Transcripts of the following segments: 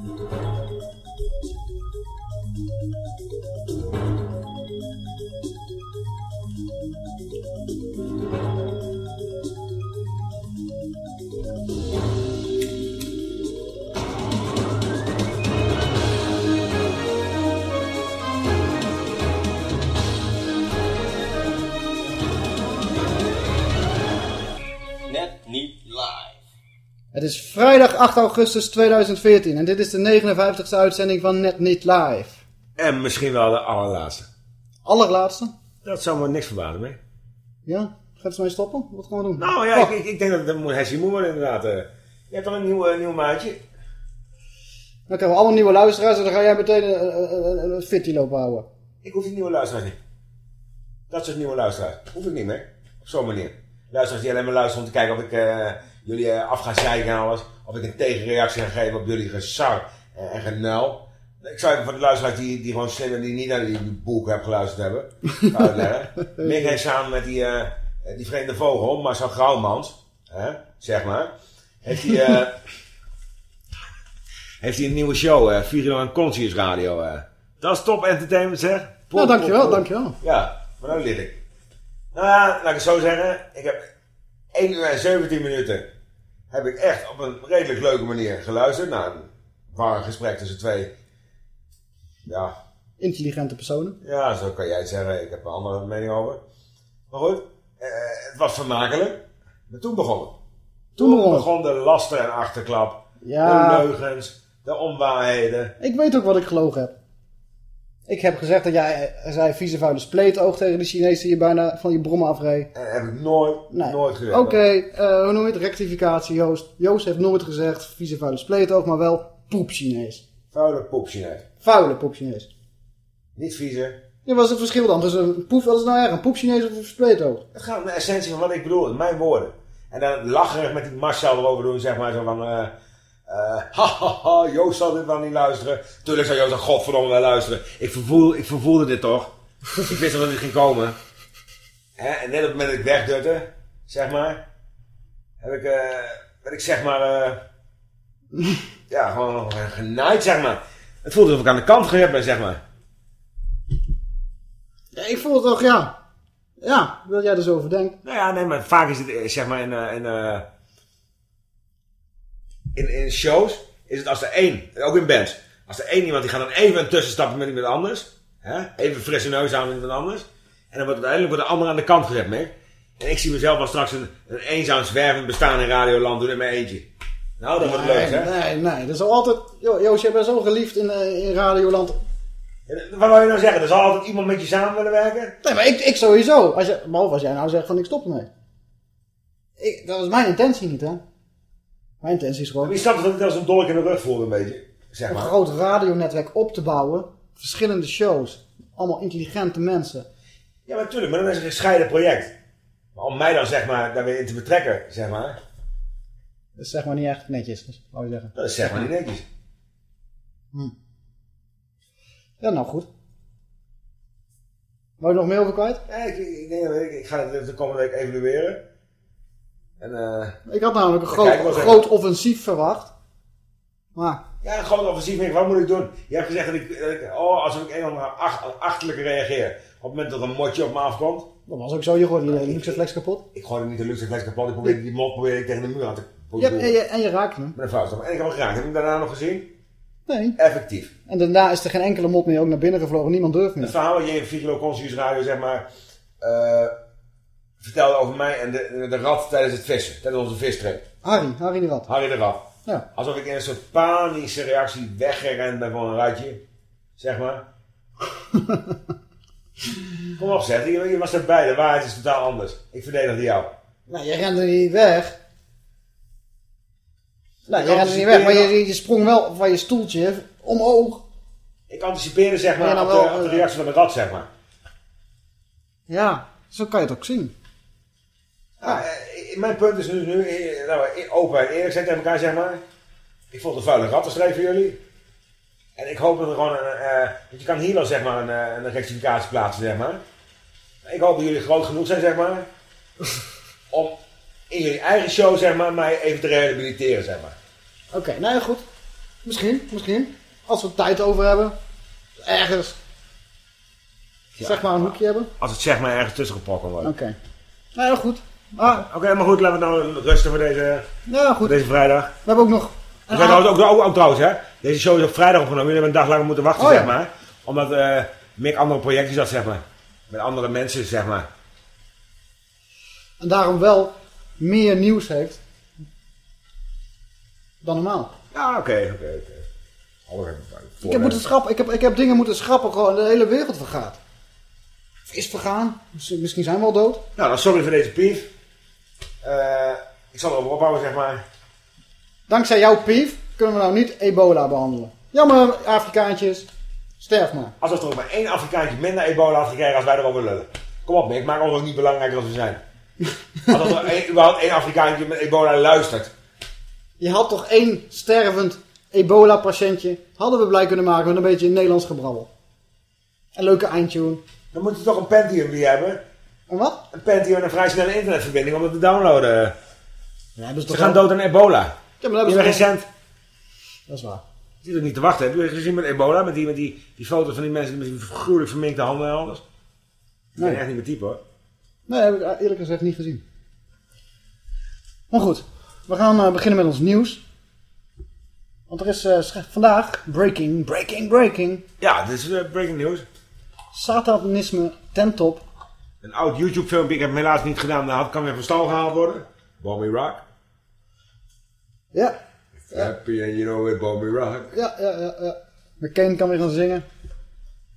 Net Het is vrijdag 8 augustus 2014 en dit is de 59ste uitzending van Net Niet Live. En misschien wel de allerlaatste. Allerlaatste? Dat zou me niks verbazen, mee. Ja? Gaat ze mee stoppen? Wat gaan we doen? Nou ja, Oh, ik, ik, ik denk dat moet Hessie Moemer inderdaad. eh. je hebt toch een nieuw, nieuw maatje? Dan krijgen we allemaal nieuwe luisteraars en dan ga jij meteen een, een, een, een fitty lopen houden. Ik hoef die nieuwe luisteraars niet. Dat soort nieuwe luisteraars. Hoef ik niet meer. Op zo'n manier. Luisteraars die alleen maar luisteren om te kijken of ik eh, jullie eh, af ga zeiken en alles. Of ik een tegenreactie ga geven op jullie gezar en, en genul. Ik zou even voor de luisteraars die, die gewoon slim en die niet naar die, boek hebben geluisterd hebben. Ga uitleggen. Mick heeft samen met die, eh, die vreemde vogel, Marcel Grauwmans. Hè, zeg maar. Heeft hij... eh, heeft hij een nieuwe show, Vigilo en Conscious Radio. Dat is top entertainment, zeg. Nou, dankjewel, dankjewel. Ja, maar nou lid ik. Nou ja, laat ik het zo zeggen. Ik heb 1 uur en 17 minuten heb ik echt op een redelijk leuke manier geluisterd. naar een warm gesprek tussen twee. Ja, Intelligente personen. ja, zo kan jij het zeggen. Ik heb een andere mening over. Maar goed, eh, het was vermakelijk. Maar toen begon het. Toen begon het. begon de laster en achterklap. Ja. De leugens, de onwaarheden. Ik weet ook wat ik gelogen heb. Ik heb gezegd dat jij eh, zei vieze vuile spleetoog tegen de Chinezen die je bijna van je brommen afreed. En heb ik nooit, Nee. nooit gezegd. Oké, eh, hoe noem je het? Rectificatie, Joost. Joost heeft nooit gezegd vieze vuile spleetoog, maar wel poep Chinees. Vuile poep Chinees. Vuile poep Chinees. Niet vieze. Ja, wat is het verschil dan een poep, wat is nou erg, een poep Chinees of een spleetoog? Het gaat om de essentie van wat ik bedoel, mijn woorden. En dan lacherig met die Marcel erover doen, zeg maar zo van... eh eh, ha, Joost zal dit wel niet luisteren. Tuurlijk zou Joost dan godverdomme wel luisteren. Ik, vervoel, ik vervoelde dit toch. ik wist al dat het ging komen. Hè? En net op het moment dat ik wegdutte, zeg maar... Heb ik, eh ben ik zeg maar... eh ja, gewoon genaaid, zeg maar. Het voelde alsof ik aan de kant gezet ben, zeg maar. Ja, ik voel het toch, ja. Ja, dat jij er zo over denkt. Nou ja, nee, maar vaak is het, zeg maar, in, eh, in, eh, in, in shows, is het als er één, ook in bands, als er één iemand, die gaat dan even een met iemand anders, hè, even frisse neus aan met iemand anders, en dan wordt uiteindelijk wordt de ander aan de kant gezet, mee. En ik zie mezelf wel straks een, een eenzaam zwervend bestaan in Radioland doen in mijn eentje. Nou, dat wordt leuk, hè? Nee, nee, dat is altijd... Jo, Joost, jij bent zo geliefd in, eh, in Radioland. Wat wil je nou zeggen? Er zal altijd iemand met je samen willen werken? Nee, maar ik, ik sowieso. Als je, behalve als jij nou zegt van ik stop ermee. Ik, dat was mijn intentie niet, hè. Mijn intentie is gewoon Wie snapt dat ik als een dolk in de rug voel, een beetje? Zeg een maar. groot radionetwerk op te bouwen. Verschillende shows. Allemaal intelligente mensen. Ja, maar natuurlijk, maar dan is het een gescheiden project. Maar om mij dan zeg maar daar weer in te betrekken, zeg maar, Dat is zeg maar niet echt netjes, dus, wou je zeggen. dat is zeg maar niet netjes. Ja, nou goed. Wou je nog meer over kwijt? Ja, ik, ik, denk dat ik, ik ga het de komende week evalueren. En eh Ik had namelijk een Dan groot, ik groot offensief verwacht. Maar, ja, gewoon offensief. denk ik, Wat moet ik doen? Je hebt gezegd dat ik, dat ik oh, als ik een of andere ach, achterlijke reageer. Op het moment dat een motje op me afkomt. dat was ook zo. Je gooit die luxe flex kapot. Ik gooi niet de luxe fles kapot. Ik probeer die mot probeer ik tegen de muur aan te Ja, en, je, en je raakt hem. Met een vuist. En ik heb hem geraakt. Heb je hem daarna nog gezien? Nee. Effectief. En daarna is er geen enkele mot meer ook naar binnen gevlogen. Niemand durft Het meer. verhaal wat je in Vigilo Conscious Radio, zeg maar, eh, vertelde over mij en de, de, rat tijdens het vissen. Tijdens onze vistrip. Harry, Harry de Rat. Harry de rat. Ja. Alsof ik in een soort panische reactie weggerend ben van een ratje. Zeg maar. Kom op, zeg. Je, je was erbij. De waarheid is totaal anders. Ik verdedigde jou. Nou, je rende niet weg. Nou, je rende niet weg, maar je, sprong wel van je stoeltje omhoog. Ik anticipeerde zeg maar Ja, dan op, de, op de eh, reactie van de rat, zeg maar. Ja, zo kan je het ook zien. Ja, eh, mijn punt is dus nu, eh, nou, eh, open en eerlijk zijn tegen elkaar, zeg maar. Ik vond het een vuile rattenstreep voor jullie. En ik hoop dat er gewoon een, want je kan hier wel zeg maar een, een rectificatie plaatsen, zeg maar. Ik hoop dat jullie groot genoeg zijn, zeg maar. Om in jullie eigen show, zeg maar, mij even te rehabiliteren, zeg maar. Oké, nou ja, goed. Misschien, misschien. Als we tijd over hebben. Ergens. Zeg maar een hoekje hebben. Als het zeg maar ergens tussen geprokt kan worden. Oké. Nou ja, goed. Ah, Oké, maar goed, laten we nou rusten voor deze, ja, voor goed. deze vrijdag. We hebben ook nog... We zijn aantal- trouwens ook, ook, ook trouwens, hè. Deze show is op vrijdag opgenomen. Jullie hebben een dag lang moeten wachten, Oh, ja. zeg maar. Omdat eh Mick andere projectjes had, zeg maar. Met andere mensen, zeg maar. En daarom wel meer nieuws heeft. Dan normaal. Ja, oké, oké, oké. Alles even Ik heb, moeten schrappen, ik, heb, ik heb dingen moeten schrappen, gewoon de hele wereld vergaat. Is vergaan. Misschien misschien zijn we al dood. Nou, dan sorry voor deze pief. Eh, ik zal erop opbouwen, zeg maar. Dankzij jouw pief kunnen we nou niet ebola behandelen. Jammer, Afrikaantjes. Sterf maar. Alsof er ook maar één Afrikaantje minder ebola had gekregen als wij erover lullen. Kom op, Mick. Maak ons ook niet belangrijker als we zijn. Alsof er één, überhaupt één Afrikaantje met ebola luistert. Je had toch één stervend ebola-patiëntje. Hadden we blij kunnen maken met een beetje Nederlands gebrabbel. Een leuke eindtune. Dan moet je toch een Pentium die hebben. En wat? Een Pentium en een vrij snelle internetverbinding om dat te downloaden. Ja, ze gaan wel- dood aan ebola. Ja, maar dat Je hebben bent ze geen toch- cent. Dat is waar. Je zit er niet te wachten. Heb je gezien met ebola? Met die, met die, die foto's van die mensen met die gruwelijk verminkte handen en alles? Ik Nee. ben echt niet meer type hoor. Nee, heb ik eerlijk gezegd niet gezien. Maar goed, we gaan eh, beginnen met ons nieuws. Want er is eh, vandaag breaking, breaking, breaking. Ja, dit is eh, breaking news. Satanisme ten top. Een oud YouTube filmpje, ik heb hem helaas niet gedaan, daar kan weer van stal gehaald worden. Bommy Rock. Ja, Happy and you know it, Bommy Rock. ja, ja, ja. ja. McCain kan weer gaan zingen.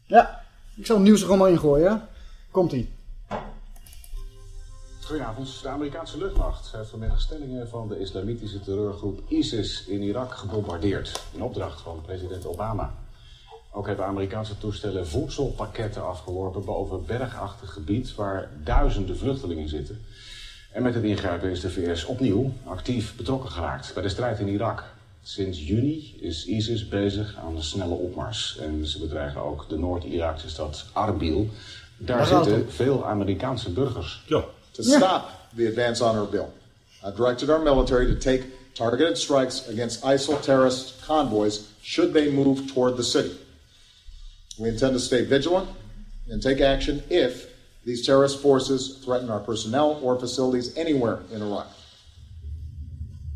Ja, ik zal het nieuws er allemaal ingooien. ja. Komt-ie. Goedenavond. De Amerikaanse luchtmacht heeft vanmiddag stellingen van de islamitische terreurgroep ISIS in Irak gebombardeerd. In opdracht van president Obama. Ook hebben Amerikaanse toestellen voedselpakketten afgeworpen boven een bergachtig gebied waar duizenden vluchtelingen zitten. En met het ingrijpen is de VS opnieuw actief betrokken geraakt bij de strijd in Irak. Sinds juni is ISIS bezig aan een snelle opmars. En ze bedreigen ook de Noord-Iraakse stad Arbil. Daar zitten veel Amerikaanse burgers. Ja. to stop the advance on Erbil. I directed our military to take targeted strikes against ISIL terrorist convoys should they move toward the city. We intend to stay vigilant and take action if these terrorist forces threaten our personnel or facilities anywhere in Iraq.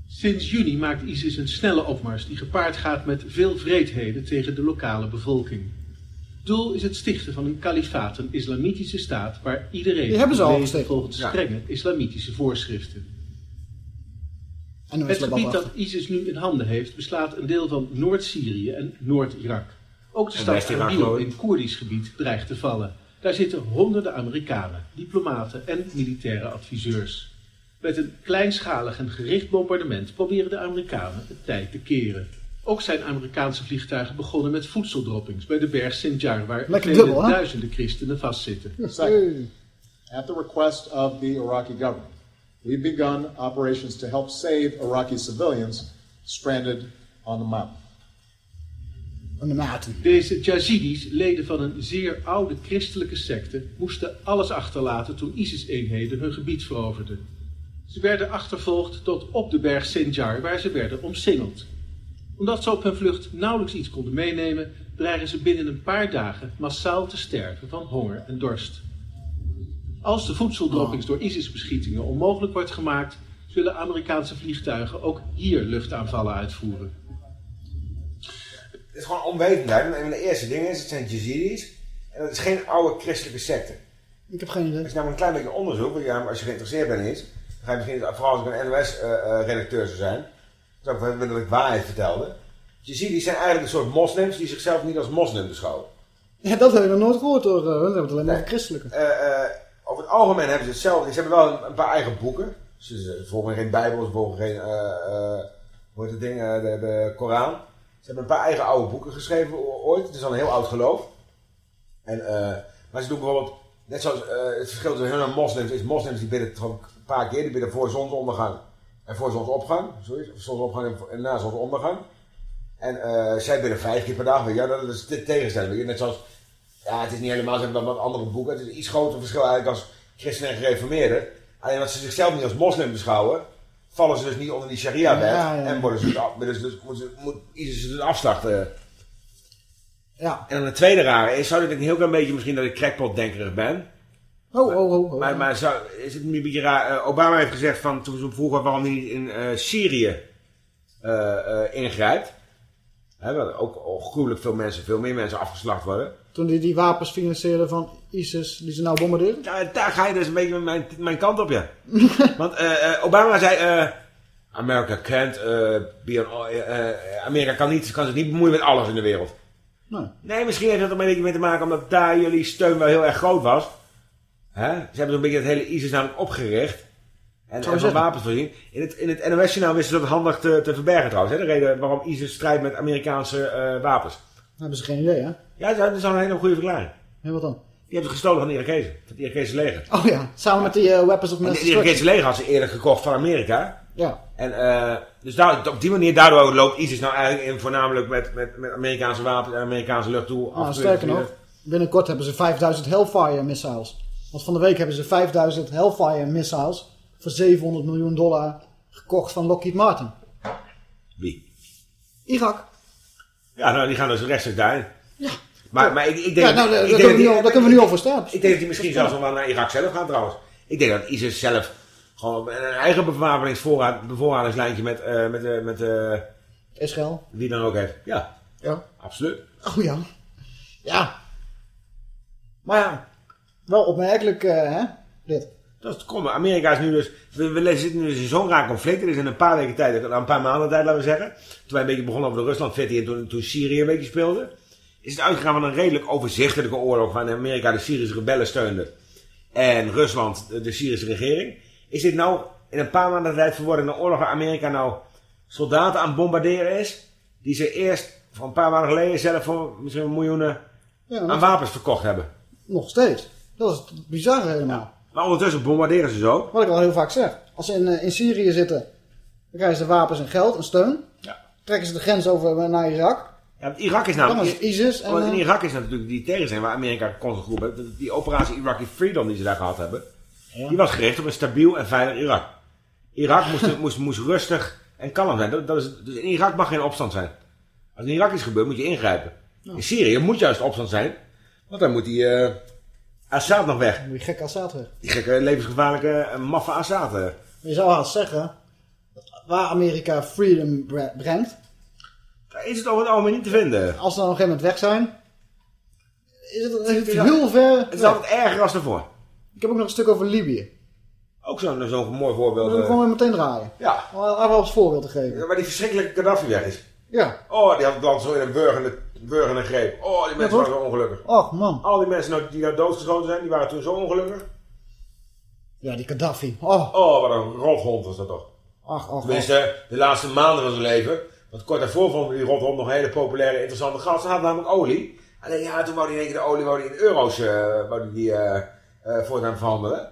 Sinds juni maakt ISIS een snelle opmars die gepaard gaat met veel vreedheden tegen de lokale bevolking. Doel is het stichten van een kalifaat, een islamitische staat waar iedereen Die hebben ze al volgens Ja. strenge islamitische voorschriften. En Het gebied dat ISIS nu in handen heeft beslaat een deel van Noord-Syrië en Noord-Irak. Ook de stad Erbil in Koerdisch gebied dreigt te vallen. Daar zitten honderden Amerikanen, diplomaten en militaire adviseurs. Met een kleinschalig en gericht bombardement proberen de Amerikanen het tijd te keren. Ook zijn Amerikaanse vliegtuigen begonnen met voedseldroppings bij de berg Sinjar, waar vele duizenden christenen vastzitten. Second, at the request of the Iraqi government, we've begun operations to help save Iraqi civilians stranded on the mountain. De maten. Deze Yazidis, leden van een zeer oude christelijke secte, moesten alles achterlaten toen ISIS-eenheden hun gebied veroverden. Ze werden achtervolgd tot op de berg Sinjar, waar ze werden omsingeld. Omdat ze op hun vlucht nauwelijks iets konden meenemen, dreigen ze binnen een paar dagen massaal te sterven van honger en dorst. Als de voedseldroppings door ISIS-beschietingen onmogelijk wordt gemaakt, zullen Amerikaanse vliegtuigen ook hier luchtaanvallen uitvoeren. Het is gewoon onwetendheid. Een van de eerste dingen is, het zijn Yazidis. En dat is geen oude christelijke secte. Ik heb geen idee. Als je namelijk een klein beetje onderzoek, ja, als je geïnteresseerd bent in iets, dan ga je misschien, vooral als ik een NOS-redacteur zou zijn, zou ik willen dat ik waarheid vertelde. Yazidis zijn eigenlijk een soort moslims die zichzelf niet als moslim beschouwen. Ja, dat heb ik nog nooit gehoord hoor. We hebben het alleen maar Nee. christelijke. Eh, eh, over het algemeen hebben ze hetzelfde. Ze hebben wel een, een paar eigen boeken. Ze, volgen geen Bijbel, ze volgen geen, eh, eh, hoe heet het ding, eh, de, de Koran. Ze hebben een paar eigen oude boeken geschreven ooit. Het is al een heel oud geloof. En, eh, maar ze doen bijvoorbeeld, net zoals eh, het verschil tussen hun en moslims, is moslims die bidden gewoon een paar keer, die bidden voor zonsondergang en voor zonsopgang. Of zonsopgang en, na zonsondergang. En eh, zij bidden vijf keer per dag. Ja, dat is de tegenstelling. Net zoals ja, het is niet helemaal zo dan wat andere boeken. Het is een iets groter verschil eigenlijk als christen en gereformeerden. Alleen dat ze zichzelf niet als moslim beschouwen, vallen ze dus niet onder die sharia-wet. Ja, ja. En worden ze dus, af- dus, dus, moet, ze- moet ze dus afslachten. Ja. En dan het tweede rare is, zou dit een heel klein beetje misschien dat ik crackpot-denkerig ben. Oh, oh, oh. oh. Maar, maar zou, is het niet een beetje raar? Eh, Obama heeft gezegd van toen ze hem vroegen waarom hij niet in eh, Syrië eh, ingrijpt. Hè, waar ook gruwelijk veel mensen, veel meer mensen afgeslacht worden. Toen die die wapens financieren van ISIS, die ze nou bombarderen. Daar, daar ga je dus een beetje met mijn, mijn kant op, ja. Want eh, eh, Obama zei, eh America can't an, Amerika kan, niet, kan zich niet bemoeien met alles in de wereld. Nee. Nee, misschien heeft het er een beetje mee te maken omdat daar jullie steun wel heel erg groot was. Hè? Ze hebben zo'n beetje het hele ISIS namelijk opgericht. En, en van wapens voorzien. In het, in het NOS-journaal wisten ze dat handig te, te verbergen trouwens. Hè? De reden waarom ISIS strijdt met Amerikaanse wapens. Dan hebben ze geen idee, hè? Ja, dat is al een hele goede verklaring. Ja, wat dan? Die hebben ze gestolen van de Irakezen. Van het Irakese leger. Oh ja, samen met die eh, Weapons of En Mass het Irakese Destruction. leger had ze eerder gekocht van Amerika. Ja. En eh, dus daar, op die manier, daardoor loopt ISIS nou eigenlijk in voornamelijk met, met, met Amerikaanse wapens en Amerikaanse luchtdoel. Nou, af te sterker nog, binnenkort hebben ze 5000 Hellfire missiles. Want van de week hebben ze 5000 Hellfire missiles voor 700 miljoen dollar gekocht van Lockheed Martin. Wie? Irak. Ja, nou, die gaan dus rechtstreeks daarin. Ja. Maar, maar ik, ik denk... Ja, nou, kunnen we dat kunnen we nu al voor staan. Ik denk dat die misschien zelfs nog wel naar Irak zelf gaan trouwens. Ik denk dat ISIS zelf gewoon een eigen bevoorradingslijntje met, eh met, eh, met Israël. wie dan ook heeft. Ja, Ja. absoluut. Oh ja. Ja. Maar ja, wel opmerkelijk, hè? Dit. Dat komen. Amerika is nu dus... We, we zitten nu dus in zo'n raar conflict. Er is in een paar weken tijd, een paar maanden tijd laten we zeggen. Toen wij een beetje begonnen over de Rusland-fitty en toen, toen Syrië een beetje speelde. Is het uitgegaan van een redelijk overzichtelijke oorlog. Waarin Amerika de Syrische rebellen steunde. En Rusland de, de Syrische regering. Is dit nou in een paar maanden tijd verworden in een oorlog waar Amerika nou soldaten aan het bombarderen is. Die ze eerst van een paar maanden geleden zelf voor misschien miljoenen Ja, aan wapens verkocht hebben. nog steeds. Dat is het bizarre helemaal. Maar ondertussen bombarderen ze zo. Wat ik al heel vaak zeg. Als ze in, eh, in Syrië zitten, dan krijgen ze wapens en geld en steun. Ja. Trekken ze de grens over naar Irak. Ja, Irak is nou... is ISIS. En, Want in eh, Irak is natuurlijk die tegenzin waar Amerika constant groep heeft. Die operatie Iraqi Freedom die ze daar gehad hebben. Die was gericht op een stabiel en veilig Irak. Irak moest, moest, moest rustig en kalm zijn. Dat, dat is, dus in Irak mag geen opstand zijn. Als in Irak iets gebeurt moet je ingrijpen. In Syrië moet juist opstand zijn. Want dan moet die eh, Assad nog weg. die gekke Assad weg. Die gekke levensgevaarlijke uh, maffe Assad. eh. Je zou haast zeggen, waar Amerika freedom bre- brengt, Daar is het over het algemeen niet te vinden. als ze dan op een gegeven moment weg zijn, is het, is het heel ver Het is weg. altijd erger als daarvoor. Ik heb ook nog een stuk over Libië. Ook zo'n zo'n mooi voorbeeld. wil ik eh. gewoon weer meteen draaien. ja, Om even als voorbeeld te geven. waar die verschrikkelijke Gaddafi weg is. Ja. Oh, die had het land zo in een burgende, burgende greep. Oh, die mensen waren zo ongelukkig. Och man. Al die mensen nou- die daar doodgeschoten zijn, die waren toen zo ongelukkig. Ja, die Gaddafi. Oh, Oh, wat een rothond was dat toch. ach, ach, ach. Tenminste, de laatste maanden van zijn leven. Want kort daarvoor vond die rothond nog een hele populaire, interessante gast. Hij had namelijk olie. Alleen ja, toen wou hij in één keer de olie wou hij in euro's eh wou die, eh voortaan verhandelen.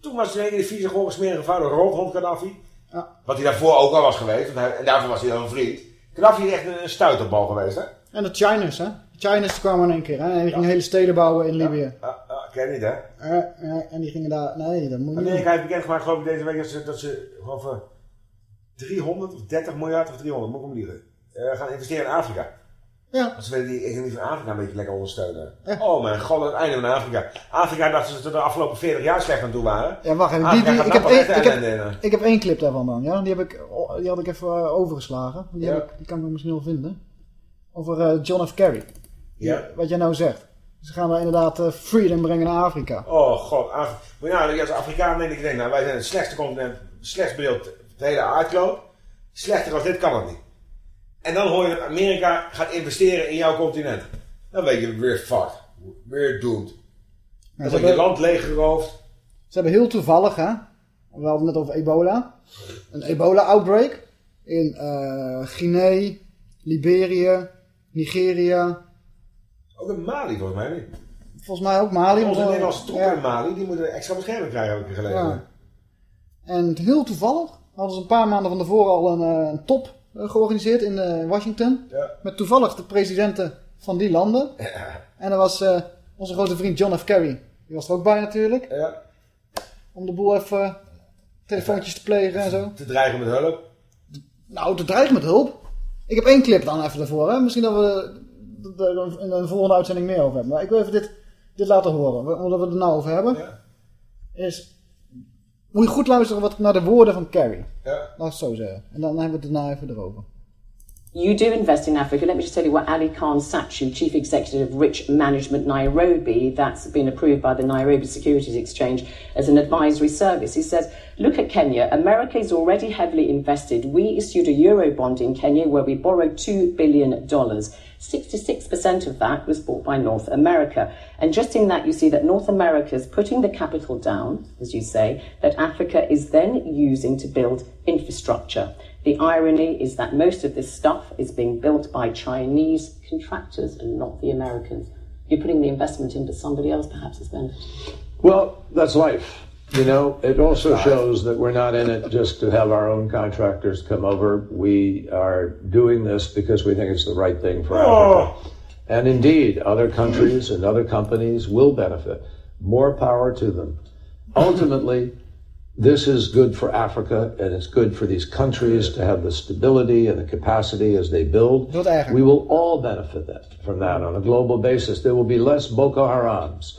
Toen was hij in één keer de vieze, gore, smerige vuile rothond Gaddafi. Ja. Wat hij daarvoor ook al was geweest. Want hij, en daarvoor was hij dan een vriend. Gaddafi is echt een, een stuiterbal geweest, hè? En de Chinese, hè? De Chinese kwamen in één keer, hè? En die gingen hele steden bouwen in Libië. Ja, ja, ken je niet, hè? En die gingen daar... Nee, dat moet je niet Amerika heeft bekendgemaakt, geloof ik, deze week dat ze, dat ze geloof, ik, 300 of 30 miljard of 300, moet ik eh, gaan investeren in Afrika. Ja. Want ze willen die economie van Afrika een beetje lekker ondersteunen. Ja. Oh mijn god, het einde van Afrika. Afrika dachten ze dat de afgelopen 40 jaar slecht aan toe waren. Ja, wacht even. Die, ik, heb één, ik, heb, ik heb één clip daarvan dan, ja? Die, heb ik, die had ik even eh, overgeslagen. Die, Ja. heb ik, die kan ik misschien wel vinden. Over eh, John F. Kerry. Ja. Wat jij nou zegt. Ze gaan daar inderdaad freedom brengen naar Afrika. Oh god, Af maar ja, als Afrikaan denk ik, denk, nou, wij zijn het slechtste continent, het slechtst bedeeld de hele aardkloot. Slechter als dit kan het niet. En dan hoor je dat Amerika gaat investeren in jouw continent. Dan weet je weer fucked. Weer doomed. Dan wordt je land leeggeroofd. ze hebben heel toevallig, hè? We hadden het net over ebola. Een ebola-outbreak. In eh Guinea, Liberië, Nigeria. Ook in Mali volgens mij niet. Volgens mij ook Mali. Onze Nederlandse troepen ja. in Mali, die moeten extra bescherming krijgen, heb ik gelezen. Ja. En heel toevallig hadden ze een paar maanden van tevoren al een, eh, een top eh, georganiseerd in eh, Washington. Ja. Met toevallig de presidenten van die landen. En er was onze grote vriend John F. Kerry. Die was er ook bij natuurlijk. Ja. Om de boel even telefoontjes te plegen en zo. Te dreigen met hulp. Nou, te dreigen met hulp. Ik heb één clip dan even ervoor. Hè? Misschien dat we er in een volgende uitzending meer over hebben. Maar ik wil even dit, dit laten horen. Omdat we het er nou over hebben. Ja. Is, moet je goed luisteren wat, naar de woorden van Carrie. Ja. Laat het zo zeggen. En dan hebben we het daarna even erover. You do invest in Africa. Let me just tell you what Ali Khan Sachu, Chief Executive of Rich Management Nairobi, that's been approved by the Nairobi Securities Exchange as an advisory service. He says, Look at Kenya. America is already heavily invested. We issued a Eurobond in Kenya where we borrowed $2 billion. 66% of that was bought by North America. And just in that, you see that North America is putting the capital down, as you say, that Africa is then using to build infrastructure. The irony is that most of this stuff is being built by Chinese contractors and not the Americans. You're putting the investment in, but somebody else perhaps is benefiting. Well, that's life. You know, it also shows that we're not in it just to have our own contractors come over. We are doing this because we think it's the right thing for Africa. Oh. And indeed, other countries and other companies will benefit. More power to them. Ultimately, this is good for Africa and it's good for these countries to have the stability and the capacity as they build. We will all benefit that, from that on a global basis. There will be less Boko Harams,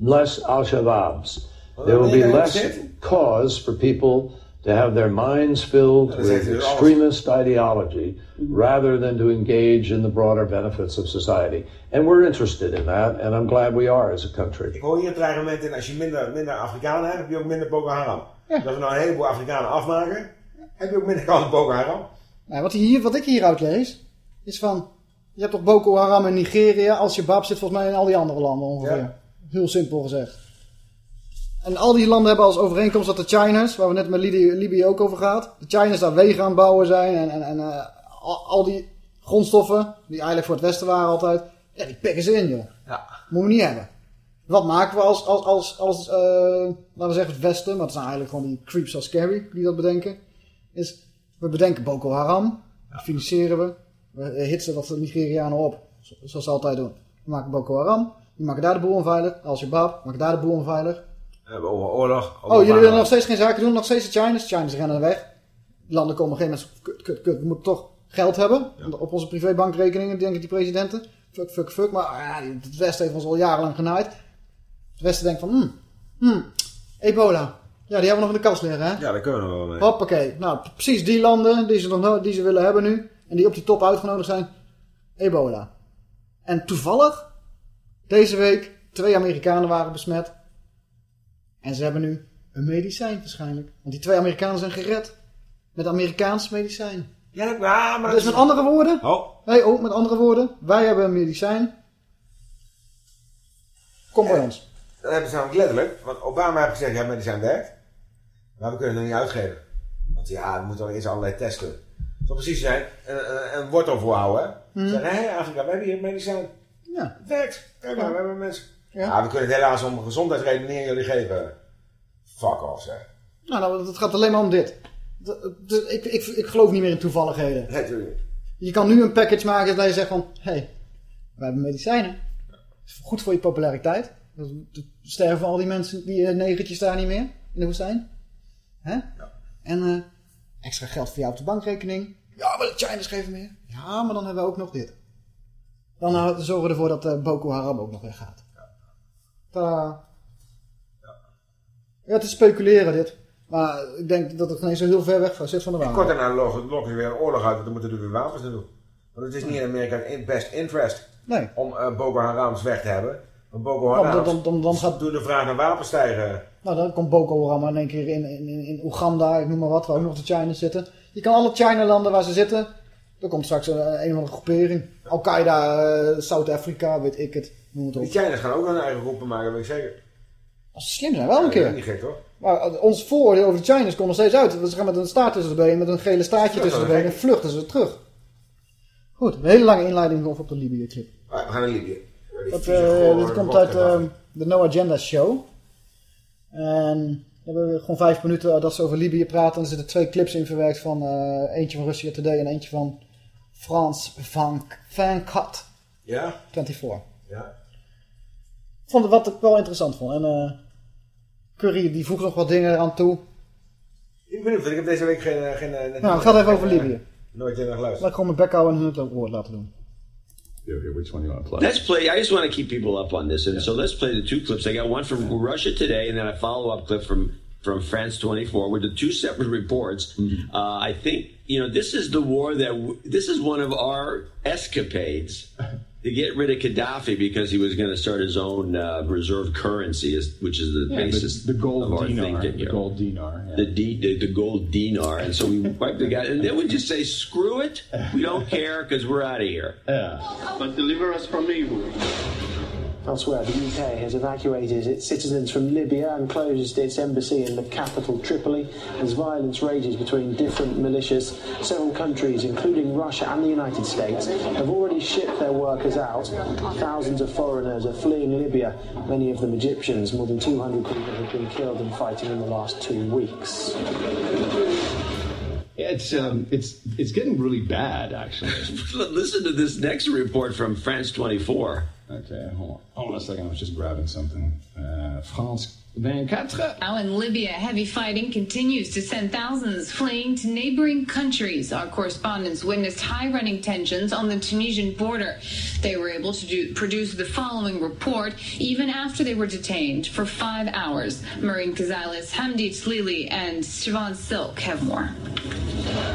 less Al Shabaabs. There will be less cause for people to have their minds filled with extremist ideology rather than to engage in the broader benefits of society. And we're interested in that, and I'm glad we are as a country. Ik hoor hier het dreigement in, als je minder, minder Afrikanen hebt, heb je ook minder Boko Haram. Dat we nou een heleboel Afrikanen afmaken, heb je ook minder kans op Boko Haram. Nou, wat, hier, wat ik hieruit lees, is van... Je hebt toch Boko Haram in Nigeria, Al-Shabaab zit volgens mij in al die andere landen ongeveer. Ja. Heel simpel gezegd. En al die landen hebben als overeenkomst dat de Chinese, waar we net met Libië, Libië ook over gaat, de Chinese daar wegen aan bouwen zijn en, en, en eh, al, al die grondstoffen, die eigenlijk voor het Westen waren altijd, ja, die pikken ze in, joh. Ja. Moeten we niet hebben. Wat maken we als, als, als, als eh, laten we zeggen het Westen, maar het zijn eigenlijk gewoon die creeps als Kerry die dat bedenken, is, we bedenken Boko Haram, financieren we, we hitsen dat de Nigerianen op, zo- zoals ze altijd doen. We maken Boko Haram, die maken daar de boel onveilig, Al-Shabaab maken daar de boel onveilig. Hebben over oorlog. Oh, jullie willen nog steeds geen zaken doen, nog steeds de Chinese, Chinese rennen weg. Landen komen op een gegeven moment, kut, kut, kut, we moeten toch geld hebben op onze privébankrekeningen, denken die presidenten. Fuck, fuck, fuck, maar ah, ja, het Westen heeft ons al jarenlang genaaid. Het Westen denkt van, hmm, hmm, ebola. Ja, die hebben we nog in de kast liggen, hè? Ja, daar kunnen we wel mee. Hoppakee. Nou, precies die landen die ze, nog die ze willen hebben nu. En die op die top uitgenodigd zijn. Ebola. En toevallig, deze week, twee Amerikanen waren besmet. En ze hebben nu een medicijn waarschijnlijk. Want die twee Amerikanen zijn gered. Met Amerikaans medicijn. Ja, dat- ja, maar dat Dus met andere woorden. Oh, Hey, oh, met andere woorden. Wij hebben een medicijn. Kom bij ons. dat hebben ze namelijk letterlijk. Want Obama heeft gezegd, ja, medicijn werkt. Maar we kunnen het nog niet uitgeven. Want ja, we moeten nog eerst allerlei testen. Het zal precies zijn, een, een, een wortel voorhouden. hè. Zeggen, hé Afrika, we hebben hier medicijn. Ja. Het werkt. Kijk maar, we hebben mensen. Ja. Ja. we kunnen het helaas om gezondheidsredenen jullie geven. Fuck off, zeg. Nou, nou, het gaat alleen maar om dit. De- de- ik, ik, ik geloof niet meer in toevalligheden. Nee, natuurlijk niet. Je kan nu een package maken dat je zegt van... Hé, hey, we hebben medicijnen. goed voor je populariteit. Er sterven al die mensen, die eh, negertjes daar niet meer. In de woestijn. Hè? En eh, extra geld voor jou op de bankrekening. Ja, maar de Chinese geven meer. Ja, maar dan hebben we ook nog dit. Dan eh, zorgen we ervoor dat eh, Boko Haram ook nog weggaat. Ta. Ja, het is speculeren dit. Maar ik denk dat het geen zo heel ver weg zit van de Kort waarheid. daarna lokken ze weer een oorlog uit, want dan moeten we weer wapens naartoe. Want het is niet in Amerika in best interest Nee. om eh, Boko Harams weg te hebben. Want Boko Harams dan, dan, dan gaat doen de vraag naar wapens stijgen. Nou, dan komt Boko Haram in één keer in, in, in, Oeganda, ik noem maar wat, waar ook nog de China zitten. Je kan alle China-landen waar ze zitten, er komt straks een, een of andere groepering. Al-Qaeda, eh, Zuid-Afrika, weet ik het, noem het Die gaan ook hun eigen groepen maken, dat weet ik zeker. Als ze slim zijn, wel een Dat is keer. niet gek, toch? Maar eh, ons vooroordeel over de Chinese komt nog steeds uit. Ze gaan met een staart tussen de benen, met een gele staartje tussen de dat benen, en vluchten ze terug. Goed, een hele lange inleiding over op de Libië-clip. Maar we gaan naar Libië. Dat, eh, dit komt uit gast. eh, de No Agenda Show. En we hebben gewoon vijf minuten dat ze over Libië praten. En er zitten twee clips in verwerkt van eh, eentje van Russia Today en eentje van Frans van, van Cut Ja? 24. Ja. Vond het wat ik wel interessant vond. En eh, Curry die voegt nog wat dingen eraan toe. Ik ben benieuwd, ik heb deze week geen... eh, geen eh, Nou, het gaat even over Libië. Nooit in geluisterd. Laat ik gewoon mijn bek houden en hun het ook woord laten doen. Which one you want to play? Let's play. I just want to keep people up on this, and so let's play the two clips. I got one from Russia today, and then a follow-up clip from from France 24, with the two separate reports. Uh, I think you know this is the war that w- this is one of our escapades to get rid of Gaddafi because he was going to start his own uh, reserve currency, which is the Yeah, basis the, the gold of our dinar. thinking The here. gold dinar. yeah. the, D, the the gold dinar, and so we wipe the guy, and then we just say, "Screw it, we don't care because we're out of here." Yeah. But deliver us from evil. Elsewhere, the UK has evacuated its citizens from Libya and closed its embassy in the capital Tripoli as violence rages between different militias. Several countries, including Russia and the United States, have already shipped their workers out. Thousands of foreigners are fleeing Libya, many of them Egyptians. More than 200 people have been killed in fighting in the last two weeks. It's um, it's it's getting really bad actually. Listen to this next report from France 24. Okay, hold on. Hold on a second. I was just grabbing something. Uh, France 24. Now in Libya, heavy fighting continues to send thousands fleeing to neighboring countries. Our correspondents witnessed high running tensions on the Tunisian border. They were able to do, produce the following report even after they were detained for five hours. Marine Kazalis, Hamdi Tzlili, and Siobhan Silk have more.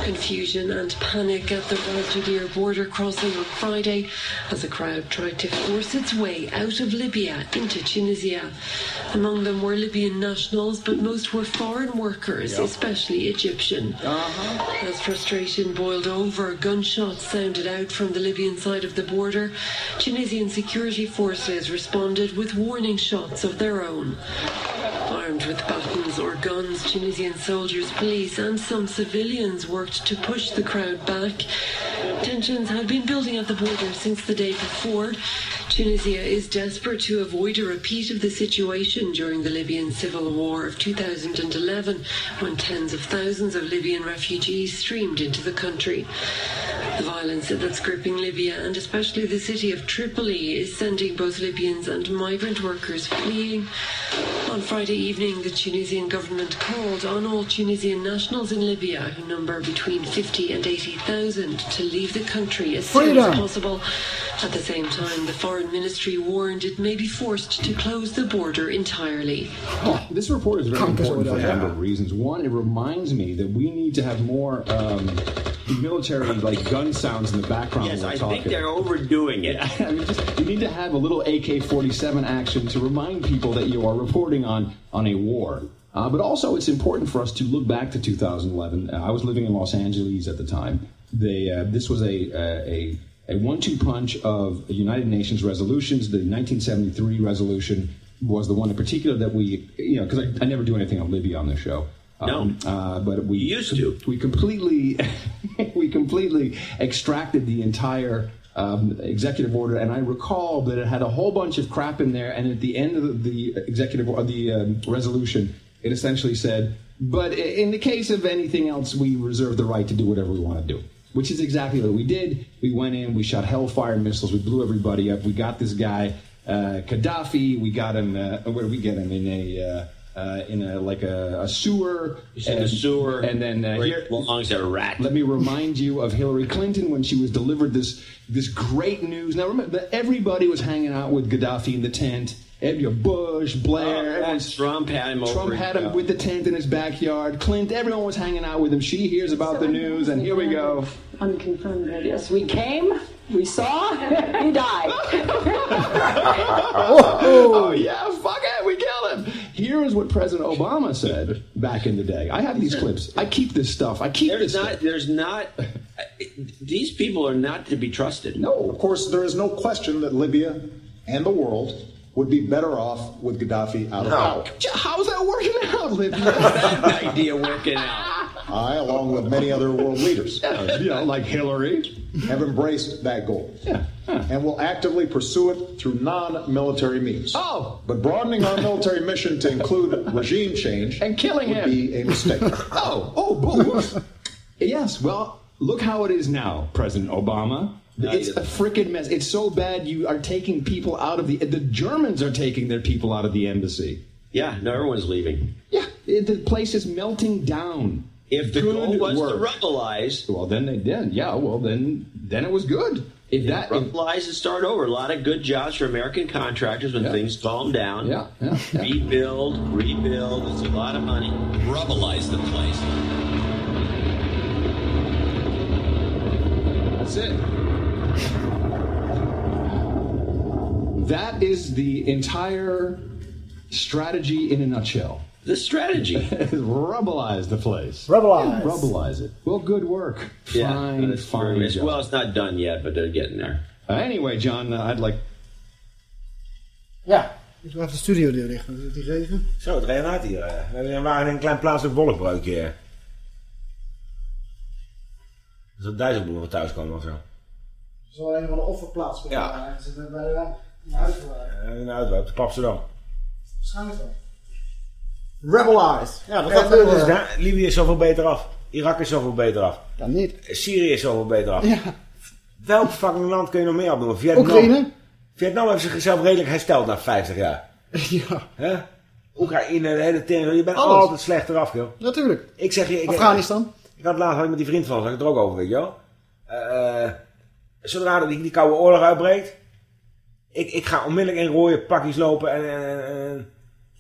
Confusion and panic at the Al border crossing on Friday as a crowd tried to force its way out of Libya into Tunisia. Among them were Libyan nationals, but most were foreign workers, especially Egyptian. Uh-huh. As frustration boiled over, gunshots sounded out from the Libyan side of the border. Tunisian security forces responded with warning shots of their own. Armed with batons or guns, Tunisian soldiers, police, and some civilians worked to push the crowd back. Tensions had been building at the border since the day before. Tunisia is desperate to avoid a repeat of the situation during the Libyan civil war of 2011, when tens of thousands of Libyan refugees streamed into the country. The violence that's gripping Libya and especially the city of Tripoli is sending both Libyans and migrant workers fleeing. On Friday evening, the Tunisian government called on all Tunisian nationals in Libya, who number between 50 and 80,000, to leave the country as soon as possible. At the same time, the foreign ministry warned it may be forced to close the border entirely. This report is very Kanker important for a number of reasons. One, it reminds me that we need to have more um, military like gun sounds in the background Yes, when we're I talking. think they're overdoing it. I mean, just, you need to have a little AK-47 action to remind people that you are reporting on on a war. Uh, but also, it's important for us to look back to 2011. Uh, I was living in Los Angeles at the time. They, uh, this was a, a a one-two punch of United Nations resolutions. The 1973 resolution was the one in particular that we, you know, because I, I never do anything on Libya on this show. No. uh, but we You used to. we completely we completely extracted the entire um, executive order, and I recall that it had a whole bunch of crap in there. And at the end of the, executive or the um, resolution, it essentially said, "But in the case of anything else, we reserve the right to do whatever we want to do." Which is exactly what we did. We went in, we shot Hellfire missiles, we blew everybody up. We got this guy uh, Gaddafi. We got him. Uh, where did we get him? In a uh, in a like a, a sewer. He's in the sewer. And then uh, where here, he belongs a rat. let me remind you of Hillary Clinton when she was delivered this this great news. Now remember that everybody was hanging out with Gaddafi in the tent. Ed- Bush, Blair, everyone's Trump had him over. Trump had him with the tent in his backyard. Clint, everyone was hanging out with him. She hears about the news, and here we go. Unconfirmed Yes, we came, we saw, he died. Oh yeah, fuck it, we killed him. Here is what President Obama said back in the day. I have these clips. I keep this stuff. I keep There's this not. stuff. There's not. These people are not to be trusted. No, Of course, there is no question that Libya and the world would be better off with Gaddafi out of power. how's that working out, Libya? That idea working out. I, along with many other world leaders, you know, like Hillary. have embraced that goal and will actively pursue it through non-military means. Oh. But broadening our military mission to include regime change And killing would him. be a mistake. Oh, oh, boo. yes, well, look how it is now, President Obama. It's a freaking mess. It's so bad you are taking people out of the. The Germans are taking their people out of the embassy. Yeah. No, everyone's leaving. Yeah, it- the place is melting down. If the goal Good was to work. rebelize, Well, then they did. Yeah. Well, then then it was good. If that. If, rebelize and start over. A lot of good jobs for American contractors when Yeah. things calm down. yeah. Yeah. yeah. Rebuild, rebuild. It's a lot of money. Rebelize the place. That's it. That is the entire strategy in a nutshell. The strategy. Rebelize the place. Rebelize. Rebelize it. Well, good work. yeah, Fine, job. Well, it's not done yet, but they're getting there. Uh, anyway, John, uh, I'd like. Ja, ik even de studio deur dicht. Die regen. Zo, het regent hier. eh. We hebben- waren in een klein plaatselijk wolkbreukje. eh. Dat is Dijsselbloem thuis komen of zo. Het is wel een van de offerplaats. Ja. Ergens bij de de uitgewaard. Eh, uitloop, Klapsterdam. Waarschijnlijk wel. Ja, dat Ja, gaat dat eh, daar. Libië is zoveel beter af. Irak is zoveel beter af. Ja, niet. Syrië is zoveel beter af. Ja. Welk fucking land kun je nog meer opnoemen? Vietnam. Oekraïne? Vietnam heeft zichzelf redelijk hersteld na 50 jaar. Ja, Hè? Oekraïne, de hele tering. Je bent Alles. altijd slecht eraf, joh. natuurlijk. Ik zeg je... Ik, Afghanistan. Ik had laatst had ik met die vriend van had ik het er ook over, weet je wel. Eh, zodra die, die koude oorlog uitbreekt, ik, ik ga onmiddellijk in rode pakjes lopen en, en, en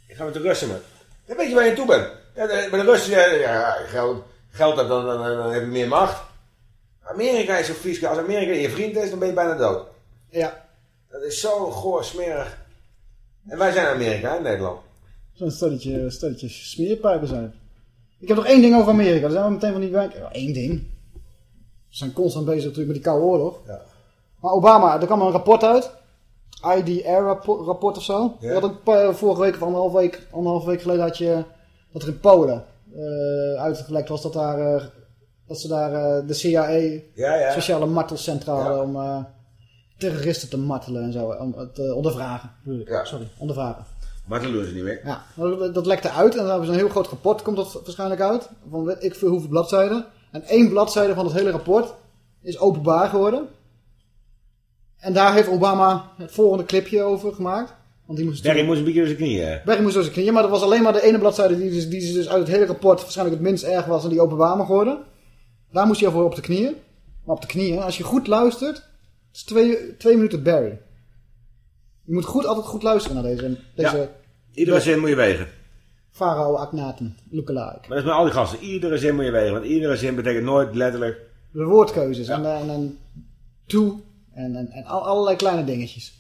ik ga met de Russen met. Dan weet je waar je toe bent. Ja, de- bij de Russen, ja, geld, geld hebt, dan, dan, dan, dan heb je meer macht. Amerika is zo vies. Als Amerika je vriend is, dan ben je bijna dood. Ja. Dat is zo goor, smerig. En wij zijn Amerika, in Nederland. Zo'n stelletje, stelletje smeerpijpen zijn. Ik heb nog één ding over Amerika. Daar zijn we meteen van die wijk. Eén ding. We zijn constant bezig natuurlijk met die koude oorlog. Ja. Maar Obama, er kwam een rapport uit. IDR-rapport rapport of zo. Ja. Je had een paar, vorige week of anderhalf week, anderhalf week geleden had je dat er in Polen eh, uitgelekt was dat, daar, eh, dat ze daar eh, de CIA, Ja, ja. speciale martelcentrale Ja. om eh, terroristen te martelen en zo. Om het eh, ondervragen. Sorry, ondervragen. Doen ze niet meer. Ja, dat, dat lekte uit en dan hebben ze een heel groot rapport, komt dat waarschijnlijk uit, van weet ik veel hoeveel bladzijden. En één bladzijde van het hele rapport is openbaar geworden. En daar heeft Obama het volgende clipje over gemaakt. Want die moest Barry moest een beetje door zijn knieën. Barry moest door zijn knieën, maar dat was alleen maar de ene bladzijde die, dus, die dus uit het hele rapport waarschijnlijk het minst erg was en die openbaar mag worden. Daar moest hij voor op de knieën. Maar op de knieën, als je goed luistert, het is twee, twee minuten Barry. Je moet goed, altijd goed luisteren naar deze, deze Ja. Iedere zin moet je wegen. Farao Akhenaten lookalike. Maar dat is met al die gasten. Iedere zin moet je wegen. Want iedere zin betekent nooit letterlijk... De woordkeuzes en, en, en toe en, en, en al- allerlei kleine dingetjes.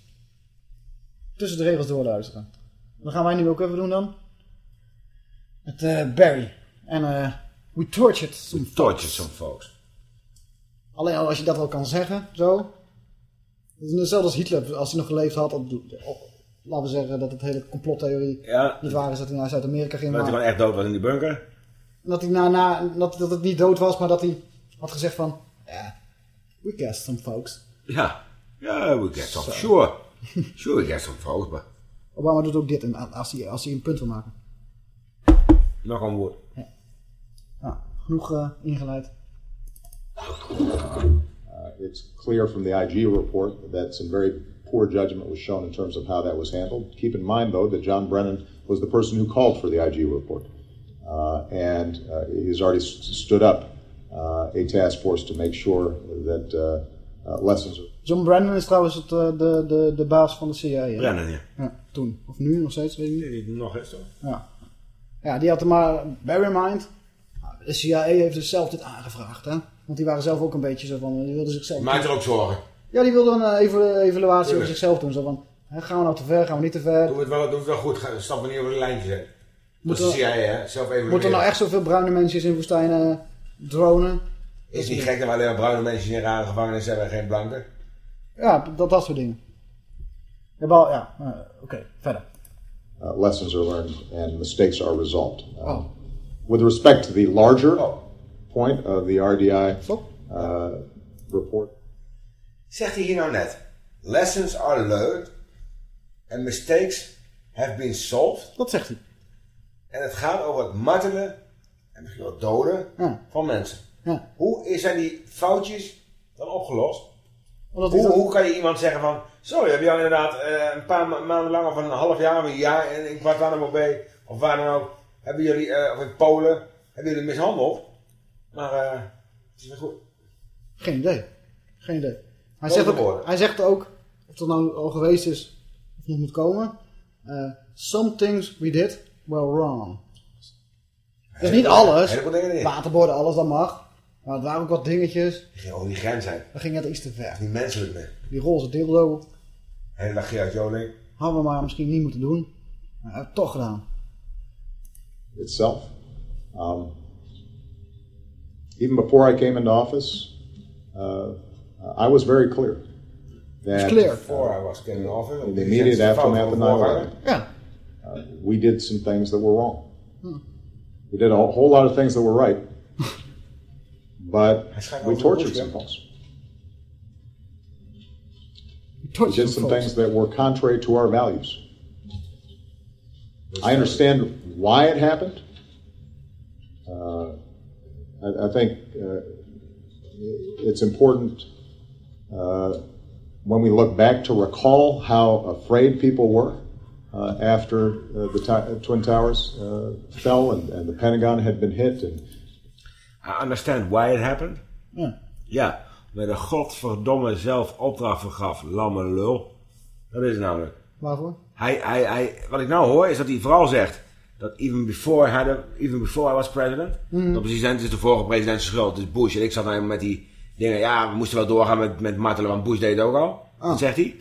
Tussen de regels doorluisteren. Dan gaan wij nu ook even doen dan. Met eh, Barry. En eh We Tortured Some Folks. Tortured some folks. Alleen al als je dat al kan zeggen, zo. Het is hetzelfde als Hitler, als hij nog geleefd had. Of- laten we zeggen dat het hele complottheorie Ja. niet waar is dat hij naar Zuid-Amerika ging. Dat hij gewoon echt dood was in die bunker. dat, hij na, na, dat, dat het niet dood was, maar dat hij had gezegd van... Ja, we guessed some folks. Ja. Ja, we get some. Sure. Sure, we get some folks. Maar Obama doet ook dit en als hij, als hij een punt wil maken. nog een woord. Nou, genoeg eh, ingeleid. Uh, it's clear from the IG report that some very poor judgment was shown in terms of how that was handled. Keep in mind, though, that John Brennan was the person who called for the IG report. Uh, and uh, he's already s- stood up uh, a task force to make sure that lessons are. John Brennan is trouwens het, eh, de, de, de baas van de CIA. hè? Brennan, ja. Ja, toen. Of nu nog steeds, weet ik niet. Die nog eens toch? Ja. ja, die had er maar... Bear in mind, de CIA heeft dus zelf dit aangevraagd, hè. Want die waren zelf ook een beetje zo van... Die wilden zichzelf... Maak er ook zorgen. Ja, die wilden een eh, even- evaluatie over Tuurlijk. zichzelf doen. Zo van, hè, gaan we nou te ver, gaan we niet te ver? Doen we het wel, doen we het wel goed. We niet over de lijntjes heen. Dat is de CIA, hè? Zelf even Moeten er nou echt zoveel bruine mensen in woestijnen eh, dronen? Is het niet gek dat we alleen maar bruine mensen in rare gevangenis hebben en geen blanke? Ja, dat, dat soort dingen. Ja, wel, ja eh, oké, verder. uh, lessons are learned and mistakes are resolved. Uh, With respect to the larger point of the RDI uh, report, Zegt hij hier nou net. Lessons are learned and mistakes have been solved. Dat zegt hij. En het gaat over het martelen en misschien wel doden Ja. van mensen. Ja. Hoe zijn die foutjes dan opgelost? Omdat Hoe, hoe kan je iemand zeggen van... Sorry, heb je al inderdaad eh, een paar ma- maanden lang of een half jaar of een jaar in, in Guantanamo Bay of waar dan ook... Hebben jullie, eh, of in Polen, hebben jullie mishandeld? Maar eh, het is weer goed. Geen idee. Geen idee. Hij zegt, ook, hij zegt ook, of het nou al geweest is of nog moet komen. some things we did were wrong. Dus niet alles. Waterborden, alles dat mag. Maar het waren ook wat dingetjes. Die ging over die grens zijn. Dat ging net iets te ver. Niet menselijk meer. Die roze dildo Hele dag Gerard Joling. hadden we maar misschien niet moeten doen. Maar heeft het toch gedaan. itself. Um, even before I came into office, uh, I was very clear that clear. Before I was getting off it. in the immediate aftermath of 9/11, Ja. uh, we did some things that were wrong. We did a whole lot of things that were right, but we tortured some folks. We did some things that were contrary to our values. I understand why it happened. Uh, I, I think uh, it's important uh, when we look back to recall how afraid people were uh, after uh, the to- Twin Towers uh, fell and, and the Pentagon had been hit. And I understand why it happened. Ja. Ja, met de godverdomme zelf opdracht vergaf. Lamme lul. Dat is het namelijk. Waarvoor? Hij, hij, hij, wat ik nou hoor is dat hij vooral zegt dat even before, had a, even before I was president, Mhm. de president is de vorige president schuld, dus Bush. En ik zat nou met die dingen, ja, we moesten wel doorgaan met, met martelen, want Bush deed het ook al. Ah. Dat zegt hij.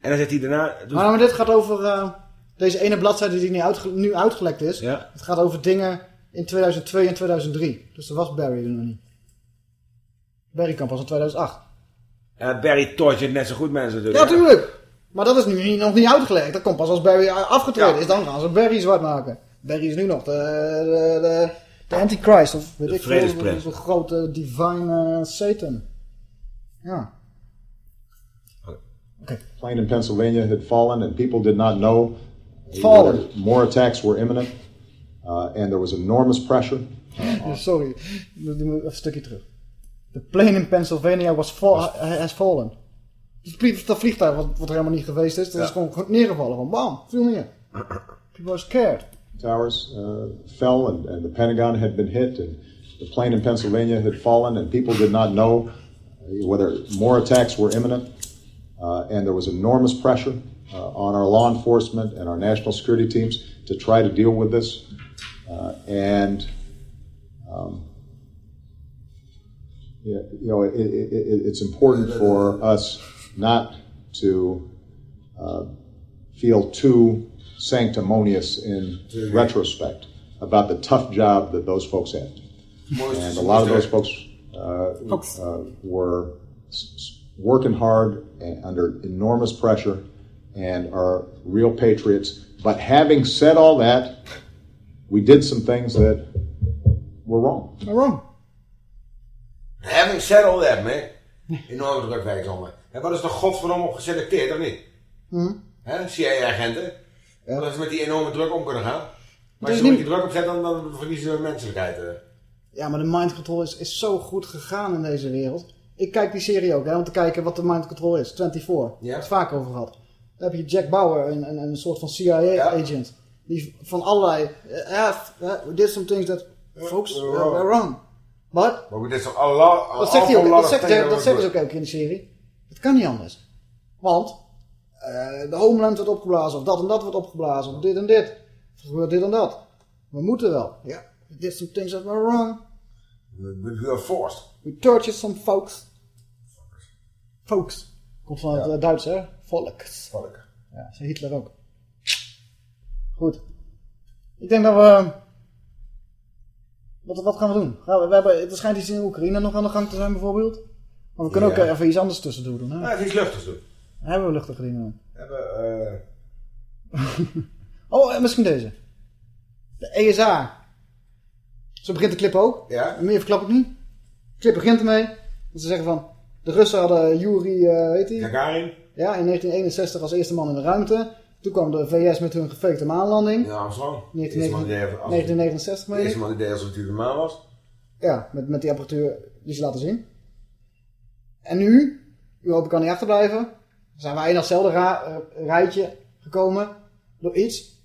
En dan zegt hij daarna... dus- Maar, maar dit gaat over eh, deze ene bladzijde die nu, uitge- nu uitgelekt is. Ja. Het gaat over dingen in 2002 en 2003. Dus dat was Barry er nog niet. Barry kwam pas in 2008. eh, Barry tortured net zo goed mensen Ja, natuurlijk. tuurlijk. Maar dat is nu niet- nog niet uitgelegd. Dat komt pas als Barry afgetreden Ja. is. Dan gaan ze Barry zwart maken. Barry is nu nog de, de, de, de Antichrist. Of weet De ik veel. Zo'n grote divine Satan. Ja. plane in Pennsylvania had fallen, and people did not know Fallen. more attacks were imminent, uh, and there was enormous pressure. Ja, Sorry, Doe- doe even een stukje terug. The plane in Pennsylvania was fall, has fallen. Dus het vlieg- dat vliegtuig wat, wat er helemaal niet geweest is, dat is gewoon neergevallen. Van bam, viel neer. People are scared. Towers uh, fell, and, and the Pentagon had been hit, and the plane in Pennsylvania had fallen, and people did not know whether more attacks were imminent, uh, and there was enormous pressure uh, on our law enforcement and our national security teams to try to deal with this, uh, and um, yeah, you know, it, it, it, it's important for us not to uh, feel too sanctimonious in retrospect about the tough job that those folks had. And a lot of those folks uh, uh, were s- s- working hard and under enormous pressure and are real patriots. But having said all that, we did some things that were wrong. Waarom? Having said all that, man. Enorme drukwerk me. En wat is er godverdomme op geselecteerd, of niet? Hm? Hè? CIA-agenten. Dat ze met die enorme druk om kunnen gaan. Maar is als je niet- met die druk opzet, dan, dan verliezen we menselijkheid. hè. Ja, maar de mind control is, is zo goed gegaan in deze wereld. Ik kijk die serie ook, hè, om te kijken wat de mind control is. 24. Ja. Daar heb het vaak over gehad. Daar heb je Jack Bauer, een, een, een soort van CIA-agent. Die van allerlei... Ja, uh, we did some things that folks uh, were wrong. But, Maar dit is alle, dat zegt hij ook, dat, zegt, dat zeggen ze ook, ook in de serie. Het kan niet anders. Want eh, de Homeland wordt opgeblazen, of dat en dat wordt opgeblazen, of dit en dit. Of gebeurt dit en dat. We moeten wel. Ja, we did some things that were wrong. We are forced. We tortured some folks. Folks. Komt van het eh, Duits, hè? Volks. Volk. Ja, zei Hitler ook. Goed. Ik denk dat we... Wat, wat gaan we doen? Gaan we, we hebben, er schijnt iets in Oekraïne nog aan de gang te zijn, bijvoorbeeld. Maar we kunnen Ja. ook eh, even iets anders tussendoor doen, hè? Nou, even iets luchtigs doen. Hebben we luchtige dingen doen. We hebben, eh, Oh, en misschien deze. De ESA. Zo begint de clip ook. Ja. Meer verklap ik niet. De clip begint ermee. Dat ze zeggen van... De Russen hadden Yuri, eh weet hij? Gagarin. Ja, in 1961 als eerste man in de ruimte. Toen kwam de VS met hun gefakte maanlanding. Ja, Armstrong. 19, Eerste man die deed als- 1969 De meen eerste ik. man die deed alsof de maan was. Ja, met, met die apparatuur die ze laten zien. En nu, Europa kan niet achterblijven. Zijn wij in datzelfde ra- eh, rijtje gekomen door iets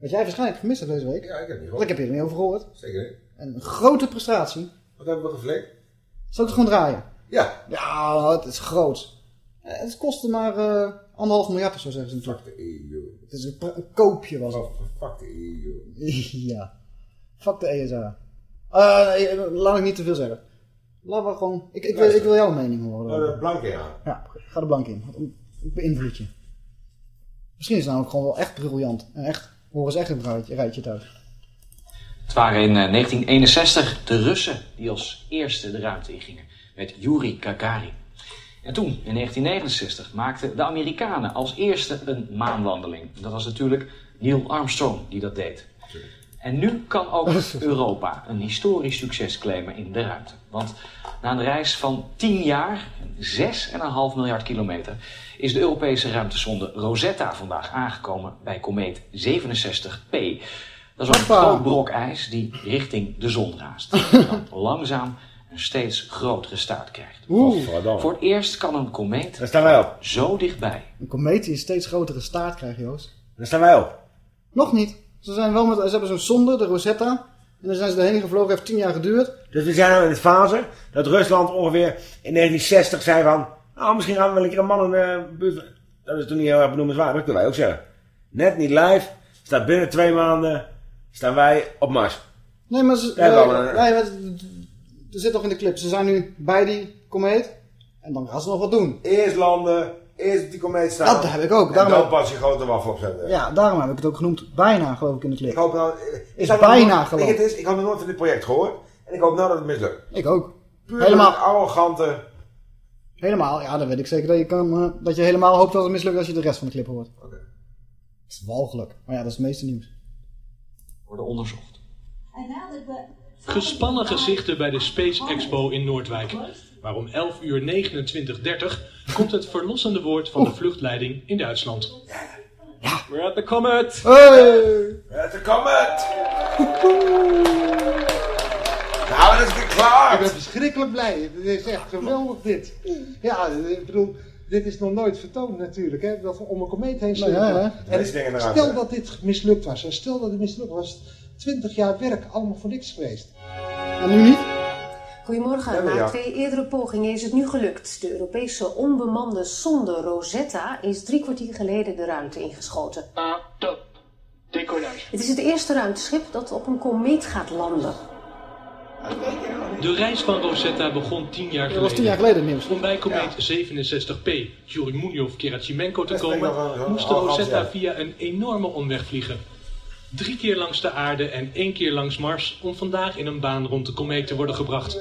wat jij waarschijnlijk gemist hebt deze week. Ja, ik heb niet Want ik heb hier niet over gehoord. Zeker niet. Een grote prestatie Wat hebben we geflikt? Zal ik het gewoon draaien? Ja. Ja, het is groot. Eh, Het kostte maar eh, anderhalf miljard of zo, zeggen ze natuurlijk. Fuck de EU. Het is een, een koopje was het. Oh, fuck de EU. ja. Fuck de ESA. Eh, nee, laat ik niet te veel zeggen. Laten we gewoon... Ik, ik, wil, ik wil jouw mening horen. De blanke aan. Ja, ga er blank in. Ik beïnvloed je. Misschien is het namelijk gewoon wel echt briljant. En echt, horen ze echt een rijtje, rijtje het uit. Het waren in eh, 1961 de Russen die als eerste de ruimte ingingen. Met Yuri Gagarin. En toen, in 1969, maakten de Amerikanen als eerste een maanwandeling. Dat was natuurlijk Neil Armstrong die dat deed. En nu kan ook Europa een historisch succes claimen in de ruimte. Want na een reis van 10 jaar, 6,5 miljard kilometer, is de Europese ruimtesonde Rosetta vandaag aangekomen bij komeet 67P. Dat is een groot brok ijs die richting de zon raast. En dan langzaam een steeds grotere staart krijgt. Oeh. Voor het eerst kan een komeet Daar staan wij op. zo dichtbij. Een komeet die een steeds grotere staart krijgt, Joost. Daar staan wij op. Nog niet. Ze, zijn wel met, ze hebben zo'n zonde, de Rosetta. En daar zijn ze erheen gevlogen, heeft tien jaar geduurd. Dus we zijn nu in de fase dat Rusland ongeveer in 1960 zei van... Nou, misschien gaan we wel een keer een man in de buurt... Dat is toen niet heel erg benoemenswaardig, dat kunnen wij ook zeggen. Net niet live, staat binnen twee maanden, staan wij op Mars. Nee, maar ze, we eh, een- nee, maar er zit toch in de clip. Ze zijn nu bij die komeet. En dan gaan ze nog wat doen. Eerst landen, eerst op die komeet staan. Dat heb ik ook. En Daarom dan heb- pas je grote wafel opzetten. Ja, daarom heb ik het ook genoemd. Bijna, geloof ik, in de clip. Ik hoop nou... Ik Is nog bijna nooit- geloof. Het is, ik had nog nooit van dit project gehoord. En ik hoop nou dat het mislukt. Ik ook. Puur Helemaal. arrogante... Helemaal, ja, dan weet ik zeker dat je, kan, eh, dat je helemaal hoopt dat het mislukt als je de rest van de clip hoort. Oké. Het is walgelijk. Maar ja, dat is het meeste nieuws. Worden onderzocht. Gespannen gezichten bij de Space Expo in Noordwijk. Maar om 11 uur 29.30 komt het verlossende woord van de vluchtleiding in Duitsland. We're at the comet! Hey! Het is comet! Nou, dat is weer klaar! Ik ben verschrikkelijk blij. Het is echt geweldig dit. Ja, ik bedoel, dit is nog nooit vertoond natuurlijk. Hè, dat we om een komeet heen Nou ja, en stel dat dit mislukt was. En stel dat het mislukt was. 20 jaar werk allemaal voor niks geweest. En nu niet? Goedemorgen. Ja, Na ja. twee eerdere pogingen is het nu gelukt. De Europese onbemande sonde Rosetta is drie kwartier geleden de ruimte ingeschoten. Het is het eerste ruimteschip dat op een komeet gaat landen. De reis van Rosetta begon 10 jaar geleden. Dat was tien jaar geleden nieuws. Om bij komeet 67P, Churyumov-Gerasimenko te komen, moest een Rosetta via een enorme omweg vliegen. Drie keer langs de aarde en één keer langs Mars om vandaag in een baan rond de komeet te worden gebracht.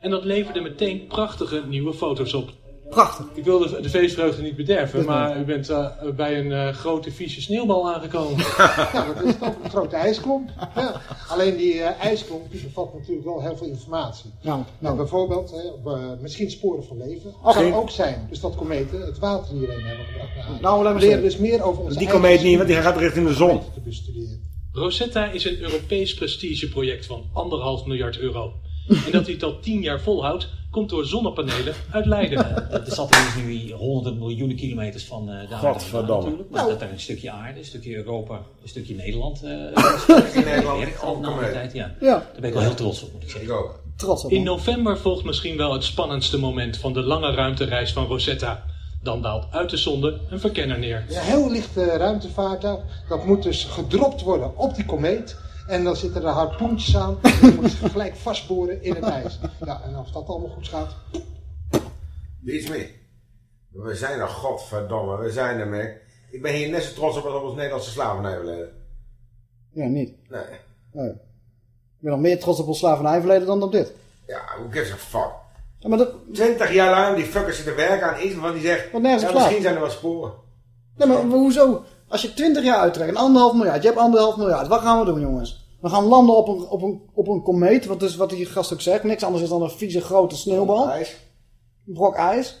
En dat leverde meteen prachtige nieuwe foto's op. Prachtig. Ik wil de, de feestvreugde niet bederven, Dat maar u bent eh, bij een eh, grote vieze sneeuwbal aangekomen. Ja, dat is ook een grote ijsklomp. Ja. Alleen die eh, ijsklomp die bevat natuurlijk wel heel veel informatie. Nou, Nou, nou. bijvoorbeeld, hè, op, misschien sporen van leven. Oké. Kan ook zijn. Dus dat kometen het water hierheen hebben gebracht. naar. Nou, laat me We leren dus meer over onze Die komeet niet, want die gaat richting de zon. te bestuderen. Rosetta is een Europees prestigeproject van anderhalf miljard euro. En dat hij het al tien jaar volhoudt, komt door zonnepanelen uit Leiden. De satelliet is nu honderden miljoenen kilometers van eh de aarde. Natuurlijk, maar dat er een stukje aarde, een stukje Europa, een stukje Nederland. eh In Nederland, al tijd, ja. Ja. Daar ben ik wel heel trots op, moet ik zeggen. Ik. Trots op In november volgt misschien wel het spannendste moment van de lange ruimtereis van Rosetta. Dan daalt uit de zonde een verkenner neer. Een heel licht eh, ruimtevaartuig, dat moet dus gedropt worden op die komeet. En dan zitten er harpoentjes aan. En dan moet ze gelijk vastboren in het ijs. Ja, en als dat allemaal goed gaat. Iets meer. We zijn er, godverdomme, we zijn er, mee. Ik ben hier net zo trots op als op ons Nederlandse slavernijverleden. Ja, niet. Nee. Nee. Ik ben nog meer trots op ons slavernijverleden dan op dit. Ja, who gives a fuck? Ja, maar dat... 20 jaar lang die fuckers zitten werken aan iets waarvan die zegt... Wat nergens ja, misschien zijn er wel sporen. Nee, maar hoezo? Als je 20 jaar uittrekt, een anderhalf miljard, je hebt anderhalf miljard. Wat gaan we doen, jongens? We gaan landen op een, op een, op een komeet, wat, is, wat die gast ook zegt. Niks anders is dan een vieze grote sneeuwbal. IJs. Een brok ijs.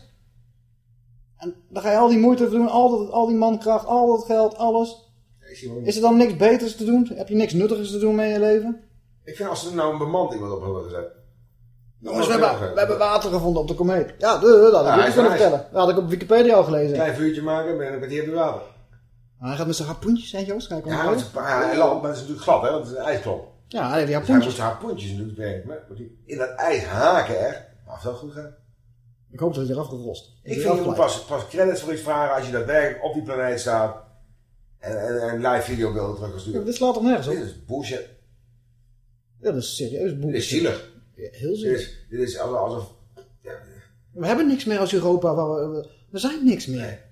En dan ga je al die moeite doen, al, dat, al die mankracht, al dat geld, alles. Ik. Is er dan niks beters te doen? Heb je niks nuttigers te doen met je leven? ik vind als er nou een bemand iemand op hadden gezet. Jongens, we hebben, we hebben water gevonden op de komeet. Ja, dat Ja, ik is kunnen vertellen. Dat had ik op Wikipedia al gelezen. Klein vuurtje maken, ben een kwartier op de water. Maar hij gaat met zijn harpoentjes, hè Joost? Kijk, Ja, dat ja, hij maar het is natuurlijk glad, hè, want het is een ijsklomp. Ja, die Dus hij harpoentjes. moest harpoentjes natuurlijk werken. Maar moet die in dat ijs haken echt. Maar of dat goed gaat? Ik hoop dat hij eraf gerost. Ik vind je moet pas, pas credits voor iets vragen als je daadwerkelijk op die planeet staat. En, en, en live videobeelden terug kan Ja, sturen. dit slaat toch nergens op? Dit is bullshit. Ja, dat is serieus Dit boek. is zielig. Ja, heel Dit zielig. is, dit is alsof... We hebben niks meer als Europa. Waar we, we, we zijn niks meer.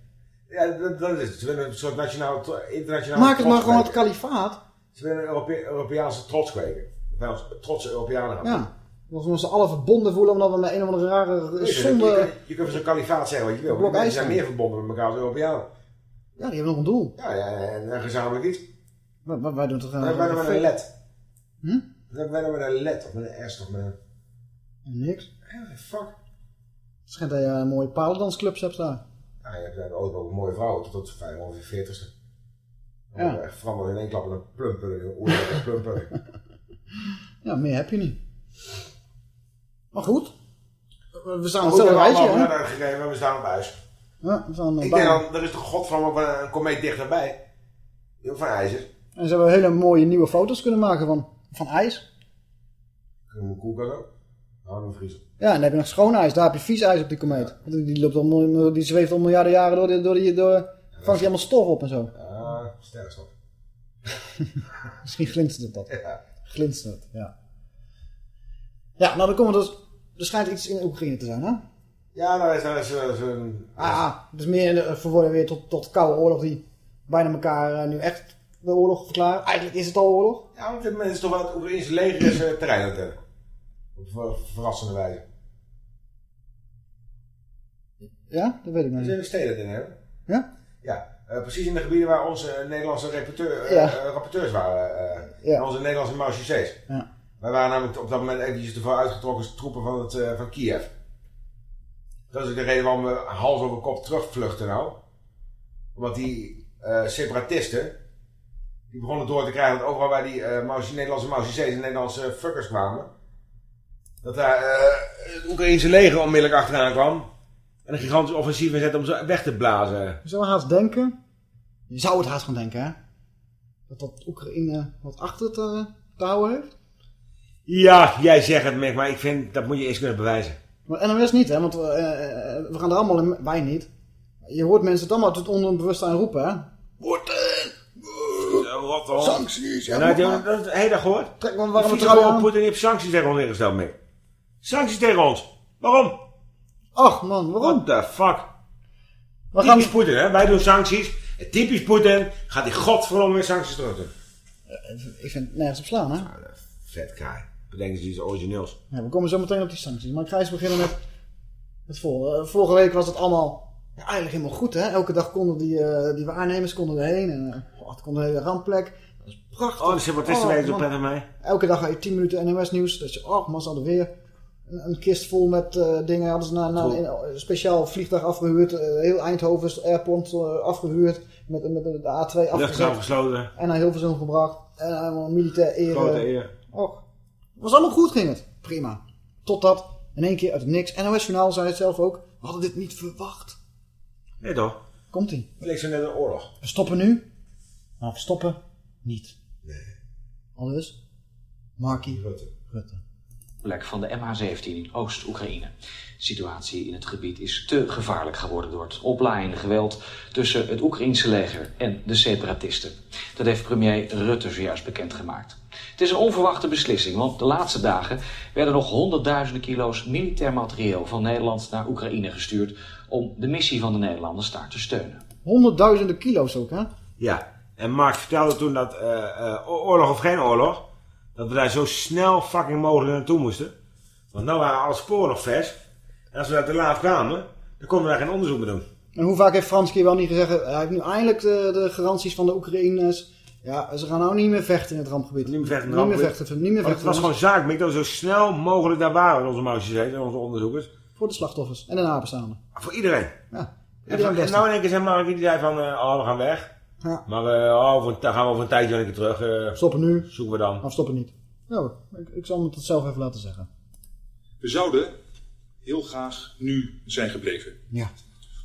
Ja, dat, dat is het. Ze willen een soort nationaal, internationaal Maak het maar gewoon het kalifaat. Ze willen een Europe Europeaanse trots kweken. Wij als trotse Europeanen gaan Ja. Dat we ons alle verbonden voelen omdat we met een of andere rare Je, zonde... kunt- je kunt van zo'n kalifaat zeggen wat je wil. Maar zijn meer verbonden met elkaar als Europeanen. Ja, die hebben nog een doel. Ja, ja en een gezamenlijk iets. Wij, wij- wij doen toch... Dan hebben wij met een led. Hm? Wij met een led of met een S of met een... Niks. Ja, fuck. Het schijnt dat je een mooie palendansclubs hebt staan. Ja, je hebt daar ooit ook een mooie vrouw tot tot vijf ongeveer veertigste. Ja. Echt veranderen in één klap met een plumper. Een. Ja, meer heb je niet. Maar goed. We we staan op we hetzelfde hebben allemaal hè? naar gegeven en we staan op huis. Ja, we staan eh, Ik denk dan, er is toch godverdomme ook wel een komeet dichterbij. Van is. En ze hebben hele mooie nieuwe foto's kunnen maken van, van ijs. Ik moet koelkast ook. Nou, een vriezer. Ja, en dan heb je nog schoon ijs. Daar heb je vies ijs op die komeet. Die, die, loopt al, die zweeft al miljarden jaren door. Die, door, die, door vangt hij allemaal stof op en zo. Ja, sterrenstof. Misschien glinstert het dat. Ja. Glinstert het, ja. Ja, nou dan komen we dus... Er schijnt iets in Oekraïne te zijn, hè? Ja, nou is, is eh, zo'n... Ah, het is meer een verworden weer tot, tot koude oorlog die bijna elkaar eh, nu echt de oorlog verklaren. Eigenlijk is het al oorlog. Ja, op dit moment is toch wel het Oekraïnse leger is, terrein aan het winnen. Op ver- verrassende wijze. Ja, dat weet ik nog Er niet. zijn steden in hebben. Ja? Ja, eh, precies in de gebieden waar onze Nederlandse rapporteur, eh, Ja. eh, rapporteurs waren. Ja. en Onze Nederlandse marechaussées. Ja. Wij waren namelijk op dat moment eventjes ervoor uitgetrokken als troepen van, het, van Kiev. Dat is ook de reden waarom we hals over kop terugvluchten nou. Omdat die separatisten, die begonnen door te krijgen dat overal waar die Nederlandse marechaussées en Nederlandse fuckers kwamen, dat daar het Oekraïnse leger onmiddellijk achteraan kwam. En een gigantisch offensief inzet om ze weg te blazen. Je zou haast denken... Je zou het haast gaan denken, hè? Dat dat Oekraïne wat achter te, te houden heeft. Ja, jij zegt het, Mick, maar ik vind dat moet je eerst kunnen bewijzen. Maar NOS niet, hè? Want we, eh, eh, we gaan er allemaal in... Wij niet. Je hoort mensen het allemaal tot onderbewustzijn roepen, hè? Rotterdam. Sancties, ja, nou, maar- heb je dat hele dag gehoord? Trek maar Waarom? Poetin heeft sancties tegen ons ingesteld, Mick. Sancties tegen ons. Waarom? Ach man, waarom? What the fuck? We gaan... Typisch Poetin, hè? Wij doen sancties. En typisch Poetin gaat die godverdomme weer sancties terug doen. Ik vind het nergens op slaan, hè? Vet kaai. Bedenken ze iets origineels. Ja, we komen zo meteen op die sancties. Maar ik ga eens beginnen met het volgende. Eh, vorige week was het allemaal ja, eigenlijk helemaal goed, hè? Elke dag konden die, eh, die waarnemers konden erheen. En uh, het kon een hele rampplek. Dat is prachtig. Oh, de separatisten Oh, weten man. prettig mee. Elke dag ga je 10 minuten NOS nieuws. Dat je, oh man, ze hadden weer een, kist vol met eh, dingen. Hadden ze naar, een, een speciaal vliegtuig afgehuurd. eh, heel Eindhoven Airport eh, afgehuurd. Met, met de A2 Luchtruim afgezet. gesloten. En naar Hilversum gebracht. En helemaal militair ere. Grote eer. Och, was allemaal goed ging het. Prima. Totdat in één keer uit het niks. NOS Journaal zei het zelf ook. We hadden dit niet verwacht. Nee toch? Komt-ie. Het leek zo net een oorlog. We stoppen nu. Maar we stoppen niet. Nee. Al dus. Markie Rutte. Rutte. Plek van de MH17 in Oost-Oekraïne. De situatie in het gebied is te gevaarlijk geworden door het oplaaiende geweld tussen het Oekraïense leger en de separatisten. Dat heeft premier Rutte zojuist bekendgemaakt. Het is een onverwachte beslissing, want de laatste dagen werden nog honderdduizenden kilo's militair materieel van Nederland naar Oekraïne gestuurd om de missie van de Nederlanders daar te steunen. Honderdduizenden kilo's ook, hè? Ja. En Mark vertelde toen dat eh, eh, oorlog of geen oorlog, dat we daar zo snel fucking mogelijk naartoe moesten. Want nou waren alle sporen nog vers. En als we daar te laat kwamen, dan konden we daar geen onderzoek meer doen. En hoe vaak heeft Franski wel niet gezegd... Hij heeft nu eindelijk de, de garanties van de Oekraïners... Ja, ze gaan nou niet meer vechten in het rampgebied. Niet meer vechten in Niet het meer rampgebied. vechten. Niet meer Maar het vechten. was gewoon zaak, dat we zo snel mogelijk daar waren, onze marechaussées en onze onderzoekers. Voor de slachtoffers. En de nabestaanden. Voor iedereen. Ja. En, Iedereen en nou in één keer zei Mark, die zei van, eh, oh, we gaan weg. Ja. Maar eh, oh, over een, gaan we over een tijdje een keer terug. eh, Stoppen nu. zoeken we dan. Of stoppen niet. Ja, ik, ik zal het zelf even laten zeggen. We zouden heel graag nu zijn gebleven. Ja.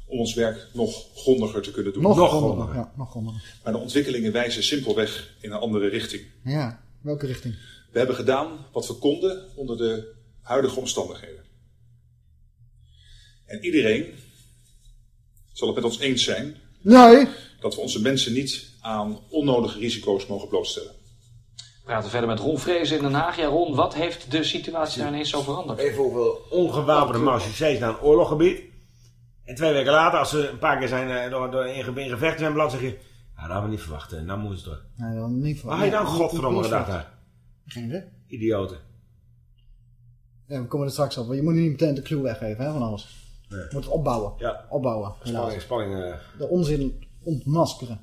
Om ons werk nog grondiger te kunnen doen. Nog, grondiger. Ja, nog grondiger. Maar de ontwikkelingen wijzen simpelweg in een andere richting. Ja, welke richting? We We hebben gedaan wat we konden onder de huidige omstandigheden. En iedereen zal het met ons eens zijn Nee. dat we onze mensen niet aan onnodige risico's mogen blootstellen. We praten verder met Ron Vrees in Den Haag. Ja, Ron, wat heeft de situatie daar ineens zo veranderd? Even hoeveel ongewapende marechaussées naar een oorloggebied. En twee weken later, als ze een paar keer zijn, eh, door, door in, in gevecht zijn beland, zeg je... Nou, dat hadden we niet verwacht. eh, Nou moeten ze door. Nee, dan niet van. Waar had je dan godverdomme gedacht daar? Geen idee. Idioten. Ja, we komen er straks op. Je moet niet meteen de clue weggeven hè, van alles. Je moet het opbouwen. Ja. Opbouwen. Spanning, spanning. eh. De onzin ontmaskeren.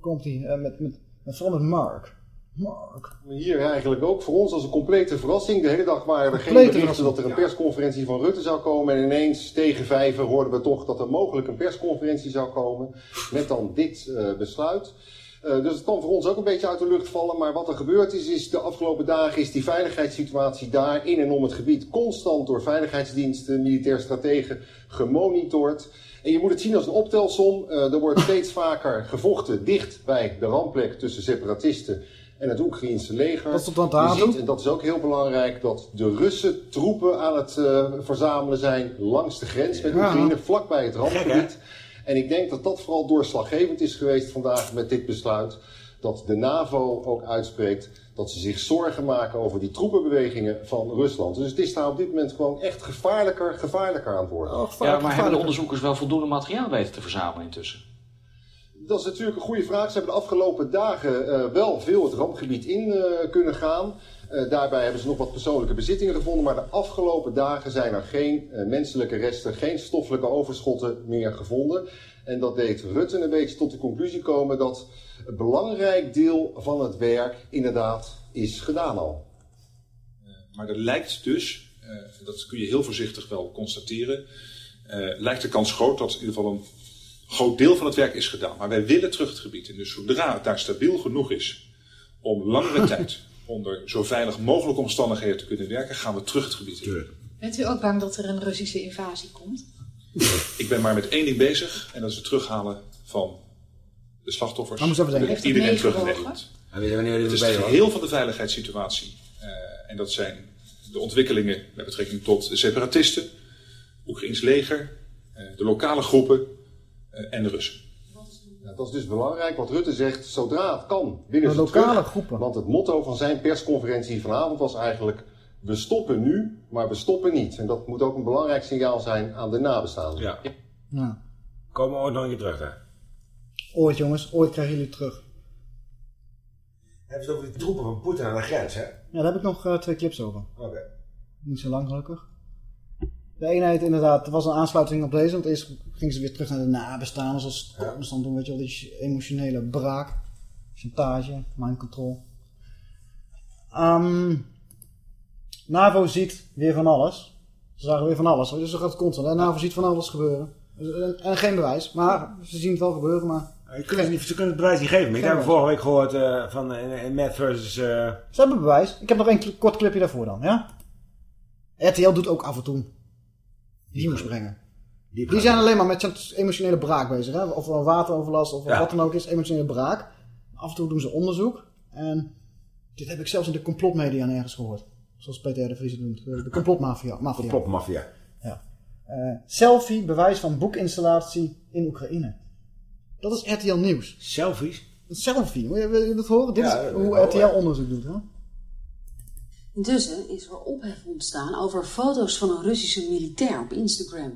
Komt hij eh, met, met, met, vooral met Mark. Mark. Hier eigenlijk ook. Voor ons als een complete verrassing. De hele dag waren er geen berichten verrassing. dat er een persconferentie van Rutte zou komen. En ineens tegen vijven hoorden we toch dat er mogelijk een persconferentie zou komen. Met dan dit eh, besluit. Eh, dus het kan voor ons ook een beetje uit de lucht vallen. Maar wat er gebeurd is, is de afgelopen dagen is die veiligheidssituatie daar in en om het gebied constant door veiligheidsdiensten, militair strategen gemonitord. En je moet het zien als een optelsom. Eh, er wordt steeds vaker gevochten dicht bij de rampplek tussen separatisten en het Oekraïense leger. Dat is tot aan ziet, en dat is ook heel belangrijk, dat de Russen troepen aan het eh, verzamelen zijn langs de grens met Ja. Oekraïne, vlakbij het rampgebied. En ik denk dat dat vooral doorslaggevend is geweest vandaag met dit besluit. Dat de NAVO ook uitspreekt dat ze zich zorgen maken over die troepenbewegingen van Rusland. Dus het is daar op dit moment gewoon echt gevaarlijker, gevaarlijker aan het worden. Ja, maar hebben de onderzoekers wel voldoende materiaal weten te verzamelen intussen? Dat is natuurlijk een goede vraag. Ze hebben de afgelopen dagen eh, wel veel het rampgebied in eh, kunnen gaan. Eh, daarbij hebben ze nog wat persoonlijke bezittingen gevonden. Maar de afgelopen dagen zijn er geen eh, menselijke resten, geen stoffelijke overschotten meer gevonden. En dat deed Rutte een beetje tot de conclusie komen dat een belangrijk deel van het werk inderdaad is gedaan al. Maar er lijkt dus, eh, dat kun je heel voorzichtig wel constateren, eh, lijkt de kans groot dat in ieder geval een groot deel van het werk is gedaan. Maar wij willen terug het gebied in. Dus zodra het daar stabiel genoeg is om langere tijd onder zo veilig mogelijke omstandigheden te kunnen werken, gaan we terug het gebied in. Bent u ook bang dat er een Russische invasie komt? Ik ben maar met één ding bezig en dat is het terughalen van de slachtoffers. Even denken. En iedereen Heeft het is het geheel van de veiligheidssituatie. Eh, en dat zijn de ontwikkelingen met betrekking tot de separatisten, Oekraïns leger, eh, de lokale groepen eh, en de Russen. Ja, dat is dus belangrijk wat Rutte zegt, zodra het kan willen De lokale terug. groepen. Want het motto van zijn persconferentie vanavond was eigenlijk... we stoppen nu, maar we stoppen niet. En dat moet ook een belangrijk signaal zijn aan de nabestaanden. Ja. Ja. Komen we ooit nog een keer terug daar? Ooit jongens, ooit krijgen jullie terug. Hebben ze het over die troepen van Poetin aan de grens, hè? Ja, daar heb ik nog eh, twee clips over. Oké. Niet zo lang gelukkig. De eenheid inderdaad, er was een aansluiting op deze, want eerst gingen ze weer terug naar de nabestaanden, zoals Ja. constant doen, weet je wel, die emotionele braak, chantage, mind control. Ehm, NAVO ziet weer van alles. Ze zagen weer van alles, dus dat gaat constant. En NAVO ziet van alles gebeuren. En, en geen bewijs, maar ze zien het wel gebeuren, maar... Ze kunnen, het niet, ze kunnen het bewijs niet geven. Maar ik heb vorige week gehoord eh, van uh, in Matt versus... eh, Ze hebben bewijs. Ik heb nog een kort clipje daarvoor dan, ja? RTL doet ook af en toe nieuws brengen. Die zijn alleen maar met emotionele braak bezig. Hè? Of er wateroverlast of Ja. wat dan ook is, emotionele braak. Af en toe doen ze onderzoek. En dit heb ik zelfs in de complotmedia nergens gehoord. Zoals Peter de Vries het noemt. De complotmafia. mafia. Complotmafia. Ja. Eh, selfie, bewijs van boekinstallatie in Oekraïne. Dat is RTL Nieuws. Selfies? Een selfie, wil je, wil je dat horen? Dit Ja, is hoe RTL onderzoek doet. Hè? Intussen is er ophef ontstaan over foto's van een Russische militair op Instagram.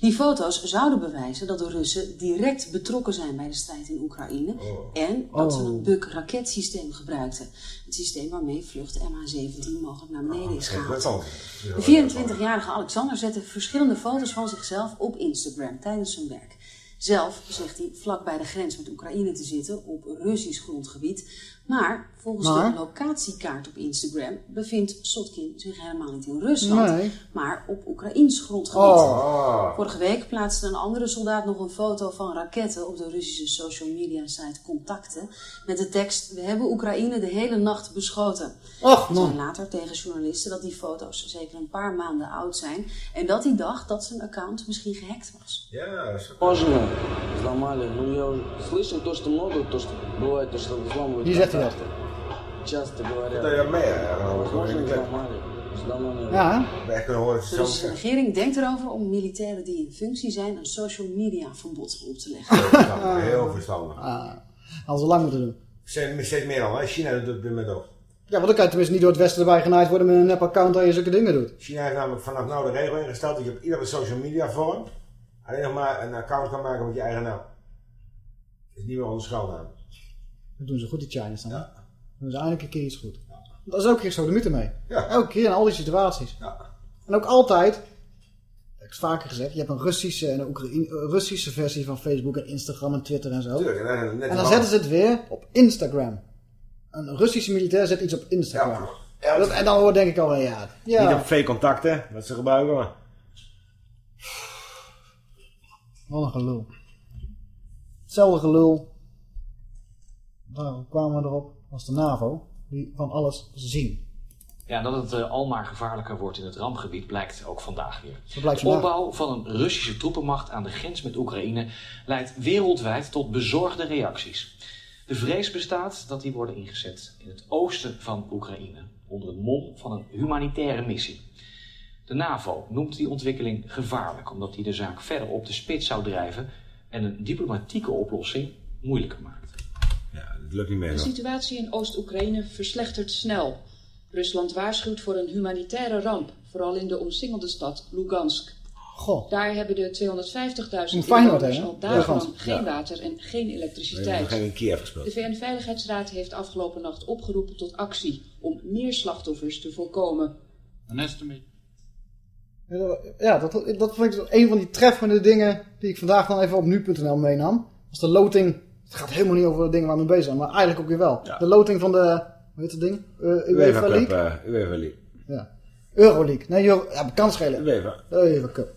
Die foto's zouden bewijzen dat de Russen direct betrokken zijn bij de strijd in Oekraïne en dat ze Oh. een Buk raketsysteem gebruikten. Het systeem waarmee vlucht MH17 mogelijk naar beneden is gehaald. De 24-jarige Alexander zette verschillende foto's van zichzelf op Instagram tijdens zijn werk. Zelf zegt hij vlak bij de grens met Oekraïne te zitten op Russisch grondgebied. Maar volgens Maar? de locatiekaart op Instagram bevindt Sotkin zich helemaal niet in Rusland, Nee. maar op Oekraïns grondgebied. Oh. Vorige week plaatste een andere soldaat nog een foto van raketten op de Russische social media site Contacten met de tekst: We hebben Oekraïne de hele nacht beschoten. Och, Hij zei man. later tegen journalisten dat die foto's zeker een paar maanden oud zijn en dat hij dacht dat zijn account misschien gehackt was. Ja, dat is Можно взломали. Ну, я слышал то, что много, то, что бывает, то, что взламывают. Hier just is meer? Ja, Dat je mee, ja. De regering denkt erover om militairen die in functie zijn een social media verbod op te leggen. Heel verstandig. Ah. Al ah. zo lang moeten doen. Steeds meer al, hè? China doet dit met ook. Ja, want dan kan je tenminste niet door het Westen erbij genaaid worden met een nep-account dat je zulke dingen doet. China heeft namelijk vanaf nou de regel ingesteld dat je op ieder social media vorm alleen nog maar een account kan maken met je eigen naam. Dat is niet meer onder. Dat doen ze goed, die Chinese dan. Ja. Ze eindelijk een keer iets goed. Dat is ook keer zo de mythe mee. Elke keer in al die situaties. En ook altijd, dat heb ik vaker gezegd, je hebt een Russische en een Oekraïne, een Russische versie van Facebook en Instagram en Twitter en zo. Tuurlijk, en dan- net en dan zetten ze het weer op Instagram. Een Russische militair zet iets op Instagram. Dat- en dan hoor denk ik al, ja, ja. Niet op V-contacten, wat ze gebruiken, maar... Wat een gelul. Hetzelfde gelul. Daar kwamen we erop. Was de NAVO. Die van alles zien. Ja, dat het eh, al maar gevaarlijker wordt in het rampgebied blijkt ook vandaag weer. De opbouw van een Russische troepenmacht aan de grens met Oekraïne leidt wereldwijd tot bezorgde reacties. De vrees bestaat dat die worden ingezet in het oosten van Oekraïne onder het mom van een humanitaire missie. De NAVO noemt die ontwikkeling gevaarlijk omdat die de zaak verder op de spits zou drijven en een diplomatieke oplossing moeilijker maakt. Het lukt niet meer. De situatie in Oost-Oekraïne verslechtert snel. Rusland waarschuwt voor een humanitaire ramp, vooral in de omsingelde stad Lugansk. Goh. Daar hebben de 250.000 Een Feyenoord, inwoners al dagenlang Lugansk. geen Ja. water en geen We elektriciteit. hebben geen in Kiev gespeeld. De VN-veiligheidsraad heeft afgelopen nacht opgeroepen tot actie om meer slachtoffers te voorkomen. Ja, dat, dat vond ik een van die treffende dingen die ik vandaag dan even op nu.nl meenam. Was de loting. Het gaat helemaal niet over de dingen waar we mee bezig zijn, maar eigenlijk ook weer wel. De loting van de. Hoe heet dat ding? Uh, UEFA UEFA Cup, League? UEFA League. Ja. Euroleague. Nee, Euro, ja, kan schelen. UEFA. De UEFA Cup.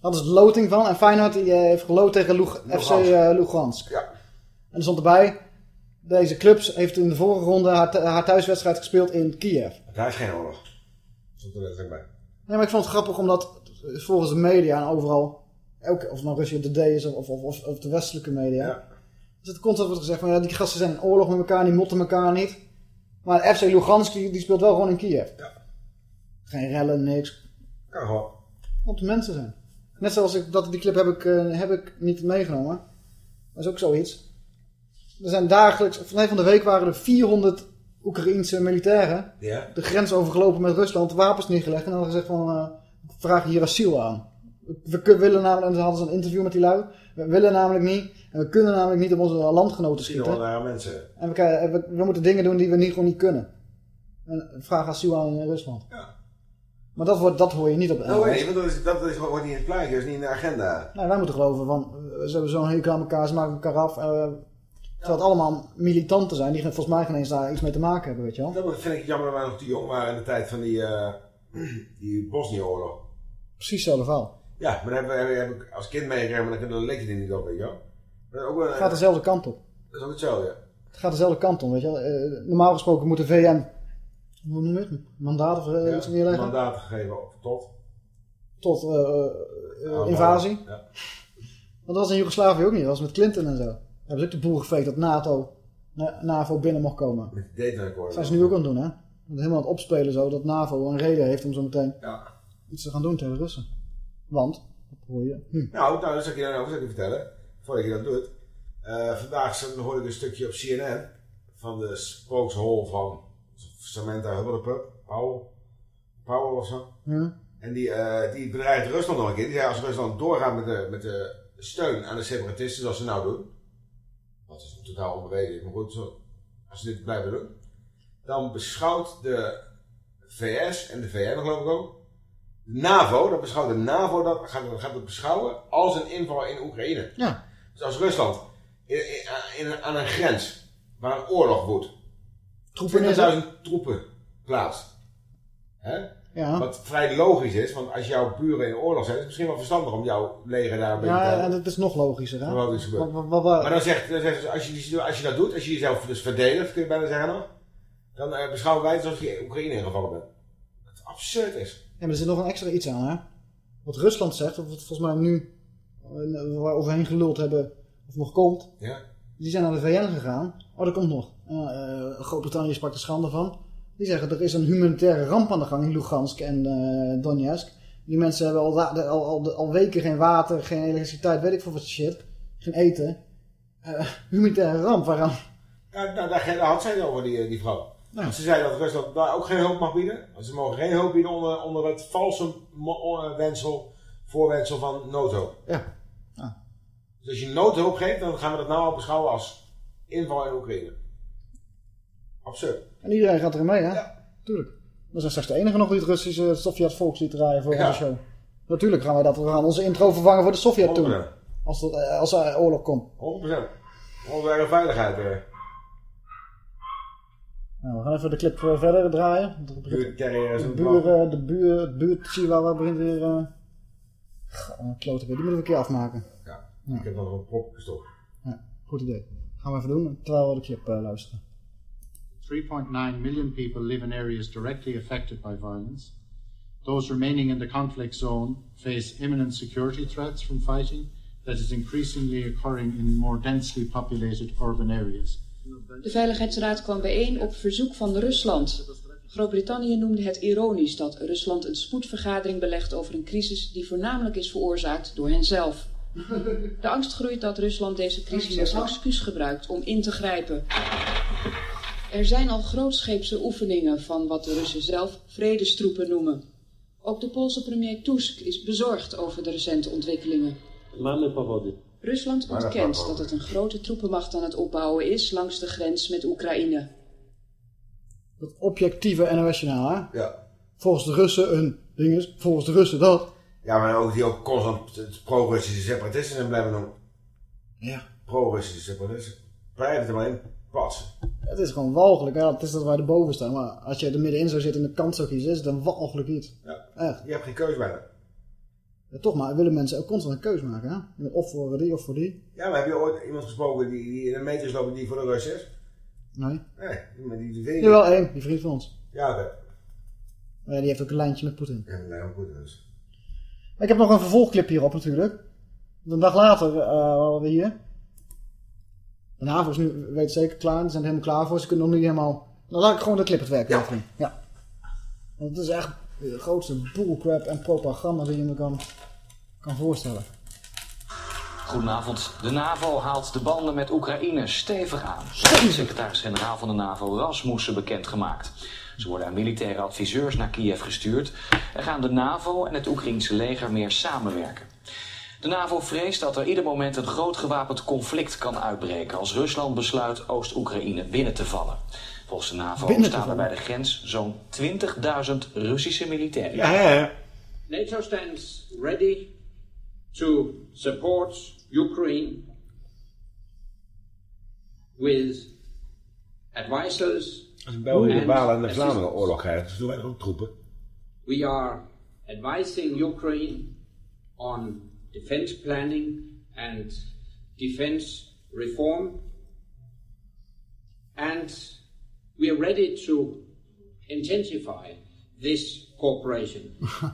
Dat is de loting van. En Feyenoord die, eh, heeft geloot tegen Lug- FC eh, Lugansk. Ja. En er stond erbij. Deze clubs heeft in de vorige ronde haar, haar thuiswedstrijd gespeeld in Kiev. Daar is geen oorlog. Stond er letterlijk bij. Nee, maar ik vond het grappig omdat volgens de media en overal, of het nou Russia Today is of, of, of, of de westelijke media, dus het constant wordt gezegd van ja, die gasten zijn in oorlog met elkaar, die motten elkaar niet. Maar FC Lugansk die, die speelt wel gewoon in Kiev. Geen rellen, niks. Kan gewoon. Want de mensen zijn. Net zoals ik, dat, die clip heb ik, eh, heb ik niet meegenomen. Dat is ook zoiets. Er zijn dagelijks, of nee, van de week waren er 400 Oekraïense militairen Ja. de grens overgelopen met Rusland, wapens neergelegd en hadden gezegd van, we vragen hier asiel aan. We willen namelijk, en dan hadden ze een interview met die lui, we willen namelijk niet, en we kunnen namelijk niet op onze landgenoten schieten. 400 mensen. En we, krijgen- we, we moeten dingen doen die we niet, gewoon niet kunnen. En vragen asiel aan in Rusland. Maar dat, wordt, dat hoor je niet op de Nou, je, want dat, is, dat is, wordt niet in het plaatje, dat is niet in de agenda. Nee, wij moeten geloven van, eh, ze hebben zo'n hekel aan elkaar, ze maken elkaar af. terwijl het allemaal militanten zijn die volgens mij geen eens daar iets mee te maken hebben, weet je wel. Dat vind ik jammer dat wij nog te jong waren in de tijd van die, eh die Bosnië-oorlog. Precies hetzelfde verhaal. Ja, maar dan heb, ik als kind meegekregen, maar dan, leek je er niet op, weet je wel. Dat ook Het gaat dezelfde kant op. Dat is ook hetzelfde, ja. Het gaat dezelfde kant om, weet je wel. Eh, normaal gesproken moet de VN, hoe noem je het, mandaat of eh, iets neerleggen? mandaat gegeven op- tot. Tot eh, invasie. Ja. Want dat was in Joegoslavië ook niet, dat was met Clinton en zo. Daar hebben ze ook de boel gefaked dat NATO, Na- NAVO binnen mocht komen. Het Dayton-akkoord. Dat zijn ze nu ook aan het doen, hè. Dat helemaal aan het opspelen zo, dat NAVO een reden heeft om zo meteen Ja. iets te gaan doen tegen de Russen. Want, dat hoor je nu. Nou, nou, dat zal ik je dan over zal vertellen. Voordat je dat doet. Eh, vandaag hoorde ik een stukje op CNN van de spokeshole van Samantha Hubbardpup, Powell, Powell of zo. Ja. En die, eh, die bedreigt Rusland nog een keer. Die zei als Rusland doorgaat met de, met de steun aan de separatisten zoals ze nou doen. Wat is totaal onbewezen is, maar goed, zo, als ze dit blijven doen. Dan beschouwt de VS en de VN geloof ik ook. NAVO, dat beschouwt de NAVO dat, gaat, gaat het beschouwen als een inval in Oekraïne. Ja. Dus als Rusland in, in- in- aan een grens waar een oorlog woedt, Troepen 20.000 troepen plaatst. Hè? Ja. Wat vrij logisch is, want als jouw buren in oorlog zijn, is het misschien wel verstandig om jouw leger daar een beetje te Ja, dat is nog logischer, hè. Wat is Maar dan zegt, dan zegt ze, als je, als je dat doet, als je jezelf dus verdedigt, kun je bijna zeggen nog, dan eh, beschouwen wij het alsof je in Oekraïne ingevallen bent. Wat absurd is. Ja, maar er zit nog een extra iets aan, hè. Wat Rusland zegt, of wat volgens mij nu eh, waar overheen geluld hebben, of nog komt. Ja. Die zijn naar de VN gegaan. Oh, dat komt nog. Eh, Groot-Brittannië sprak er schande van. Die zeggen er is een humanitaire ramp aan de gang in Lugansk en eh, Donetsk. Die mensen hebben al, al, al, al weken geen water, geen elektriciteit, weet ik veel wat shit. Geen eten. Humanitaire ramp, waaraan... Ja, nou, daar, daar had zij het over, die, die vrouw. Ja. Ze zei dat Rusland daar ook geen hulp mag bieden. Ze mogen geen hulp bieden onder, onder het valse eh, wensel, voorwensel van noodhulp. Ja. Ja. Dus als je noodhulp geeft, dan gaan we dat nou al beschouwen als inval in Oekraïne. Absurd. En iedereen gaat erin mee, hè? Ja. Tuurlijk. We zijn straks de enige nog die het Russische Sovjet-volkslied draaien voor Ja. onze show. Natuurlijk gaan wij dat. We gaan onze intro vervangen voor de Sovjet toen. 100%. Als, dat, eh, als er oorlog komt. 100%. Onze eigen veiligheid. eh. Nou, we gaan even de clip eh, verder draaien. Er is De een buren, de buur, het buurt Chihuahua begint weer... eh uh, klote weer. Die moeten we een keer afmaken. Ja, Ja. ik heb nog een prop gestopt. Ja, goed idee. Gaan we even doen, terwijl we de clip eh, luisteren. 3.9 million people live in areas directly affected by violence. Those remaining in the conflict zone face imminent security threats from fighting that is increasingly occurring in more densely populated urban areas. De Veiligheidsraad kwam bijeen op verzoek van Rusland. Groot-Brittannië noemde het ironisch dat Rusland een spoedvergadering belegt over een crisis die voornamelijk is veroorzaakt door henzelf. De angst groeit dat Rusland deze crisis als excuus gebruikt om in te grijpen. Er zijn al grootscheepse oefeningen van wat de Russen zelf vredestroepen noemen. Ook de Poolse premier Tusk is bezorgd over de recente ontwikkelingen. Maar dat ontkent dat het een grote troepenmacht aan het opbouwen is langs de grens met Oekraïne. Dat objectieve NOS-journaal, hè? Ja. Volgens de Russen een ding is, volgens de Russen dat. Ja, maar ook die ook constant pro-Russische separatisten in blijven noemen. Ja. Pro-Russische separatisten. Blijf het er maar in passen. Het is gewoon walgelijk. Ja, het is dat wij erboven staan. Maar als je er middenin zou zitten en de kant zou kiezen, is het een walgelijk iets. Ja. Echt. Je hebt geen keuze bijna. Ja, toch maar willen mensen ook constant een keuze maken, hè? Of voor die of voor die. Ja, maar heb je ooit iemand gesproken die, die in een meters loopt die voor de Russen is? Nee. Nee, die, die, die Jawel, één. Die vriend van ons. Ja, oké. Maar ja, die heeft ook een lijntje met Poetin. Ja, nee, goed dus. Ik heb nog een vervolgclip hierop natuurlijk. Een dag later eh waren we hier. De NAVO is nu, weet zeker, klaar. Ze zijn er helemaal klaar voor. Ze kunnen nog niet helemaal... Dan laat ik gewoon de clip het werk. Ja. Want het is echt de grootste bullcrap en propaganda die je me kan, kan voorstellen. Goedenavond. De NAVO haalt de banden met Oekraïne stevig aan. Secretaris-generaal van de NAVO Rasmussen bekendgemaakt. Ze worden aan militaire adviseurs naar Kiev gestuurd en gaan de NAVO en het Oekraïense leger meer samenwerken. De NAVO vreest dat er ieder moment een groot gewapend conflict kan uitbreken als Rusland besluit Oost-Oekraïne binnen te vallen. Volgens de NAVO Binnen staan er bij de grens zo'n 20.000 Russische militairen. Ja, ja, ja. NATO stands ready to support Ukraine with advisors. Als België de and Walen en de. Vlamingen oorlog dus doen wij ook troepen. We are advising Ukraine on defense planning and defense reform. And we are ready to intensify this cooperation.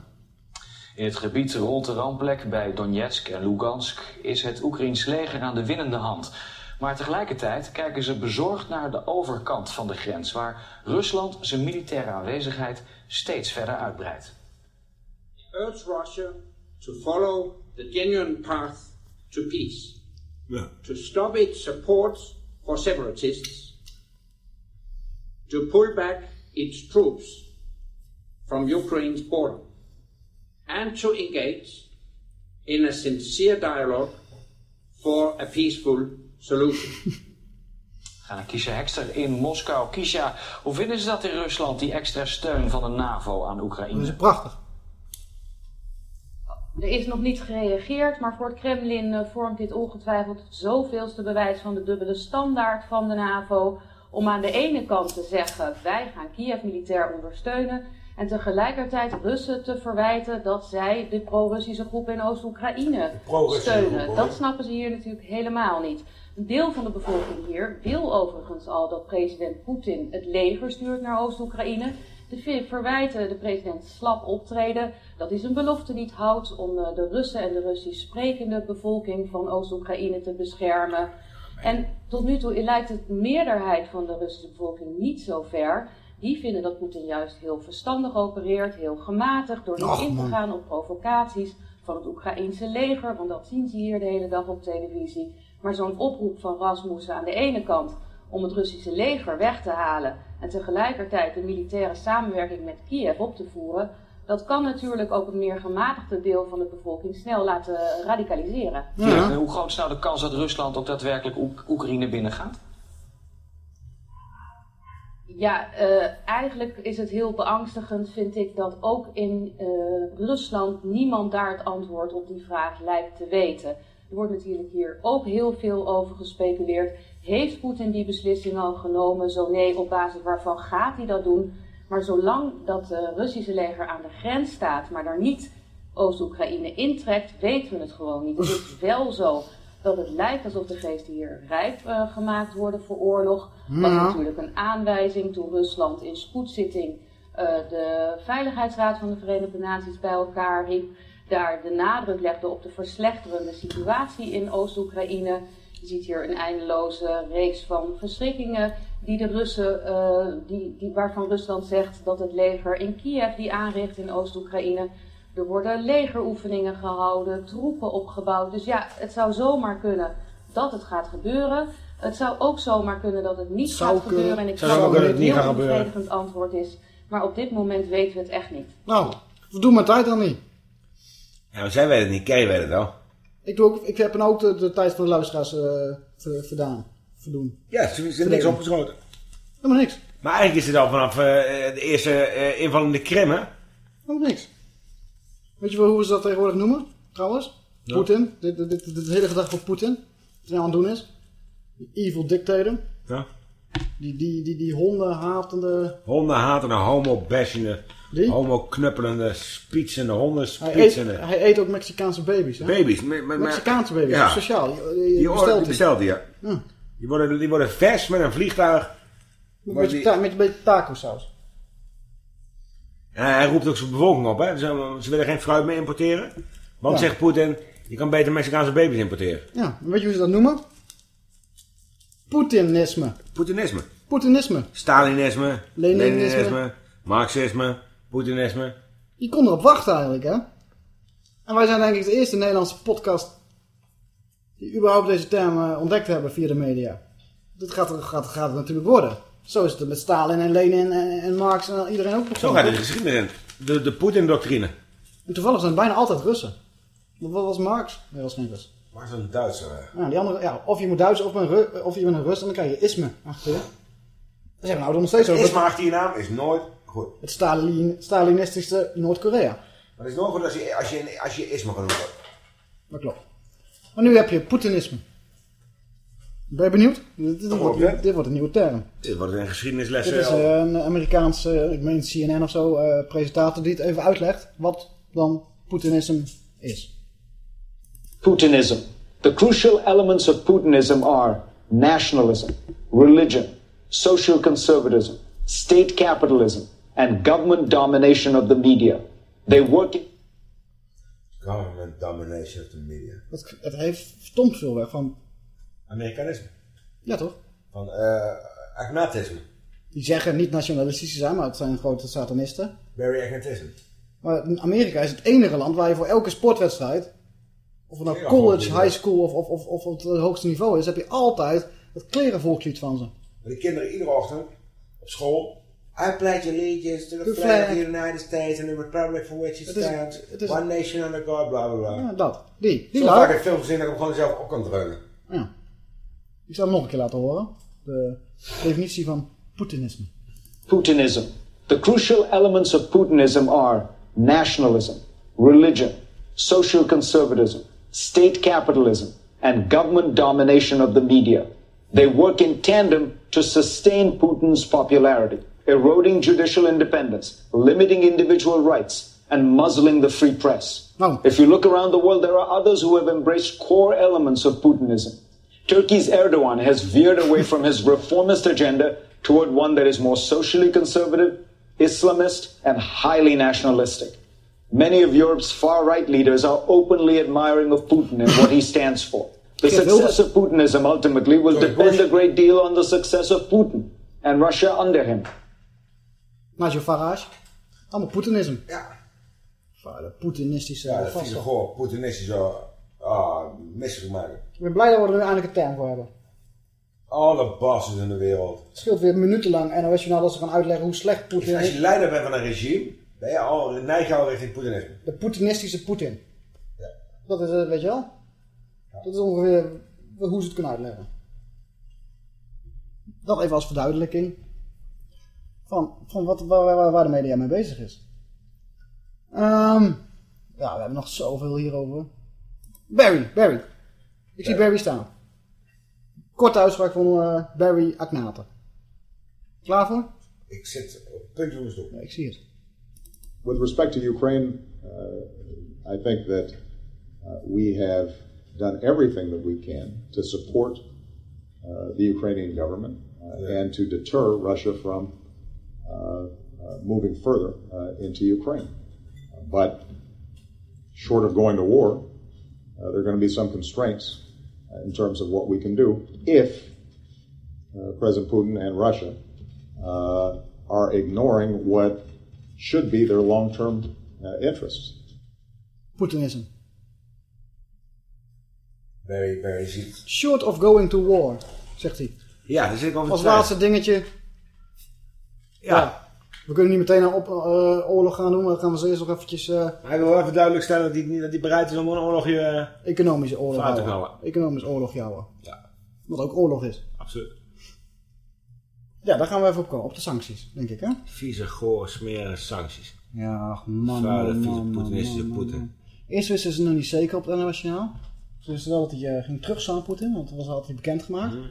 In het gebied rond de rampplek bij Donetsk en Lugansk is het Oekraïns leger aan de winnende hand. Maar tegelijkertijd kijken ze bezorgd naar de overkant van de grens, waar Rusland zijn militaire aanwezigheid steeds verder uitbreidt. urge Russia to follow the genuine path to peace, Ja. to stop its support for separatists, to pull back its troops from Ukraine's border, and to engage in a sincere dialogue for a peaceful solution. We gaan naar Kisha Hekster in Moskou. Kisha, hoe vinden ze dat in Rusland, die extra steun van de NAVO aan Oekraïne? Dat is prachtig. Er is nog niet gereageerd, maar voor het Kremlin eh, vormt dit ongetwijfeld het zoveelste bewijs van de dubbele standaard van de NAVO. Om aan de ene kant te zeggen, wij gaan Kiev militair ondersteunen. En tegelijkertijd Russen te verwijten dat zij de pro-Russische groep in Oost-Oekraïne steunen. groep, Dat snappen ze hier natuurlijk helemaal niet. Een deel van de bevolking hier wil overigens al dat president Poetin het leger stuurt naar Oost-Oekraïne. De verwijten de president slap optreden, dat hij zijn belofte niet houdt om eh, de Russen en de Russisch sprekende bevolking van Oost-Oekraïne te beschermen. En tot nu toe lijkt het meerderheid van de Russische bevolking niet zo ver. Die vinden dat Poetin juist heel verstandig opereert, heel gematigd, door niet in te gaan op provocaties van het Oekraïense leger, want dat zien ze hier de hele dag op televisie. Maar zo'n oproep van Rasmussen aan de ene kant om het Russische leger weg te halen en tegelijkertijd de militaire samenwerking met Kiev op te voeren, dat kan natuurlijk ook een meer gematigde deel van de bevolking snel laten radicaliseren. Ja. En hoe groot is nou de kans dat Rusland ook daadwerkelijk Oek- Oekraïne binnengaat? Ja, eh, eigenlijk is het heel beangstigend, vind ik, dat ook in eh, Rusland niemand daar het antwoord op die vraag lijkt te weten. Er wordt natuurlijk hier ook heel veel over gespeculeerd. Heeft Poetin die beslissing al genomen? Zo nee, op basis waarvan gaat hij dat doen? Maar zolang dat het Russische leger aan de grens staat, maar daar niet Oost-Oekraïne intrekt, weten we het gewoon niet. Het is wel zo dat het lijkt alsof de geesten hier rijp eh, gemaakt worden voor oorlog. Was Ja. natuurlijk een aanwijzing toen Rusland in spoedzitting eh, de Veiligheidsraad van de Verenigde Naties bij elkaar riep. Daar de nadruk legde op de verslechterende situatie in Oost-Oekraïne. Je ziet hier een eindeloze reeks van verschrikkingen die de Russen, eh, die, die, waarvan Rusland zegt dat het leger in Kiev die aanricht in Oost-Oekraïne. Er worden legeroefeningen gehouden, troepen opgebouwd. Dus ja, het zou zomaar kunnen dat het gaat gebeuren. Het zou ook zomaar kunnen dat het niet Zou gaat gebeuren. En ik Zou dat kunnen het dat het een niet heel gebeuren. bevredigend antwoord is. Maar op dit moment weten we het echt niet. Nou, doe mijn tijd dan niet. Ja, maar zij weten het niet, Kay weet het wel. Ik, doe ook, ik heb dan ook de, de tijd van de luisteraars eh ver- verdaan. Ja, ze is niks opgeschoten. Helemaal niks. Maar eigenlijk is het al vanaf eh, de eerste eh, inval in de Krim, hè? Helemaal niks. Weet je wel hoe ze dat tegenwoordig noemen? Trouwens? Ja. Poetin. Dit, dit, dit, dit hele gedachte van Poetin. Wat hij nou aan het doen is. Die evil dictator. Ja. Die, die, die, die hondenhatende... Hondenhatende, homo-bashende, homo-knuppelende, spietsende, honden Hij eet, spietsende. hij eet ook Mexicaanse baby's. Hè? Baby's. me- me- me- Mexicaanse baby's. Ja. Sociaal. Je, je Die, bestelt bestelt, die die. bestelt die, ja. Ja. Die, worden, die worden vers met een vliegtuig. Met een beetje. En hij roept ook zijn bevolking op, hè. Ze, ze willen geen fruit meer importeren. Want Ja. zegt Poetin, je kan beter Mexicaanse baby's importeren. Ja, weet je hoe ze dat noemen? Poetinisme. Poetinisme. Poetinisme. Stalinisme, Leninisme. Leninisme, Marxisme, Poetinisme. Je kon erop wachten eigenlijk, hè? En wij zijn denk ik de eerste Nederlandse podcast die überhaupt deze term eh, ontdekt hebben via de media. Dit gaat, gaat, gaat het natuurlijk worden. Zo is het met Stalin en Lenin en, en Marx en iedereen ook Zo gaat de geschiedenis in. De, de Poetin-doctrine. Toevallig zijn het bijna altijd Russen. Wat was Marx? Nee, dat was geen Rus. Maar zo'n Duitser. hè. Ja, die andere, ja, of je moet Duits of, een Ru- of je bent een Rus en dan krijg je isme achter je. Zeggen we nou nog steeds over. Isme achter je naam is nooit goed. Het Stalin, Stalinistische Noord-Korea. Maar het is nooit goed als je, als je, als je isme genoemd wordt. Dat klopt. Maar nu heb je Poetinisme. Ben je benieuwd? Dit, wordt, dit wordt een nieuwe term. Dit wordt een geschiedenisles. Dit is eh, eh, een Amerikaanse, eh, ik meen CNN of zo, eh, presentator die het even uitlegt wat dan Poetinisme is. Putinism. The crucial elements of Putinism are nationalism, religion, social conservatism, state capitalism, and government domination of the media. They work in Government domination of the media. Het, het heeft stomp veel weg van, Amerikanisme. ja toch? Van eh agnatisme. Die zeggen niet nationalistisch te zijn, maar het zijn grote satanisten. Very agnatisme. Maar Amerika is het enige land waar je voor elke sportwedstrijd, of het nou college, high school of, of, of, of op het hoogste niveau is, heb je altijd het klerenvolkslied van ze. Maar die kinderen iedere ochtend op school. I pledge allegiance to the, The flag, flag. of the United States and the republic for which it, Het is- stands. het is- One nation under God, bla bla bla. Ja, dat. Die. Die Zo lui. vaak heb ik veel gezien dat ik hem gewoon zelf op kan dreunen. Ja. Ik zal hem nog een keer laten horen. De definitie van Poetinisme. Putinism. The crucial elements of Putinism are nationalism, religion, social conservatism, state capitalism, and government domination of the media. They work in tandem to sustain Putin's popularity, eroding judicial independence, limiting individual rights, and muzzling the free press. If you look around the world, there are others who have embraced core elements of Putinism. Turkey's Erdogan has veered away from his reformist agenda toward one that is more socially conservative, Islamist, and highly nationalistic. Many of Europe's far right leaders are openly admiring of Putin and what he stands for. The success of Putinism ultimately will depend a great deal on the success of Putin and Russia under him. Nigel Farage. Allemaal Poetinisme. Ja. De Poetinistische Ja, dat gasten. vind ik gewoon Poetinistisch zo ah, misselijk maken. Ik ben blij dat we er nu eindelijk een term voor hebben. Alle bastards in de wereld. Het scheelt weer minutenlang NOS-journaal dat ze gaan uitleggen hoe slecht Poetin Als je is. leider bent van een regime, ben je al, neig je al richting Poetinisme. De Poetinistische Poetin. Dat is, het, weet je wel? Dat is ongeveer hoe ze het kunnen uitleggen. Dat even als verduidelijking. Van, van wat, waar, de media mee bezig is. Ehm, ja, we hebben nog zoveel hierover. Barry, Barry. Ik zie Barry staan. Korte uitspraak van eh, Barry Agnater. Klaar voor? Ik zit op het puntje van mijn ik zie het. With respect to Ukraine, uh, I think that uh, we have done everything that we can to support uh, the Ukrainian government and to deter Russia from moving further uh, into Ukraine. but short of going to war, uh, there are going to be some constraints uh, in terms of what we can do if uh, President Putin and Russia uh, are ignoring what should be their long term uh, interests. Poetinisme. Very, very ziek. Short of going to war, zegt hij. Ja, daar zit ik over Als laatste dingetje. Ja. We kunnen niet meteen een op, eh, oorlog gaan doen, maar dan gaan we ze eerst nog eventjes... eh, Hij wil wel even duidelijk stellen dat hij, niet- dat hij bereid is om een oorlogje eh, economische oorlog te houden. Economisch oorlog houden. Ja. Wat ook oorlog is. Absoluut. Ja, daar gaan we even op komen. Op de sancties, denk ik, hè? Vieze, goor, smerige sancties. Ja, ach, man, Vuile, man, vieze, Poetinistische Poetin. Eerst wisten ze nog niet zeker op het internationaal. Ze wisten wel dat hij ging terugslaan, Poetin, want dat was altijd bekendgemaakt. Mhm.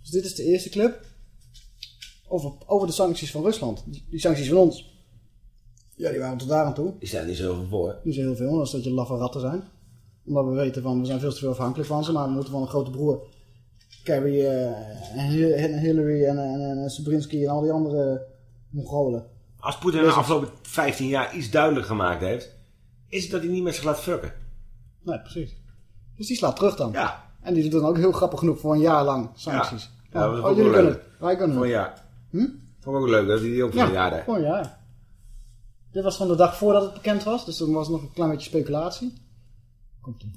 Dus dit is de eerste club. Over, over de sancties van Rusland. Die, die sancties van ons. Ja, die waren tot daar aan toe. Die zijn niet zo veel voor. Niet zo heel veel, dat is dat je laffe ratten zijn. Omdat we weten van, we zijn veel te veel afhankelijk van ze, maar we moeten van een grote broer. Kerry eh, en Hi- en Hillary en, en, en Sabrinsky en al die andere Mongolen. Als Poetin in de afgelopen 15 jaar iets duidelijk gemaakt heeft, is het dat hij niet met zich laat fucken. Nee, precies. Dus die slaat terug dan. Ja. En die doet dan ook heel grappig genoeg voor een jaar lang sancties. Ja, was oh, jullie kunnen het. Wij kunnen Voor het. een jaar. Hm? Vond ik ook leuk dat hij die ook Ja, voor een jaar. Dit was van de dag voordat het bekend was, dus dan was het nog een klein beetje speculatie. Komt ie.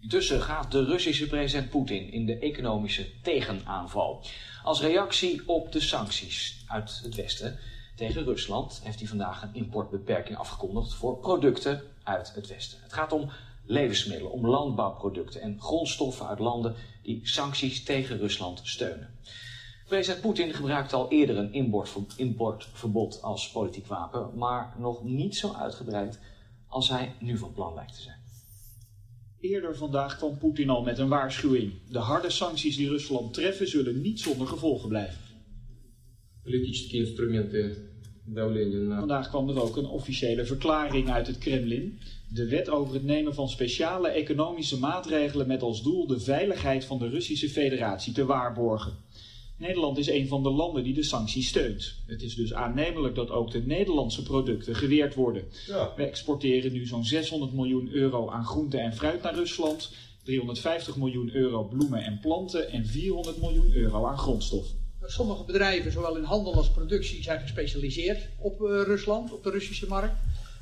Intussen gaat de Russische president Poetin in de economische tegenaanval. Als reactie op de sancties uit het Westen tegen Rusland heeft hij vandaag een importbeperking afgekondigd voor producten uit het Westen. Het gaat om levensmiddelen, om landbouwproducten en grondstoffen uit landen die sancties tegen Rusland steunen. President Poetin gebruikte al eerder een importverbod als politiek wapen, maar nog niet zo uitgebreid als hij nu van plan lijkt te zijn. Eerder vandaag kwam Poetin al met een waarschuwing. De harde sancties die Rusland treffen zullen niet zonder gevolgen blijven. Politieke instrumenten. Nou. Vandaag kwam er ook een officiële verklaring uit het Kremlin. De wet over het nemen van speciale economische maatregelen met als doel de veiligheid van de Russische Federatie te waarborgen. Nederland is een van de landen die de sancties steunt. Het is dus aannemelijk dat ook de Nederlandse producten geweerd worden. Ja. We exporteren nu zo'n 600 miljoen euro aan groente en fruit naar Rusland, 350 miljoen euro bloemen en planten en 400 miljoen euro aan grondstof. Sommige bedrijven, zowel in handel als productie, zijn gespecialiseerd op eh, Rusland, op de Russische markt.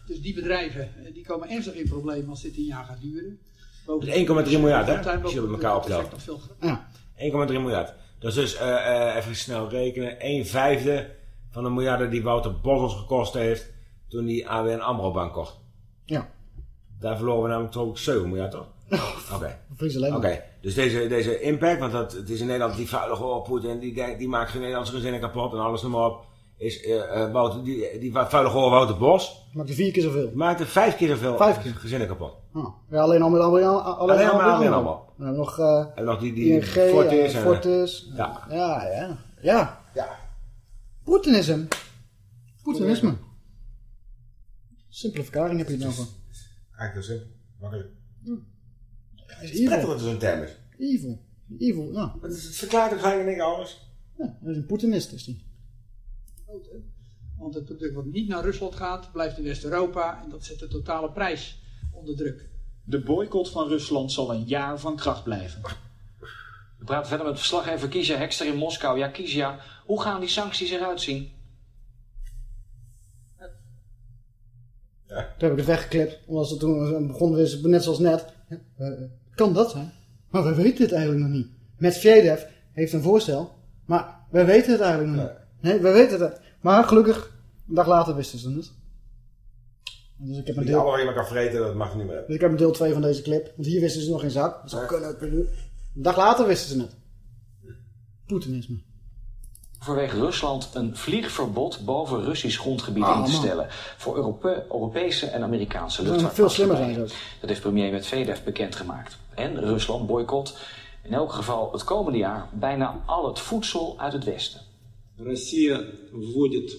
Dus die bedrijven eh, die komen ernstig in problemen als dit een jaar gaat duren. Dat is 1,3 miljard, hè? Als je op elkaar optelt. effect nog veel groter. 1,3 miljard. Dat is dus, eh, eh, even snel rekenen, 1 vijfde van de miljarden die Wouter Bos ons gekost heeft toen hij ABN AMRO bank kocht. Ja. Daar verloren we namelijk toch ook 7 miljard, toch? Oké. Alleen Oké, maar. dus deze, deze impact, want dat, het is in Nederland die vuile goor Poetin, die, die maakt de Nederlandse gezinnen kapot en alles noem maar op. Is eh, eh, Wouter, die, die vuile goor Wouter Bos. Maakt er vier keer zoveel. Maakte vijf keer zoveel Vijf keer. gezinnen kapot. Oh. Ja, alleen al met alleen, alleen, Alleen maar al ABN met AMRO. We hebben nog, eh En nog die, die ING, Fortis en en- Fortis. Ja. Ja, ja. Ja. Ja. Poetinisme. Poetinisme. Simpele verklaring heb je het nou van. Eigenlijk heel simpel. Makkelijk. Hij is Het is prettig evil. dat het zo'n term is. Evil. Evil, ja. Maar het het verklaart ook één keer alles. Ja, hij is een Poetinist, is die. groot, hè. Want het product wat niet naar Rusland gaat, blijft in West-Europa en dat zet de totale prijs onder druk. De boycott van Rusland zal een jaar van kracht blijven. We praten verder met verslaggever Kizia Hekster in Moskou. Ja, Kizia, hoe gaan die sancties eruit zien? Toen heb ik het weggeklipt. Omdat ze toen begonnen is net zoals net. Ja, eh, kan dat zijn? Maar we weten het eigenlijk nog niet. Medvedev heeft een voorstel. Maar we weten het eigenlijk nog niet. Nee, we weten het. Maar gelukkig, een dag later wisten ze het. Dus ik heb een Die deel, allemaal iemand kan vreten, dat mag niet meer. dus ik heb een deel 2 van deze clip. Want hier wisten ze nog geen zak. Dat zou kunnen. Een dag later wisten ze het. Poetinisme. Vanwege Rusland een vliegverbod boven Russisch grondgebied Ah, in te man. stellen. Voor Europe- Europese en Amerikaanse Dat zou veel luchtvaartmaatschappijen. slimmer zijn Dat heeft premier Medvedev bekendgemaakt. En Rusland boycott in elk geval het komende jaar bijna al het voedsel uit het Westen. Россия вводит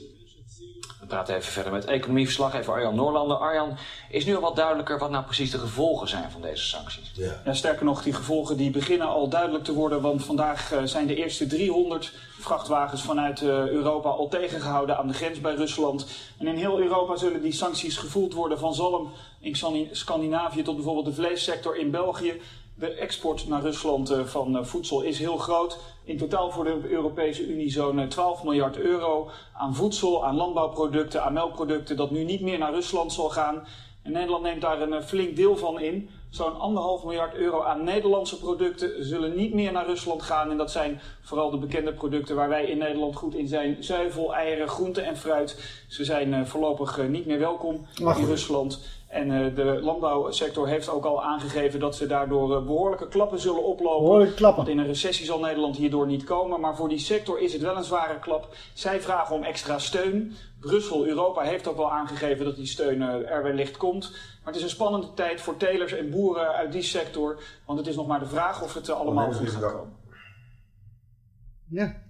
We praten even verder met economieverslaggever Arjan Noorlander. Arjan, is nu al wat duidelijker wat nou precies de gevolgen zijn van deze sancties? Ja, sterker nog, die gevolgen die beginnen al duidelijk te worden. Want vandaag eh, zijn de eerste 300 vrachtwagens vanuit eh, Europa al tegengehouden aan de grens bij Rusland. En in heel Europa zullen die sancties gevoeld worden. Van zalm in Scandi- Scandinavië tot bijvoorbeeld de vleessector in België. De export naar Rusland eh, van eh, voedsel is heel groot. In totaal voor de Europese Unie zo'n eh, 12 miljard euro aan voedsel, aan landbouwproducten, aan melkproducten dat nu niet meer naar Rusland zal gaan. En Nederland neemt daar een eh, flink deel van in. Zo'n anderhalf miljard euro aan Nederlandse producten zullen niet meer naar Rusland gaan. En dat zijn vooral de bekende producten waar wij in Nederland goed in zijn. Zuivel, eieren, groenten en fruit. Ze zijn eh, voorlopig eh, niet meer welkom in. Rusland. En eh, de landbouwsector heeft ook al aangegeven dat ze daardoor eh, behoorlijke klappen zullen oplopen. Behoorlijke klappen. Want in een recessie zal Nederland hierdoor niet komen. Maar voor die sector is het wel een zware klap. Zij vragen om extra steun. Brussel, Europa heeft ook wel aangegeven dat die steun eh, er wellicht komt. Maar het is een spannende tijd voor telers en boeren uit die sector. Want het is nog maar de vraag of het eh, allemaal goed gaat komen. Ja.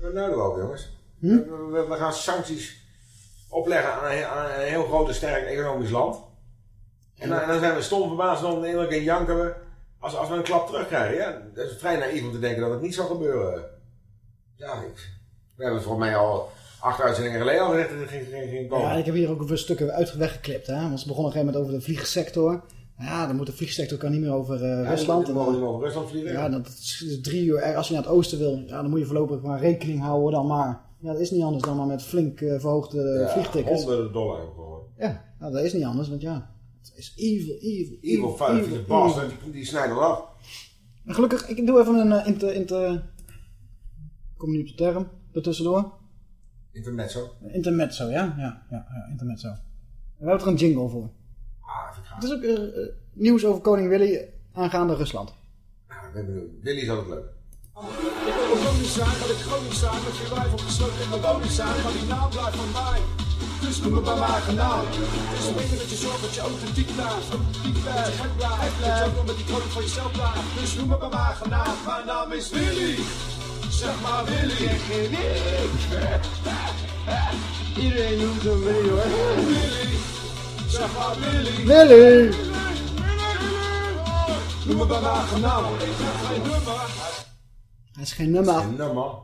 Wat nou ook, jongens? Hm? We, we- gaan sancties opleggen aan een, aan een heel groot en sterk economisch land. En dan, en dan zijn we stom verbaasd en onredelijk en janken we als, als we een klap terugkrijgen. Ja, dat is vrij naïef om te denken dat het niet zal gebeuren. Ja, ik, we hebben het volgens mij al acht uitzendingen geleden al gezegd dat het ging, ging, ging komen. Ja, ik heb hier ook een stukken uit weggeklipt. Hè? Want ze begonnen op een gegeven moment over de vliegsector. Ja, dan moet de vliegsector kan niet meer over eh, Ja, Rusland. En, mogen niet over Rusland vliegen. Ja, dat is drie uur. eh, Als je naar het oosten wil, ja, dan moet je voorlopig maar rekening houden dan maar. Ja, dat is niet anders dan maar met flink eh, verhoogde Ja, vliegtickets. honderden dollar gewoon. Ja, nou, dat is niet anders, want ja, het is evil, evil, Evil, vieze bastard, die, die snijden af. Maar gelukkig, ik doe even een uh, inter, inter... Ik kom niet op de term, ertussendoor. Intermezzo. Intermezzo, ja? Ja, ja, ja intermezzo. En we hebben er een jingle voor. Ah, vind ik Het is ook eh, eh, nieuws over koning Willy aangaande Rusland. benieuwd. Willy is altijd leuk. Ik wil een koningszaak, dat ik koningszaak, met je wijf opgesloten in mijn woningszaak, maar die naam blijft van mij. Dus noem me bij mij genaam. Dus een beetje dat je zorgt dat je authentiek blijft, authentiek blijft, je gek blijft, dat je ook nog met die kroon van jezelf blijft. Dus noem me bij mij genaam, mijn naam is Willy. Zeg maar Willy. Zeg geen Willy. Iedereen noemt hem Willy hoor. Willy. Zeg maar Willy. Willy! Noem me bij mij genaam, ik heb geen nummer. Hij is geen nummer. Geen nummer.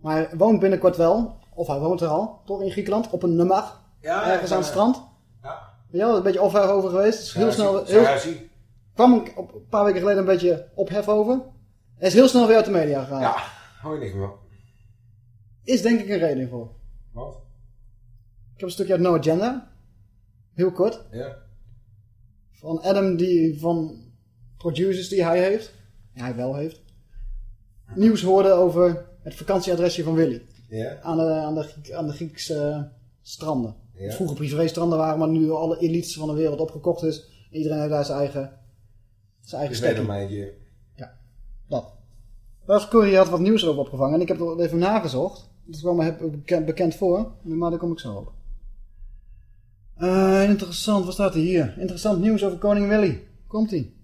Maar hij woont binnenkort wel, of hij woont er al, toch in Griekenland, op een nummer. Ja, ergens ja, aan het ja. strand. Ja. Weet je wel, een beetje ophef over geweest. Is heel Ja, snel, heel, ja, zie. kwam ik op, een paar weken geleden een beetje ophef over. Hij is heel snel weer uit de media gegaan. Ja, hou je niks meer. Is denk ik een reden voor. Wat? Ik heb een stukje uit No Agenda. Heel kort. Ja. Van Adam, die van producers die hij heeft. Ja, hij wel heeft. Nieuws hoorde over het vakantieadresje van Willy. Ja. Aan de, aan de, Griek- aan de Griekse eh, stranden. Ja. Wat vroeger privéstranden waren, maar nu alle elites van de wereld opgekocht is. Iedereen heeft daar zijn eigen, zijn eigen stekkie. Nederlandje. Dat. Bas Corrie had wat nieuws erop opgevangen en ik heb het even nagezocht. Dat kwam me heb- bekend, bekend voor, maar daar kom ik zo op. Eh, interessant, wat staat er hier? Interessant nieuws over koning Willy. Komt-ie.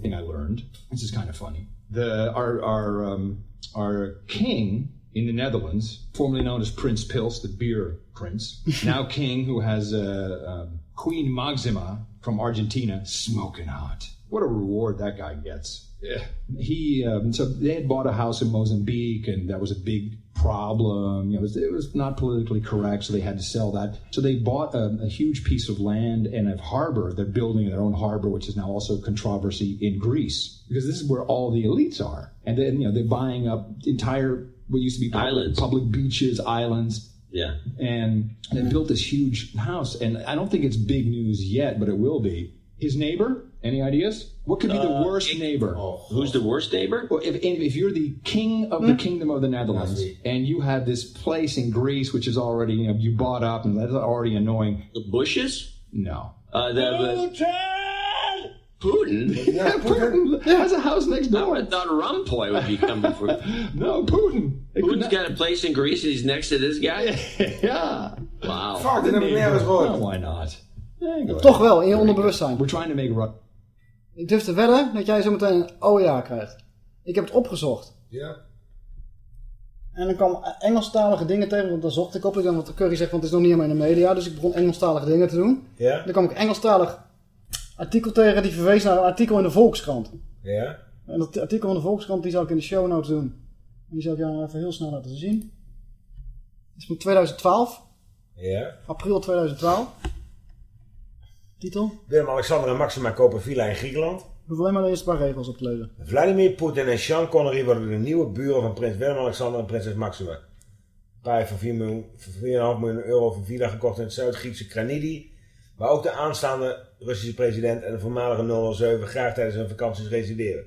thing I learned. This is kind of funny. The our our um, our king in the Netherlands, formerly known as Prince Pils, the beer prince, now king, who has uh, um, Queen Maxima from Argentina, smoking hot. What a reward that guy gets. Yeah. He um, so they had bought a house in Mozambique, and that was a big problem. You know, it was, it was not politically correct, so they had to sell that. So they bought a, a huge piece of land and a harbor. They're building their own harbor, which is now also controversy in Greece because this is where all the elites are. And then you know they're buying up entire what used to be public, public beaches, islands. Yeah. And they built this huge house, and I don't think it's big news yet, but it will be. His neighbor, any ideas? What could be the Uh, worst neighbor? Who's the worst neighbor? Well, if, if you're the king of the kingdom of the Netherlands, and you have this place in Greece which is already, you know, you bought up, and that's already annoying. The Bushes? No. Uh, the, Putin? Yeah, Putin has a house next door. I thought Rumpoy would be coming for. no, Putin. Putin's got a place in Greece and he's next to this guy? yeah. Wow. Fuck, dat heb ik nergens gehoord. Oh, why not? Yeah, go Toch wel, in je onderbewustzijn. We're trying to make right. Ik durf te wedden dat jij zo meteen een oh ja krijgt. Ik heb het opgezocht. Ja. En dan kwam Engelstalige dingen tegen, want dan zocht ik op. Ik dacht, want Curry zegt, want het is nog niet helemaal in de media. Dus ik begon Engelstalige dingen te doen. Ja. Dan kwam ik Engelstalig artikel tegen, die verwees naar een artikel in de Volkskrant. Ja. En dat artikel in de Volkskrant, die zal ik in de show notes doen. En die zal ik jou even heel snel laten zien. Het is van 2012, Ja. april 2012. Titel? Willem-Alexander en Maxima kopen villa in Griekenland. Ik hoef alleen maar de eerste paar regels op te lezen. Vladimir Poetin en Sean Connery worden de nieuwe buren van prins Willem-Alexander en prinses Maxima. Een paar heeft voor 4 miljoen- voor 4,5 miljoen euro van villa gekocht in het Zuid-Griekse Kranidi. Waar ook de aanstaande Russische president en de voormalige 007 graag tijdens hun vakanties resideren.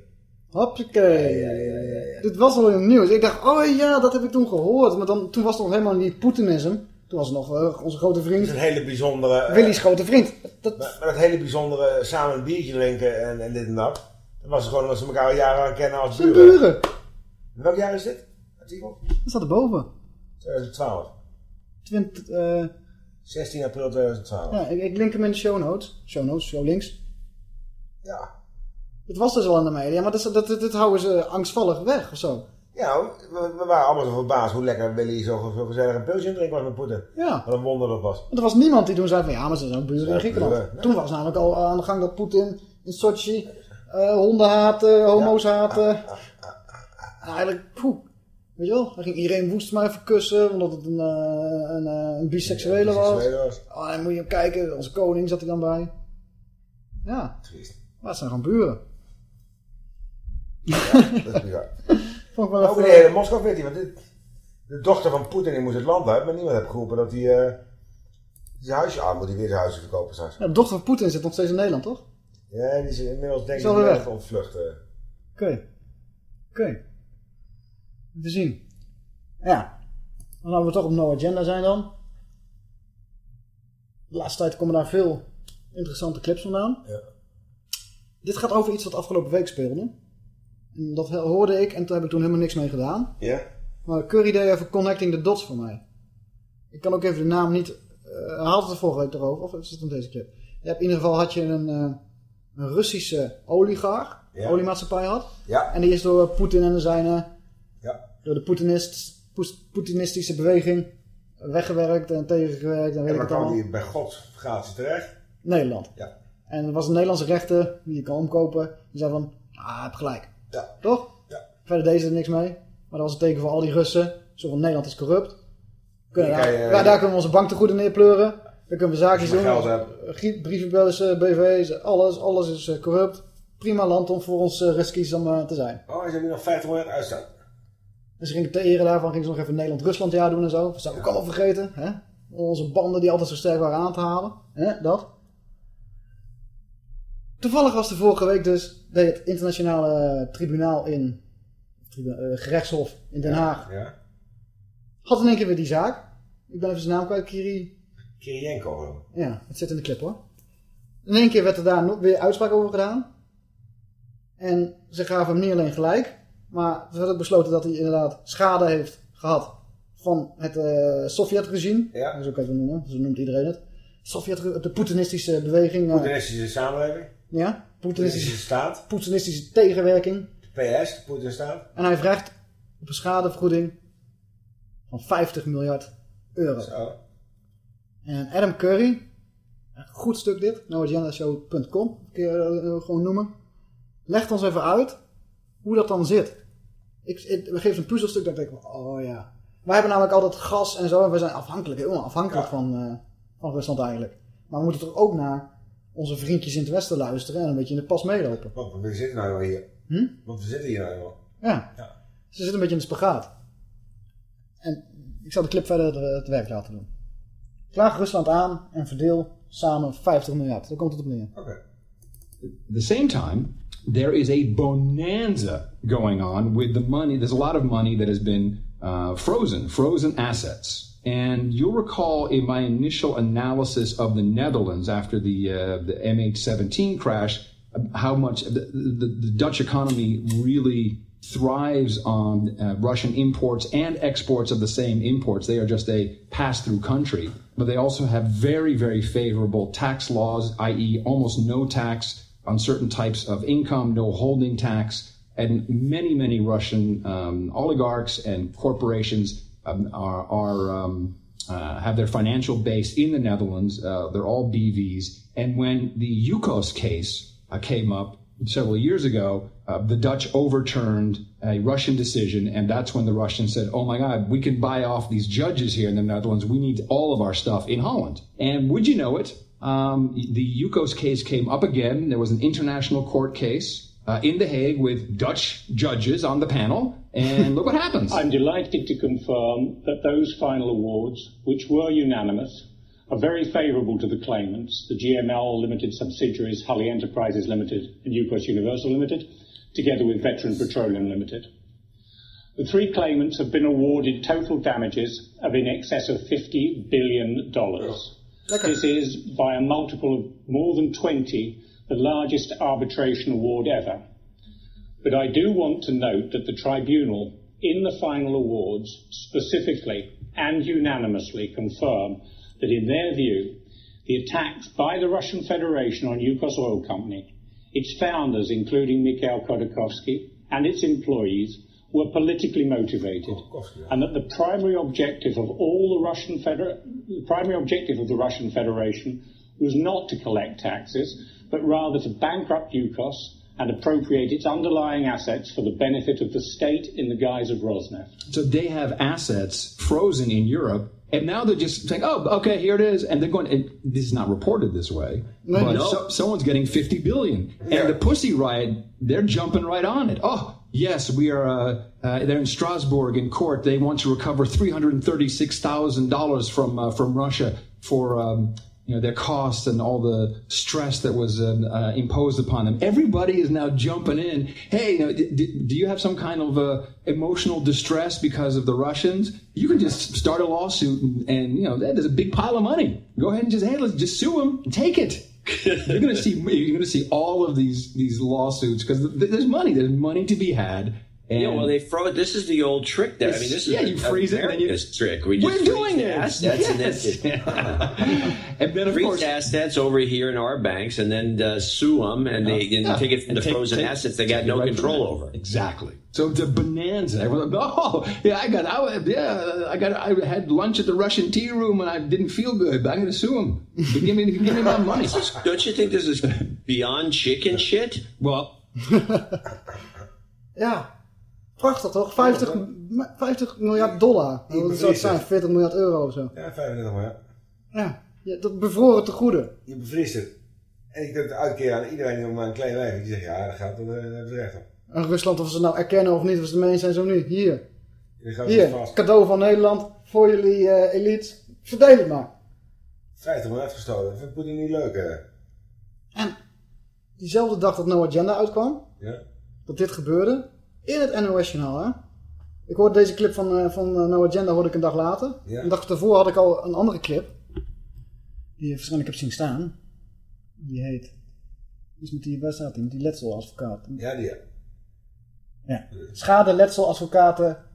Hoppakee. Dit was al in het nieuws. Ik dacht, oh ja, dat heb ik toen gehoord. Maar dan, toen was het nog helemaal niet Poetinisme. Toen was het nog eh, onze grote Het vriend. is een hele bijzondere... eh, Willy's grote vriend. Met, met dat hele bijzondere samen een biertje drinken en, en dit en dat. Dat was gewoon dat ze elkaar al jaren aan kennen als buren. buren. Welk jaar is dit? Artikel? Dat staat erboven. 2012. 20, eh 16 april 2012. ja, ik, ik link hem in de show notes. Show notes, show links. Ja. Het was dus al in de media, maar dat, dat, dat, dat houden ze angstvallig weg of zo. Ja, we, we waren allemaal zo verbaasd hoe lekker Willy zo, zo gezellig een pilsje drinken was met Poetin. Ja. Wat een wonder dat was. Want er was niemand die toen zei van ja, maar ze zijn ook buren in Griekenland. Toen was namelijk al aan de gang dat Poetin in Sochi eh honden haatte, homo's haatte. En eigenlijk, poeh. Weet je wel, hij ging iedereen woest maar even kussen, omdat het een, eh, een, eh, een biseksuele was. was. Oh, dan moet je hem kijken, onze koning zat er dan bij. Ja. Maar het zijn gewoon buren. Dat is bizar. Vond ik wel Ook de hele Moskou weet hij, want dit, de dochter van Poetin die moest het land uit, maar niemand heeft geroepen dat hij eh zijn huisje aan moet, hij weer zijn huisje verkopen straks. Ja, de dochter van Poetin zit nog steeds in Nederland, toch? Ja, die is inmiddels denk ik weg. ontvluchten. Oké. Oké. Te zien. Ja. Dan laten we toch op no agenda zijn dan. De laatste tijd komen daar veel interessante clips vandaan. Ja. Dit gaat over iets wat afgelopen week speelde. En dat hoorde ik en daar heb ik toen helemaal niks mee gedaan. Ja? Maar Curry deed even connecting the dots voor mij. Ik kan ook even de naam niet... eh hij had het er vorige week erover, of is het in deze? Je hebt in ieder geval had je een, eh, een Russische oligarch, Ja. oliemaatschappij had. Ja. En die is door Poetin en de zijne, Ja. door de Poetinist, Poetinistische beweging weggewerkt en tegengewerkt en weet En waar kwam die bij God gratie terecht? Nederland. Ja. En er was een Nederlandse rechter die je kan omkopen. Die zei van, ah, heeft gelijk. Ja. Toch? Ja. Verder deed ze er niks mee. Maar dat was een teken voor al die Russen. Zo van, Nederland is corrupt. Kunnen daar, je- ja, daar kunnen we onze banktegoeden neerpleuren. Daar kunnen we zaakjes doen. Brievenbussen, BV's, alles. Alles is eh, corrupt. Prima land om voor ons uh, riskies om eh, te zijn. Oh, ze hebben nu nog 50 miljard uitstaan. Dus ze gingen ter ere daarvan gingen ze nog even Nederland-Rusland jaar doen en zo. Dat zou ik ook allemaal vergeten. Hè? Onze banden die altijd zo sterk waren aan te halen. Hè? Dat. Toevallig was de vorige week dus deed het internationale tribunaal in tribu- eh, gerechtshof in Den Haag. Ja. Had in één keer weer die zaak. Ik ben even zijn naam kwijt. Kiri. Kirienko. Ja, het zit in de clip hoor. In één keer werd er daar nog weer uitspraak over gedaan. En ze gaven hem niet alleen gelijk. Maar er werd ook besloten dat hij inderdaad schade heeft gehad van het eh Sovjet-regime. Ja. Zo kan je het noemen, zo noemt iedereen het. Sovjet, de Poetinistische beweging. eh, Poetinistische samenleving. Ja, Poetinistische staat. Poetinistische tegenwerking. PS, de Poetin staat. En hij vraagt op een schadevergoeding van 50 miljard euro. Zo. En Adam Curry, een goed stuk dit, noagendashow.com, kun je eh, gewoon noemen, legt ons even uit hoe dat dan zit. Ik, ik, we geven een puzzelstuk dat ik denk, oh ja. Wij hebben namelijk altijd gas en zo. En we zijn afhankelijk, heel afhankelijk van, eh, van Rusland eigenlijk. Maar we moeten toch ook naar onze vriendjes in het westen luisteren en een beetje in de pas meelopen. Want we zitten nou hier. Hm? Want we zitten hier nou wel. Ja. Ze zitten een beetje in de spagaat. En ik zal de clip verder het, het werk laten doen. Klaag Rusland aan en verdeel samen 50 miljard. Daar komt het op neer. At the same time, there is a bonanza going on with the money. There's a lot of money that has been uh, frozen, frozen assets. And you'll recall in my initial analysis of the Netherlands after the uh, the MH17 crash, how much the, the, the Dutch economy really thrives on uh, Russian imports and exports of the same imports. They are just a pass-through country, but they also have very, very favorable tax laws, i.e., almost no tax on certain types of income, no holding tax, and many, many Russian um, oligarchs and corporations um, are, are um, uh, have their financial base in the Netherlands. Uh, they're all BVs. And when the Yukos case uh, came up several years ago, uh, the Dutch overturned a Russian decision, and that's when the Russians said, "Oh my God, we can buy off these judges here in the Netherlands. We need all of our stuff in Holland." And would you know it? Um, the Yukos case came up again. There was an international court case uh, in The Hague with Dutch judges on the panel, and look what happens. I'm delighted to confirm that those final awards, which were unanimous, are very favourable to the claimants, the GML Limited subsidiaries, Hully Enterprises Limited and Yukos Universal Limited, together with Veteran Petroleum Limited. The three claimants have been awarded total damages of in excess of $50 billion. This is, by a multiple of more than 20, the largest arbitration award ever. But I do want to note that the tribunal, in the final awards, specifically and unanimously confirm that in their view, the attacks by the Russian Federation on Yukos Oil Company, its founders, including Mikhail Khodorkovsky, and its employees, were politically motivated, and that the primary objective of all the Russian Feder- the primary objective of the Russian Federation was not to collect taxes, but rather to bankrupt Yukos and appropriate its underlying assets for the benefit of the state in the guise of Rosneft. So they have assets frozen in Europe, and now they're just saying, "Oh, okay, here it is," and they're going. And this is not reported this way, No. but No. so- someone's getting fifty billion, and the Pussy Riot, they're jumping right on it. Oh, yes, we are. Uh, uh, they're in Strasbourg in court. They want to recover three hundred and thirty-six thousand dollars from uh, from Russia for. Um, you know their costs and all the stress that was um, uh, imposed upon them. Everybody is now jumping in. Hey, you know, d- d- do you have some kind of uh, emotional distress because of the Russians? You can just start a lawsuit, and, and you know there's a big pile of money. Go ahead and just hey, let's just sue them, and take it. you're gonna see you're gonna see all of these these lawsuits because th- there's money. There's money to be had. And yeah, well, they froze. This is the old trick. That I mean, this is Yeah, you freeze it and then you- trick. We just We're doing it. Assets and Yes. then and then of freeze course- assets over here in our banks, and then uh, sue them, and they and Yeah. take it from And the take- frozen take- assets they got no right control over. Exactly. So it's a bonanza. Everyone's like, oh, yeah, I got, I, yeah, I got, I had lunch at the Russian tea room and I didn't feel good. But I'm going to sue him. Give me, give me my money. Don't you think this is beyond chicken shit? Well, Ja, prachtig toch? 50, m- 50 miljard dollar. Dat zou het zijn, bevriezen. 40 miljard euro of zo. Ja, 35 miljard. Ja, ja dat bevroren te goede. Je bevriest het. En ik doe het uitkeren aan iedereen maar een klein wijf. Die zegt, ja, dat gaat, dan eh, hebben ze recht op. En Rusland, of ze het nou erkennen of niet, of ze het mee zijn, zo niet. Hier. Hier, vast. cadeau van Nederland voor jullie eh, elite. Verdeel het maar. 50 miljard gestolen. Dat vindt Poetin niet leuk, hè? Diezelfde dag dat No Agenda uitkwam, Ja. dat dit gebeurde, in het NOS-journaal, hè. Ik hoorde deze clip van, eh, van eh, No Agenda hoorde ik een dag later. Ja. Een dag daarvoor had ik al een andere clip. Die je waarschijnlijk hebt zien staan. Die heet... Iets met die, waar staat die? Met die letseladvocaat. Ja, die ja. Ja. Schade, letseladvocaten,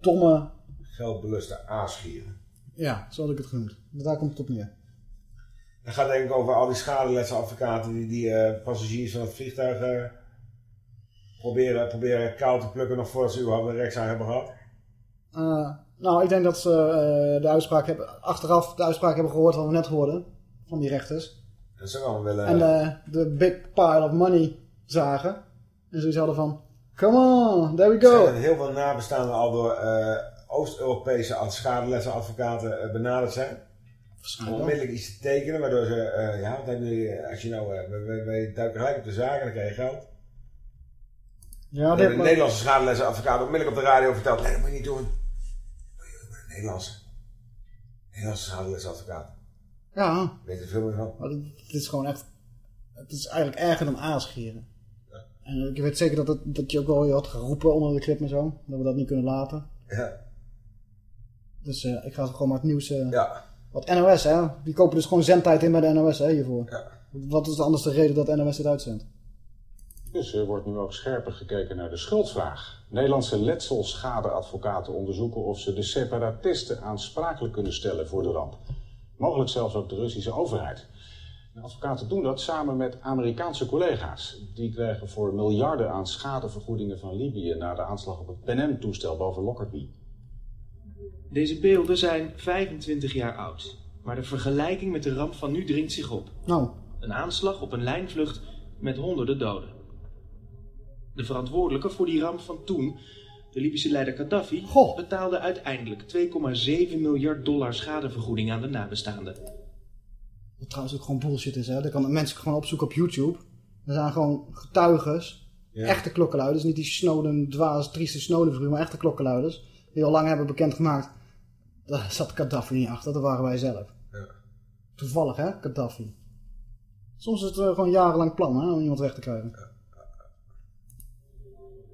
domme... Geldbeluste aasgieren. Ja, zo had ik het genoemd. Daar komt het op neer. Dat gaat denk ik over al die schadeletse advocaten die, die eh, passagiers van het vliegtuig proberen, proberen kaal te plukken nog voordat ze überhaupt een rechtszaak hebben gehad. Eh, nou, ik denk dat ze eh, de uitspraak hebben, achteraf de uitspraak hebben gehoord wat we net hoorden. Van die rechters. Dat ze allemaal willen... En de big pile of money zagen. En zoiets hadden van, come on, there we Er go. zijn heel veel nabestaanden al door, eh, Oost-Europese ad- schadeletsenadvocaten eh, benaderd zijn. Om onmiddellijk iets te tekenen, waardoor ze, ja, wat hebben jullie, als je nou, wij, wij, wij duiken gelijk op de zaak en dan krijg je geld. Ja, de dit, Nederlandse schadeletsenadvocaat onmiddellijk op de radio vertelt, nee, dat moet je niet doen. Je Nederlandse. Nederlandse schadeletsenadvocaat. ja. Weet er veel meer van. Maar het is gewoon echt... Het is eigenlijk erger dan aanscheren. En ik weet zeker dat, het, dat je ook wel had geroepen onder de clip en zo. Dat we dat niet kunnen laten. Ja. Dus eh, ik ga gewoon maar het nieuws... eh, Ja. Wat NOS, hè? Die kopen dus gewoon zendtijd in bij de NOS, hè, hiervoor. Wat is anders de reden dat NOS dit uitzendt? Dus er wordt nu ook scherper gekeken naar de schuldvraag. Nederlandse letselschadeadvocaten onderzoeken of ze de separatisten aansprakelijk kunnen stellen voor de ramp. Mogelijk zelfs ook de Russische overheid. De advocaten doen dat samen met Amerikaanse collega's. Die krijgen voor miljarden aan schadevergoedingen van Libië na de aanslag op het PNM-toestel boven Lockerbie. Deze beelden zijn 25 jaar oud. Maar de vergelijking met de ramp van nu dringt zich op. Nou. Een aanslag op een lijnvlucht met honderden doden. De verantwoordelijke voor die ramp van toen, de Libische leider Gaddafi, betaalde uiteindelijk 2,7 miljard dollar schadevergoeding aan de nabestaanden. Wat trouwens ook gewoon bullshit is, hè? Dat kan mensen gewoon opzoeken op YouTube. Er zijn gewoon getuiges. Ja. Echte klokkenluiders. Niet die Snowden, dwaas, trieste Snowden maar echte klokkenluiders. Die al lang hebben bekendgemaakt. Daar zat Gaddafi niet achter, dat waren wij zelf. Ja. Toevallig, hè, Gaddafi. Soms is het eh, gewoon jarenlang plan, hè, om iemand weg te krijgen.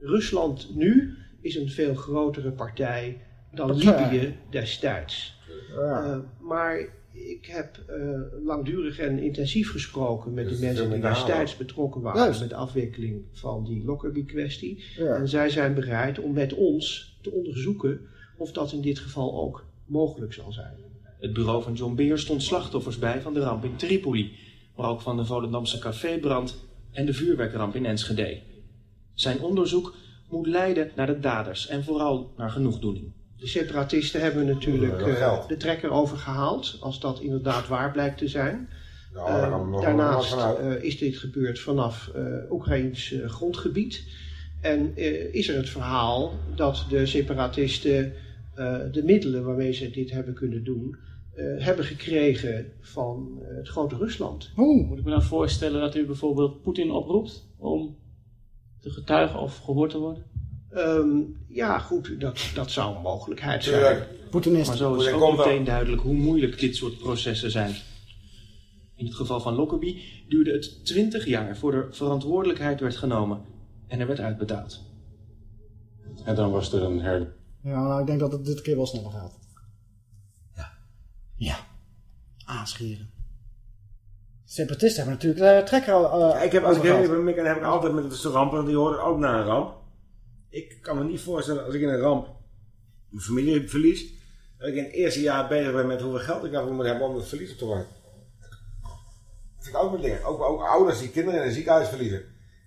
Rusland nu is een veel grotere partij dan Partij. Libië destijds. Eh, maar ik heb eh, langdurig en intensief gesproken met Dus de mensen die destijds betrokken waren Juist. met de afwikkeling van die Lockerbie-kwestie. Ja. En zij zijn bereid om met ons te onderzoeken of dat in dit geval ook mogelijk zal zijn. Het bureau van John Beer stond slachtoffers bij van de ramp in Tripoli, maar ook van de Volendamse cafébrand en de vuurwerkramp in Enschede. Zijn onderzoek moet leiden naar de daders en vooral naar genoegdoening. De separatisten hebben natuurlijk eh, de trekker overgehaald, als dat inderdaad waar blijkt te zijn. Nou, Eh, daarnaast eh, is dit gebeurd vanaf eh Oekraïns grondgebied. En eh, is er het verhaal dat de separatisten eh, de middelen waarmee ze dit hebben kunnen doen, eh, hebben gekregen van eh, het grote Rusland. Moet ik me dan voorstellen dat u bijvoorbeeld Poetin oproept om te getuigen of gehoord te worden? Ehm, ja, goed, dat, dat zou een mogelijkheid zijn. Maar zo is ook meteen duidelijk hoe moeilijk dit soort processen zijn. In het geval van Lockerbie duurde het 20 jaar voor er verantwoordelijkheid werd genomen en er werd uitbetaald. En dan was er een her... Ja, nou, ik denk dat het dit keer wel sneller gaat. Ja. Ja. Aanscheren. Separatisten hebben natuurlijk de trekker al. Ja, ik heb, als ik ben, dan heb ik altijd met de rampen, die horen ook na een ramp. Ik kan me niet voorstellen, als ik in een ramp mijn familie verlies, dat ik in het eerste jaar bezig ben met hoeveel geld ik daarvoor moet hebben om het verlies op te vangen. Dat vind ik ook met dingen. Ook, ook ouders die kinderen in een ziekenhuis verliezen.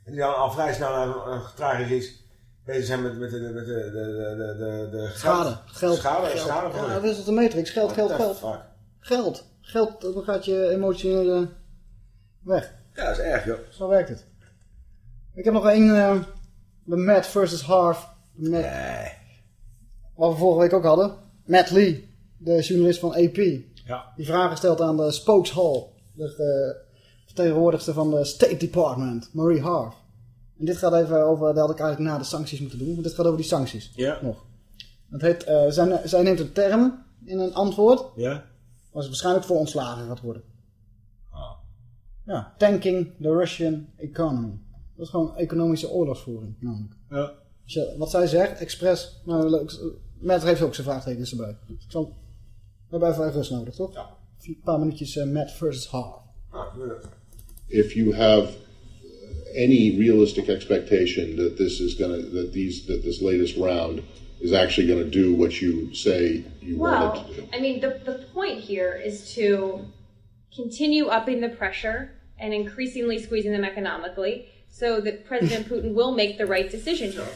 En die dan al vrij snel naar een, tragisch iets bezig zijn met, met de, met de, de, de, de, de, de Schade. Geld. Schade, geld. schade Ja, dat is de matrix. Geld, geld, geld. Geld. Geld, dan gaat je emotionele weg. Ja, dat is erg, joh. Zo werkt het. Ik heb nog één. eh de Matt versus Harv. Matt, Wat we vorige week ook hadden. Matt Lee, de journalist van AP. Ja. Die vragen stelt aan de Spokes Hall. De eh, vertegenwoordigster van de State Department, Marie Harv. En dit gaat even over, dat had ik eigenlijk na de sancties moeten doen. Want dit gaat over die sancties. Ja. Nog. Het heet, zij, zij neemt een term in een antwoord. Ja. Waar ze waarschijnlijk voor ontslagen gaat worden. Ja, tanking the Russian economy. Dat is gewoon economische oorlogsvoering, namelijk. Ja. Wat zij zegt, expres, nou, leuk, Matt heeft ook zijn vraagtekens erbij. Dus ik zal, we hebben even rust nodig, toch? Ja. Een paar minuutjes eh, Matt versus Harv. if you have any realistic expectation that this is going to that these that this latest round is actually going to do what you say you want it to Well, I mean, the, the point here is to continue upping the pressure and increasingly squeezing them economically so that President Putin will make the right decision here.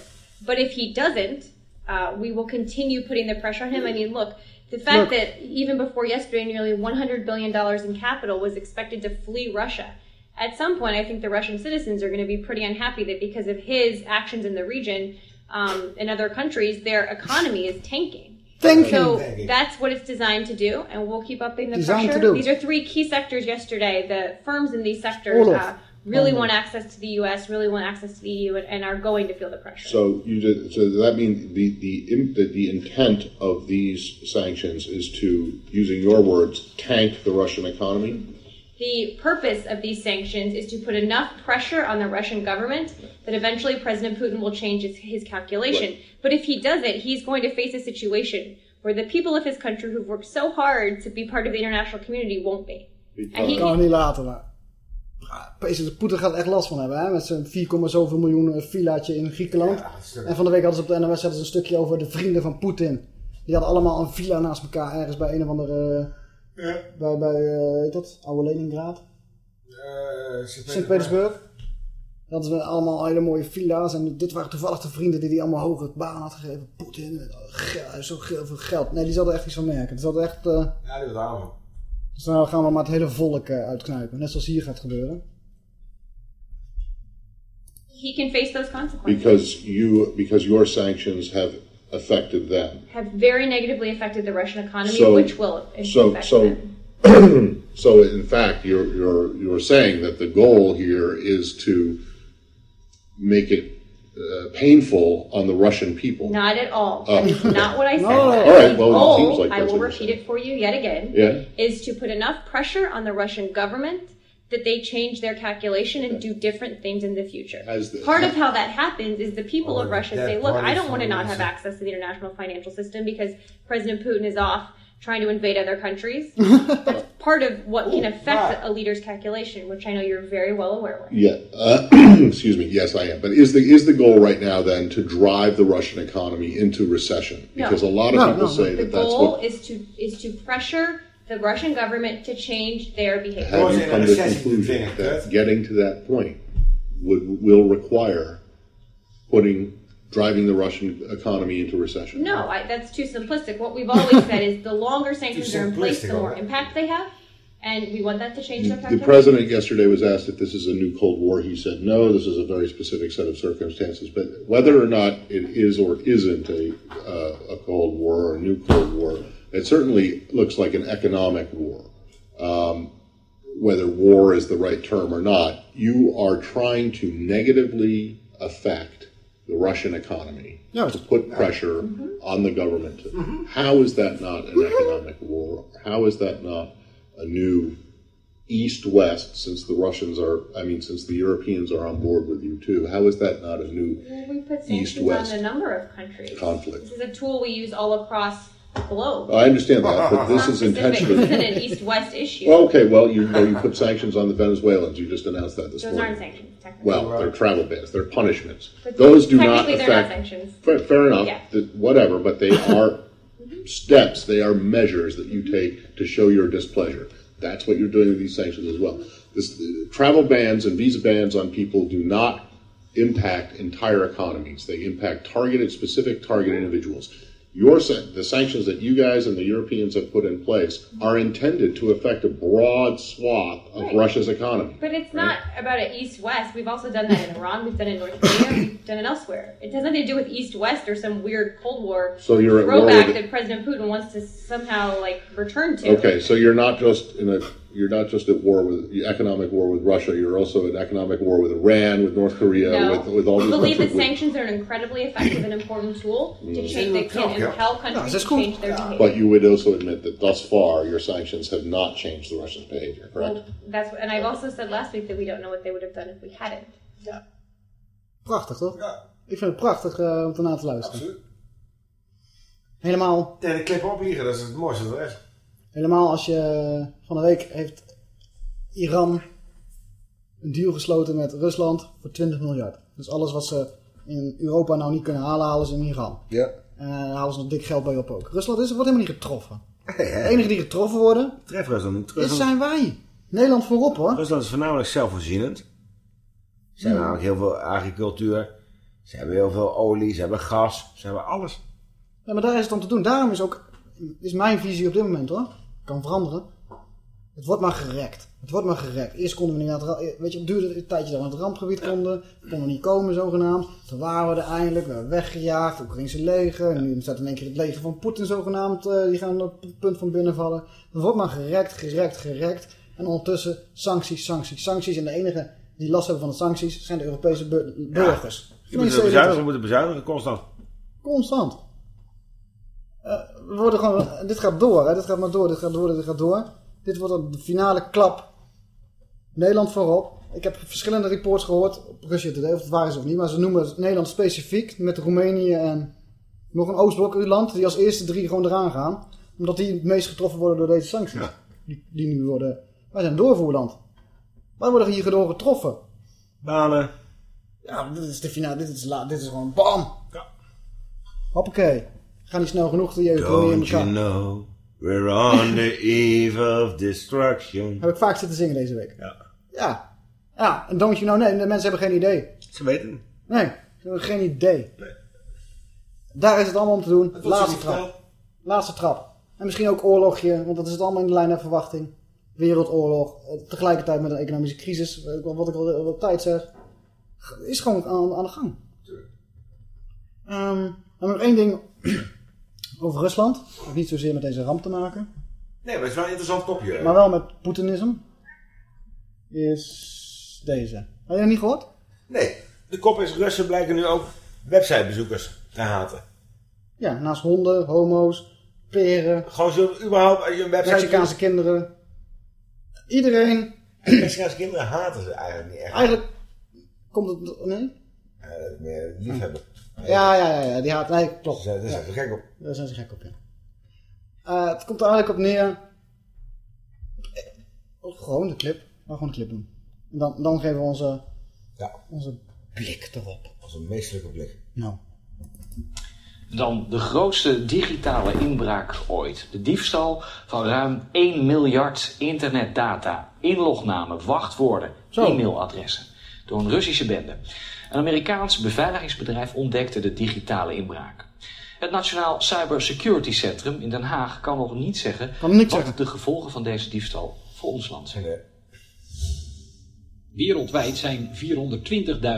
But if he doesn't, uh, we will continue putting the pressure on him. I mean, look, the fact Look. that even before yesterday, nearly $100 billion in capital was expected to flee Russia. At some point, I think the Russian citizens are going to be pretty unhappy that because of his actions in the region um, and other countries, their economy is tanking. Thinking. So Denk that's what it's designed to do, and we'll keep upping the Designed to pressure. do. These are three key sectors yesterday. The firms in these sectors uh, really Oorlog. want access to the U.S., really want access to the EU, and, and are going to feel the pressure. So you did, so that means the the, the the intent of these sanctions is to, using your words, tank the Russian economy. The purpose of these sanctions is to put enough pressure on the Russian government that eventually President Putin will change his, his calculation. But if he does it, he's going to face a situation where the people of his country who've worked so hard to be part of the international community won't be. And he, kan niet laten, maar... President Poetin gaat er echt last van hebben, hè? Met zijn 4, zoveel miljoen eh, villaatje in Griekenland. en van de week hadden ze op de NOS hadden ze een stukje over de vrienden van Poetin. Die hadden allemaal een villa naast elkaar ergens bij een of andere... eh, Bij, bij eh, heet dat? Oude Leningrad? Eh, Sint-Petersburg. Dat ze allemaal hele mooie villa's. En dit waren toevallig de vrienden die die allemaal hoge baan had gegeven. Poetin, zo veel geld. Nee, die zal er echt iets van merken. Die zal er echt... eh, Ja, die was aan. dus dan gaan we maar het hele volk eh, uitknijpen. Net zoals hier gaat gebeuren. he can face those consequences. Because you, because your sanctions have affected them. Have very negatively affected the Russian economy, So- which will So, affect so, them. so in fact, you're, you're, you're saying that the goal here is to make it uh, painful on the Russian people. Not at all. Oh. That is not what I said. No. All The right, well, it seems like I will repeat it for you yet again, Yeah. is to put enough pressure on the Russian government that they change their calculation and do different things in the future. The- Part of how that happens is the people of Russia say, look, I don't want to not have access to the international financial system because President Putin is off trying to invade other countries. That's part of what can affect a leader's calculation, which I know you're very well aware of. Yeah, uh, excuse me. Yes, I am. But is the is the goal right now then to drive the Russian economy into recession? No. Because a lot of No, people no, say the that that's the goal what. is to is to pressure the Russian government to change their behavior. Have you come to the conclusion that getting to that point would will require putting driving the Russian economy into recession? No, I, that's too simplistic. What we've always said is the longer sanctions are in place, the more impact they have, and we want that to change their The president yesterday was asked if this is a new Cold War. He said, no, this is a very specific set of circumstances. But whether or not it is or isn't a, uh, a Cold War or a new Cold War, it certainly looks like an economic war. Um, whether war is the right term or not, you are trying to negatively affect the Russian economy to put pressure mm-hmm. on the government. Mm-hmm. How is that not an mm-hmm. economic war? How is that not a new east-west, since the Russians are, I mean, since the Europeans are on board with you too, how is that not a new Well, we put sanctions East-West on a number of countries. conflict? This is a tool we use all across the globe. I understand that, but this is intentional. This isn't an east-west issue. Well, okay, well, you know, you put sanctions on the Venezuelans. You just announced that this Those morning. aren't sanctions, technically. Well, they're travel bans. They're punishments. But Those do not technically they're not affect. sanctions. Fair, fair enough. Yeah. th- whatever, but they are steps. They are measures that you take to show your displeasure. That's what you're doing with these sanctions as well. This, uh, travel bans and visa bans on people do not impact entire economies. They impact targeted, specific targeted individuals. Your the sanctions that you guys and the Europeans have put in place are intended to affect a broad swath of Right. Russia's economy. But it's not about an east-west. We've also done that in Iran. We've done it in North Korea. We've done it elsewhere. It has nothing to do with east-west or some weird Cold War So you're throwback that President Putin wants to somehow like return to. Okay, so you're not just in a you're not just at war with economic war with Russia. You're also at economic war with Iran, with North Korea, No, with with all we these believe that countries. with- sanctions are an incredibly effective and important tool to Mm. change that can compel countries to change their behavior. But you would also admit that thus far your sanctions have not changed the Russians' behavior, correct? Well, that's and I've also said last week that we don't know what they would have done if we hadn't. Yeah. Prachtig, toch? Ik vind het prachtig eh, om ernaar te luisteren. Absoluut. Helemaal, Tegen de clip opvliegen, dat is het mooiste van de rest. Helemaal als je... Van de week heeft Iran een deal gesloten met Rusland voor 20 miljard. Dus alles wat ze in Europa nou niet kunnen halen, halen ze in Iran. Ja. En daar halen ze nog dik geld bij op ook. Rusland is, wordt helemaal niet getroffen. De enige die getroffen worden, Tref Rusland niet. Rusland, zijn wij. Nederland voorop hoor. Rusland is voornamelijk zelfvoorzienend. Ze hebben namelijk heel veel agricultuur. Ze hebben heel veel olie, ze hebben gas, ze hebben alles. Ja, maar daar is het om te doen. Daarom is ook, is mijn visie op dit moment hoor, kan veranderen. Het wordt maar gerekt. Het wordt maar gerekt. Eerst konden we niet naar het ra- Weet je, het duurde een tijdje dat we het rampgebied konden. We konden niet komen zogenaamd. Toen waren we er eindelijk. We werden weggejaagd. Ze leger. En nu staat in één keer het leger van Poetin zogenaamd. eh, die gaan op het punt van binnenvallen. Het wordt maar gerekt, gerekt, gerekt. En ondertussen sancties, sancties, sancties. En de enige die last hebben van de sancties zijn de Europese bur- burgers. Je moet bezuinigen, we moeten bezuinigen, constant. Constant. Eh, we worden gewoon, dit gaat door, hè? dit gaat maar door, dit gaat door, dit gaat door. Dit wordt de finale klap. Nederland voorop. Ik heb verschillende reports gehoord op Russia Today, of het waar is of niet. Maar ze noemen Nederland specifiek met Roemenië en nog een Oostblok-land die als eerste drie gewoon eraan gaan. Omdat die het meest getroffen worden door deze sancties. Die, die nu worden. Wij zijn een doorvoerland. Wij worden hier door getroffen. Banen. Ja, dit is de finale. Dit is, la, dit is gewoon bam. Hoppakee. Ga niet snel genoeg economie in Don't you elkaar. know, we're on the eve of destruction. Heb ik vaak zitten zingen deze week. Ja. Ja. Ja, en don't you know, nee, de mensen hebben geen idee. Ze weten het. Nee, ze hebben geen idee. Daar is het allemaal om te doen. Laatste trap. verteld. Laatste trap. En misschien ook oorlogje, want dat is het allemaal in de lijn naar verwachting. Wereldoorlog, eh, tegelijkertijd met een economische crisis, wel, wat ik al wat tijd zeg. Is gewoon aan, aan de gang. Ehm, dan nog één ding over Rusland. Heeft niet zozeer met deze ramp te maken. Nee, maar het is wel een interessant kopje. Maar wel met Poetinisme. Is deze. Had je dat niet gehoord? Nee, de kop is Russen blijken nu ook websitebezoekers te haten. Ja, naast honden, homo's, peren. Gewoon zo überhaupt je een website... Mexicaanse kinderen. Iedereen. Mexicaanse kinderen haten ze eigenlijk niet echt. Eigenlijk komt het... Nee? Eh, meer liefhebben. Ja, ja, ja, ja. Die haat... Nee, klopt. Daar zijn ze Ja. gek op. Daar zijn ze gek op, ja. Eh, het komt er eigenlijk op neer... Oh, gewoon de clip. Maar gewoon de clip doen. En dan, dan geven we onze... Ja. Onze blik erop. Een meestelijke blik. Nou. Dan de grootste digitale inbraak ooit. De diefstal van ruim 1 miljard internetdata, inlognamen, wachtwoorden, e-mailadressen. Door een Russische bende. Een Amerikaans beveiligingsbedrijf ontdekte de digitale inbraak. Het Nationaal Cybersecurity Centrum in Den Haag kan nog niet zeggen wat de gevolgen van deze diefstal voor ons land zijn. Wereldwijd zijn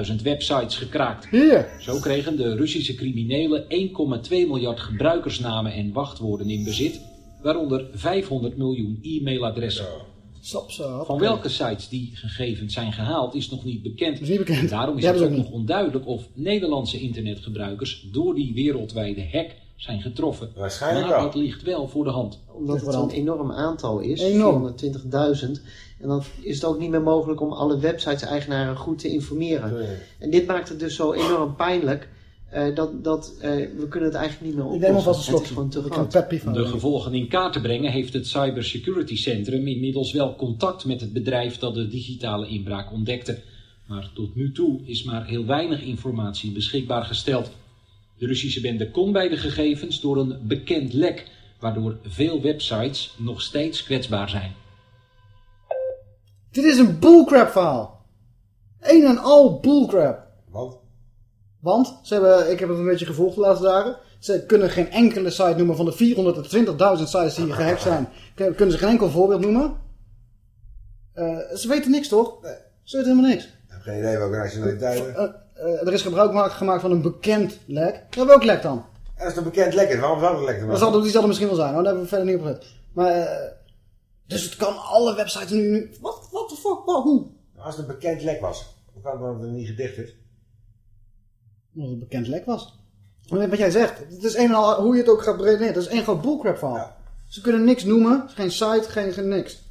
420.000 websites gekraakt. Hier. Zo kregen de Russische criminelen 1,2 miljard gebruikersnamen en wachtwoorden in bezit, waaronder 500 miljoen e-mailadressen. Van welke sites die gegevens zijn gehaald is nog niet bekend. niet bekend. En daarom is het ook nog onduidelijk of Nederlandse internetgebruikers door die wereldwijde hack zijn getroffen. Waarschijnlijk maar wel. dat ligt wel voor de hand. Omdat het zo'n enorm aantal is, Enorm. 420.000. En dan is het ook niet meer mogelijk om alle websites-eigenaren goed te informeren. En dit maakt het dus zo enorm pijnlijk. Eh, dat dat eh, we kunnen het eigenlijk niet meer oplossen. neem alvast een Het is slokje. gewoon te Ik groot. Om de gevolgen in kaart te brengen heeft het Cybersecurity Centrum inmiddels wel contact met het bedrijf dat de digitale inbraak ontdekte. Maar tot nu toe is maar heel weinig informatie beschikbaar gesteld. De Russische bende kon bij de gegevens door een bekend lek, waardoor veel websites nog steeds kwetsbaar zijn. Dit is een bullcrap verhaal. Een en al bullcrap. Want? Ze hebben, ik heb het een beetje gevolgd de laatste dagen. Ze kunnen geen enkele site noemen van de 420.000 sites die hier gehackt zijn. Kun- Kunnen ze geen enkel voorbeeld noemen. Eh, ze weten niks toch? Ze weten helemaal niks. Ik heb geen idee welke nationaliteiten. Eh, eh, er is gebruik ma- gemaakt van een bekend lek. Ja, welk lek dan? Dat is een bekend lek. is. Waarom zou het lek te Dat zal, die zal er misschien wel zijn hoor, daar hebben we verder niet op gelet. Maar, eh, dus het kan alle websites nu... nu wat, what the fuck, wat, hoe? Als het een bekend lek was, hoe kan het dan dat niet gedicht is? Omdat het bekend lek was. Maar Wat jij zegt, het is een en al, hoe je het ook gaat redeneren, dat is één groot bullcrap verhaal. Ze kunnen niks noemen, geen site, geen, geen niks.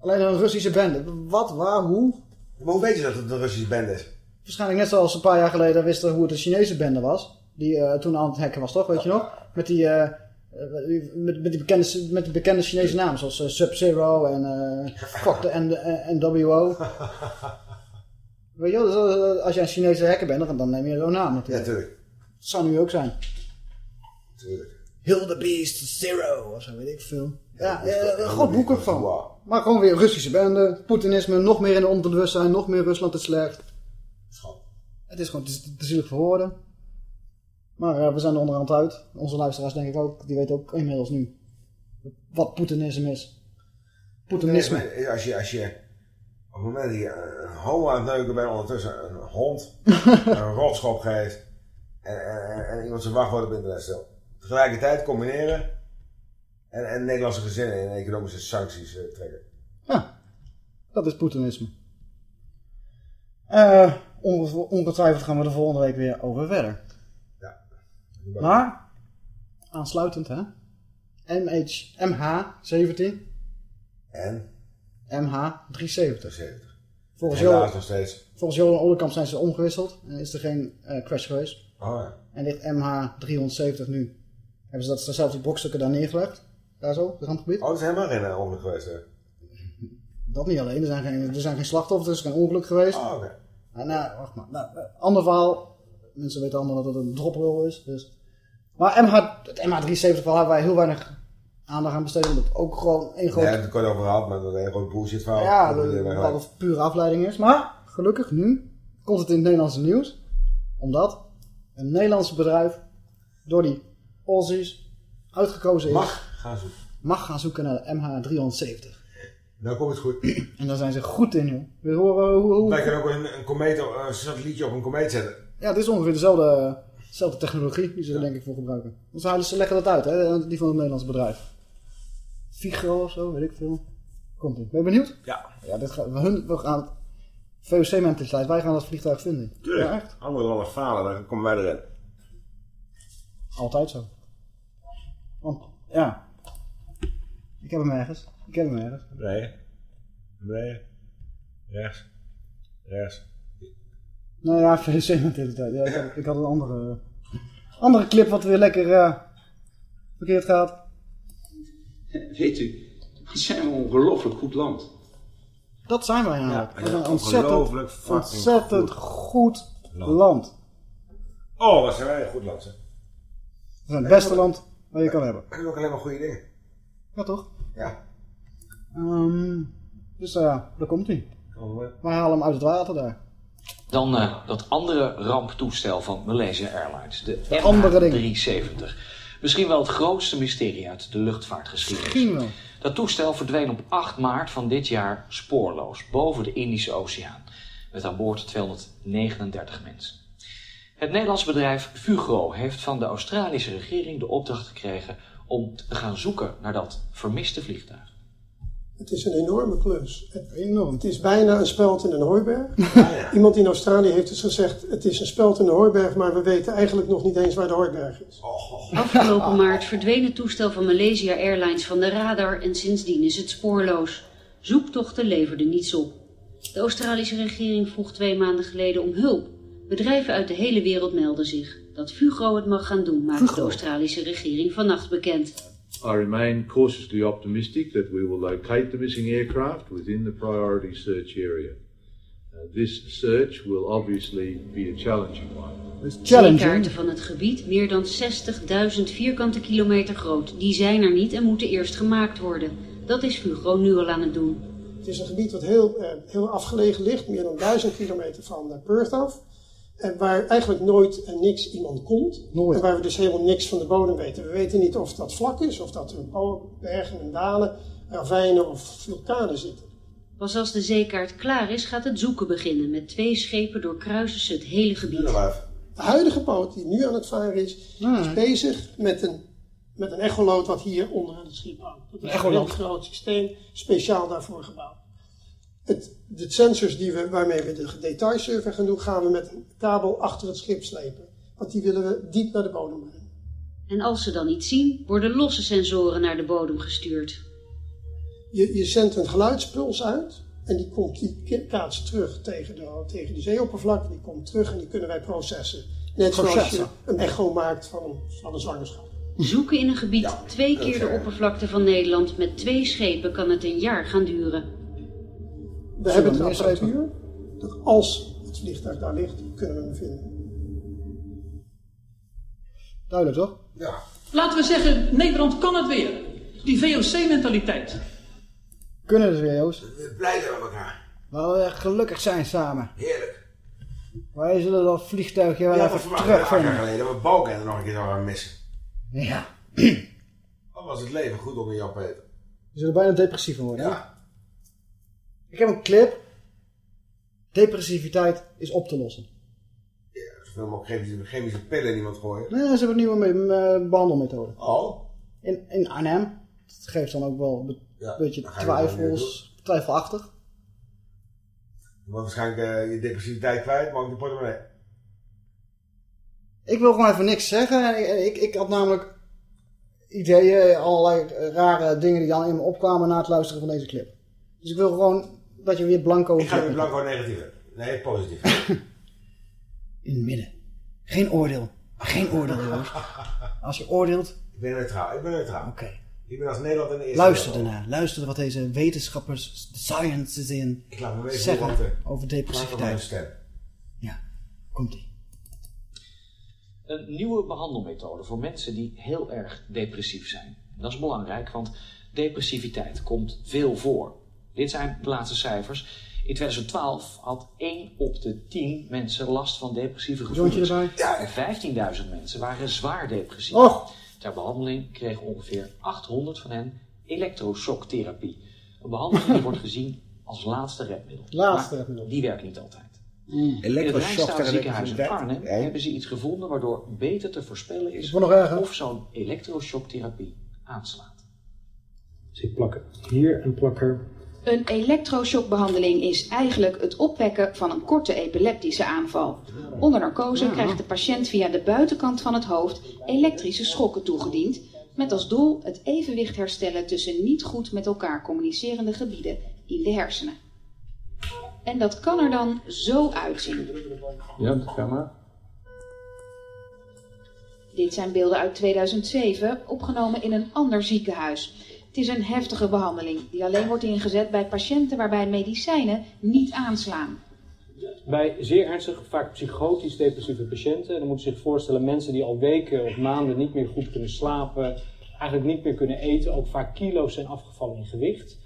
Alleen een Russische bende. Wat, waar, hoe? Maar hoe weet je dat het een Russische band is? Waarschijnlijk net zoals een paar jaar geleden wisten hoe het een Chinese bende was. Die eh, toen aan het hacken was, toch? Weet je nog? Met die, eh, met, met, die bekende, met die bekende Chinese namen, zoals eh, Sub-Zero en uh, Fuck the N- NWO. Weet je wel, dus, eh, als jij een Chinese hacker bent, dan, dan neem je zo'n naam natuurlijk. Ja, tuurlijk. Dat zou nu ook zijn. Tuurlijk. Hildebeest Zero of zo, weet ik veel. Ja, eh, een groot boek ook van. Maar gewoon weer Russische bende, Poetinisme, nog meer in de onderbewustzijn, nog meer Rusland is slecht. Het is gewoon te, te zielig voor woorden. Maar eh, we zijn er onderhand uit. Onze luisteraars denk ik ook, die weten ook inmiddels nu wat Poetinisme is. Maar Als je, als je op het moment dat je een aan het neuken bent, ondertussen een hond een rotschop geeft en, en, en iemand zijn wachtwoord op internet stelt. Tegelijkertijd combineren en, en Nederlandse gezinnen in economische sancties eh, trekken. Dat is Poetanisme. Eh, onge- ongetwijfeld gaan we er volgende week weer over verder. Maar, aansluitend hè. MH, MH17 En? MH370. Volgens Johan, nog steeds. volgens Johan Oldenkamp zijn ze omgewisseld en is er geen eh, crash geweest. Oh ja. En dit MH370 nu, hebben ze dat zelfs die brokstukken daar neergelegd. Daar zo, op het randgebied. Oh, dat is helemaal geen eh, ongeluk geweest. Hè? Dat niet alleen, er zijn geen, er zijn geen slachtoffers, er is geen ongeluk geweest. Oh, oké. Nou, wacht maar. Nou, eh, ander verhaal. Mensen weten allemaal dat het een droprol is. Dus. Maar MH, het MH370 verhaal hebben wij heel weinig aandacht aan besteed. Omdat het ook gewoon één Nee, groot... heb het kort over gehad, maar dat een groot bullshit verhaal. ja, Dat het een pure afleiding is. Maar gelukkig nu komt het in het Nederlandse nieuws. Omdat een Nederlands bedrijf door die Aussies uitgekozen is. Mag gaan zoeken. Mag gaan zoeken naar de MH370. Nou komt het goed. En daar zijn ze goed in, joh. We horen hoe... hoe- Wij kunnen ook een, een, komeet, een satellietje op een komeet zetten. Ja, het is ongeveer dezelfde, dezelfde technologie die ze er denk ik voor gebruiken. Want ze leggen dat uit, hè, die van het Nederlandse bedrijf. Figro of zo, weet ik veel. Komt ie. Ben je benieuwd? Ja. Ja, dit gaat, we, hun, we gaan VOC-mentaliteit, wij gaan dat vliegtuig vinden. Tuurlijk. Ja, echt. Anderen landen falen, dan komen wij erin. Altijd zo. Want, ja. Ik heb hem ergens. Ik heb hem ergens. Beneden. Beneden. Rechts. Rechts. Nou ja, VOC-mentaliteit. Ja, ik, had, ik had een andere, andere clip wat weer lekker verkeerd gaat. Weet u, wat zijn we een ongelooflijk goed land. Dat zijn wij eigenlijk. Ja, we een ontzettend, ontzettend goed, land. land. Oh, wat zijn wij een goed land, hè? We zijn het beste land wat je kan hebben. We hebben ook alleen maar goede dingen. Ja, toch? Ja. Ehm, dus ja, daar komt hij. Wij halen hem uit het water daar. Dan eh, dat andere ramptoestel van Malaysia Airlines, de, De andere ding. MH370. Misschien wel het grootste mysterie uit de luchtvaartgeschiedenis. Dat toestel verdween op 8 maart van dit jaar spoorloos boven de Indische Oceaan. Met aan boord 239 mensen. Het Nederlandse bedrijf Fugro heeft van de Australische regering de opdracht gekregen om te gaan zoeken naar dat vermiste vliegtuig. Het is een enorme klus. Het, Enorm. het is bijna een speld in een hooiberg. Iemand in Australië heeft dus gezegd, het is een speld in een hooiberg, maar we weten eigenlijk nog niet eens waar de hooiberg is. Afgelopen maart verdween het toestel van Malaysia Airlines van de radar en sindsdien is het spoorloos. Zoektochten leverden niets op. De Australische regering vroeg twee maanden geleden om hulp. Bedrijven uit de hele wereld melden zich. Dat Fugro het mag gaan doen, maakte de Australische regering vannacht bekend. I remain cautiously optimistic that we will locate the missing aircraft within the priority search area. Uh, this search will obviously be a challenging one. Zeekaarten van het gebied, meer dan 60.000 vierkante kilometer groot, die zijn er niet en moeten eerst gemaakt worden. Dat is Fugro nu al aan het doen. Het is een gebied wat heel, eh, heel afgelegen ligt, meer dan duizend kilometer van eh, Perth af. En waar eigenlijk nooit en niks iemand komt. En waar we dus helemaal niks van de bodem weten. We weten niet of dat vlak is, of dat er bergen en dalen, ravijnen of vulkanen zitten. Pas als de zeekaart klaar is, gaat het zoeken beginnen. Met twee schepen doorkruisen ze het hele gebied. De huidige boot die nu aan het varen is, is bezig met een, met een echoloot wat hier onder aan het schip hangt. Dat is een heel echoloot. groot systeem, speciaal daarvoor gebouwd. Het, de sensors die we, waarmee we de detailsurvey gaan doen, gaan we met een kabel achter het schip slepen. Want die willen we diep naar de bodem brengen. En als ze dan iets zien, worden losse sensoren naar de bodem gestuurd. Je, je zendt een geluidspuls uit en die, komt, die kaatst terug tegen de, tegen de zeeoppervlakte. Die komt terug en die kunnen wij processen. Net zoals je Processen. een echo maakt van een, van een zwangerschap. Zoeken in een gebied twee keer de oppervlakte van Nederland met twee schepen kan het een jaar gaan duren. We hebben de apparatuur. Dat als het vliegtuig daar ligt, kunnen we hem vinden. Duidelijk toch? Ja. Laten we zeggen, Nederland kan het weer. Die VOC-mentaliteit. Kunnen het weer, Joost. We blijven met elkaar. Waar we echt gelukkig zijn samen. Heerlijk. Wij zullen dat vliegtuigje wel Ja, even terugvinden. geleden. We Balken nog een keer zouden missen. Ja. Dan was het leven goed onder Jan Peter. Je zullen bijna depressief van worden. hè? Ja. Ik heb een clip. Depressiviteit is op te lossen. Ze willen ook chemische, chemische pillen in iemand gooien. Nee, ze hebben een nieuwe me- eh, behandelmethode. Oh? In, in Arnhem. Dat geeft dan ook wel een Ja, beetje twijfels, twijfelachtig. Je wordt waarschijnlijk eh, je depressiviteit kwijt, maar ook je portemonnee. Ik wil gewoon even niks zeggen. Ik, ik, ik had namelijk ideeën, allerlei rare dingen die dan in me opkwamen na het luisteren van deze clip. Dus ik wil gewoon dat je weer blanco... Ik ga weer blanco negatief. Nee, positief. In het midden. Geen oordeel. Geen oordeel, Joost. Als je oordeelt, Ik ben neutraal. Ik ben neutraal. Oké. Ik ben als Nederland in de eerste luister ernaar. Luister wat deze wetenschappers, de sciences in, Ik laat me even zeggen over Laat me mijn depressiviteit. stem. Komt-ie. Een nieuwe behandelmethode voor mensen die heel erg depressief zijn. Dat is belangrijk, want depressiviteit komt veel voor. Dit zijn de laatste cijfers. In 2012 had 1 op de 10 mensen last van depressieve gevoelens. Erbij. En 15.000 mensen waren zwaar depressief. Och. Ter behandeling kregen ongeveer 800 van hen elektroshocktherapie. Een behandeling die wordt gezien als laatste redmiddel. Laatste Maar redmiddel. die werkt niet altijd. Mm. In het Elektroshocktherapie Rijnstaatziekenhuis in? Arnhem Nee. hebben ze iets gevonden waardoor beter te voorspellen is of zo'n elektroshocktherapie aanslaat. Dus ik plak hier en plak er. Een elektroshockbehandeling is eigenlijk het opwekken van een korte epileptische aanval. Onder narcose krijgt de patiënt via de buitenkant van het hoofd elektrische schokken toegediend, met als doel het evenwicht herstellen tussen niet goed met elkaar communicerende gebieden in de hersenen. En dat kan er dan zo uitzien. Ja, kan maar. Dit zijn beelden uit 2007, opgenomen in een ander ziekenhuis. Het is een heftige behandeling die alleen wordt ingezet bij patiënten waarbij medicijnen niet aanslaan. Bij zeer ernstig, vaak psychotisch depressieve patiënten, dan moet je zich voorstellen mensen die al weken of maanden niet meer goed kunnen slapen, eigenlijk niet meer kunnen eten, ook vaak kilo's zijn afgevallen in gewicht.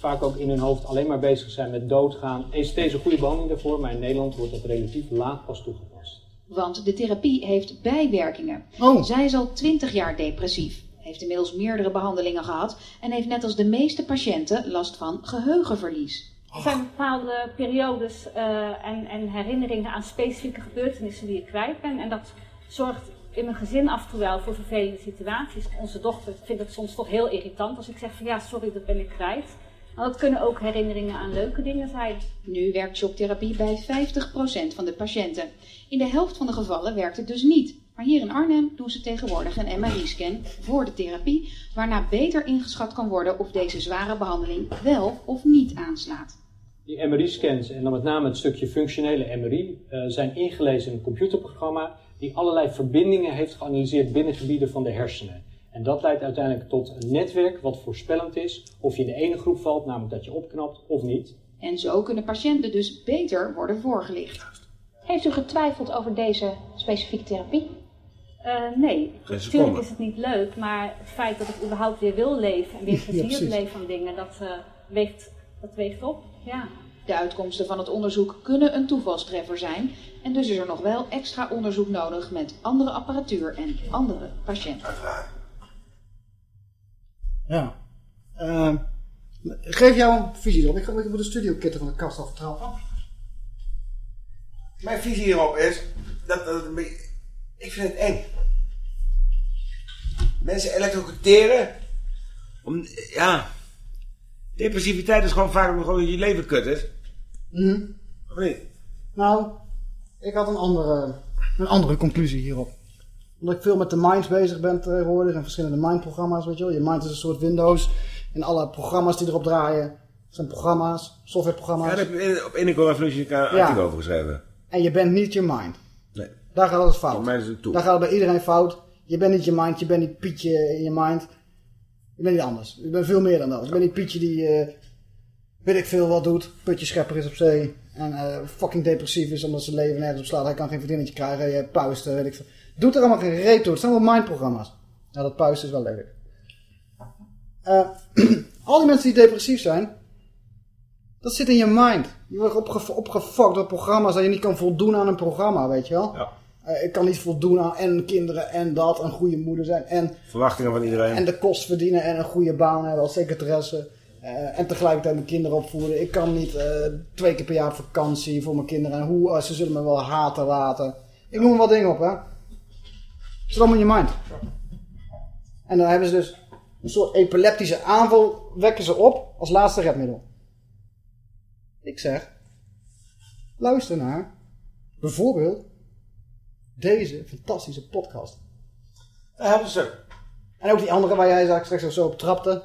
Vaak ook in hun hoofd alleen maar bezig zijn met doodgaan. ECT is een goede behandeling daarvoor, maar in Nederland wordt dat relatief laat pas toegepast. Want de therapie heeft bijwerkingen. Zij is al 20 jaar depressief, heeft inmiddels meerdere behandelingen gehad en heeft net als de meeste patiënten last van geheugenverlies. Er zijn bepaalde periodes eh, en, en herinneringen aan specifieke gebeurtenissen die ik kwijt ben. En dat zorgt in mijn gezin af en toe wel voor vervelende situaties. Onze dochter vindt het soms toch heel irritant als ik zeg van ja, sorry, dat ben ik kwijt. Maar dat kunnen ook herinneringen aan leuke dingen zijn. Nu werkt shocktherapie bij 50% van de patiënten. In de helft van de gevallen werkt het dus niet. Maar hier in Arnhem doen ze tegenwoordig een MRI-scan voor de therapie, waarna beter ingeschat kan worden of deze zware behandeling wel of niet aanslaat. Die MRI-scans, en dan met name het stukje functionele MRI, eh, zijn ingelezen in een computerprogramma die allerlei verbindingen heeft geanalyseerd binnen gebieden van de hersenen. En dat leidt uiteindelijk tot een netwerk wat voorspellend is of je in de ene groep valt, namelijk dat je opknapt, of niet. En zo kunnen patiënten dus beter worden voorgelicht. Heeft u getwijfeld over deze specifieke therapie? Eh, nee, natuurlijk is het niet leuk, maar het feit dat ik überhaupt weer wil leven en weer Ja, plezier precies. beleef van dingen, dat, eh, weegt, dat weegt op. Ja. De uitkomsten van het onderzoek kunnen een toevalstreffer zijn en dus is er nog wel extra onderzoek nodig met andere apparatuur en andere patiënten. Ja. Ehm, geef jouw visie erop. Ik ga ik moet de studio kitten van de kast aftrappen. Mijn visie hierop is dat, dat een ik vind het eng. Mensen elektrocuteren. Om, ja. Depressiviteit is gewoon vaak gewoon je leven kut is. Mhm. Of niet? Nou, ik had een andere, een andere conclusie hierop. Omdat ik veel met de minds bezig ben tegenwoordig en verschillende mindprogramma's, weet je wel. Je mind is een soort Windows en alle programma's die erop draaien zijn programma's, Ja, softwareprogramma's. daar heb je op Indigo Revolution een Ja. artikel over geschreven. En je bent niet je mind. Nee. Daar gaat alles fout. Daar gaat het bij iedereen fout. Je bent niet je mind, je bent niet Pietje in je mind. Je bent niet anders. Je bent veel meer dan dat. Je bent niet Pietje die, eh, weet ik veel wat doet, putje schepper is op zee en eh, fucking depressief is omdat zijn leven nergens op slaat. Hij kan geen vriendinnetje krijgen, je puisten, weet ik veel. Doet er allemaal geen reet toe. Het zijn wel mindprogramma's. Ja, dat puisten is wel lelijk. Eh, al die mensen die depressief zijn, dat zit in je mind. Je wordt opge opgefokt door programma's dat je niet kan voldoen aan een programma, weet je wel. Eh, ik kan niet voldoen aan en kinderen en dat, een goede moeder zijn en, Verwachtingen van iedereen. en de kost verdienen en een goede baan hebben als secretaresse. Eh, en tegelijkertijd mijn kinderen opvoeden. Ik kan niet eh, twee keer per jaar vakantie voor mijn kinderen. En hoe, uh, ze zullen me wel haten laten. Ik noem er wat dingen op, hè. Zit allemaal in je mind. En dan hebben ze dus een soort epileptische aanval, wekken ze op als laatste redmiddel. Ik zeg, luister naar bijvoorbeeld deze fantastische podcast. Daar hebben ze. En ook die andere waar jij straks zo op trapte.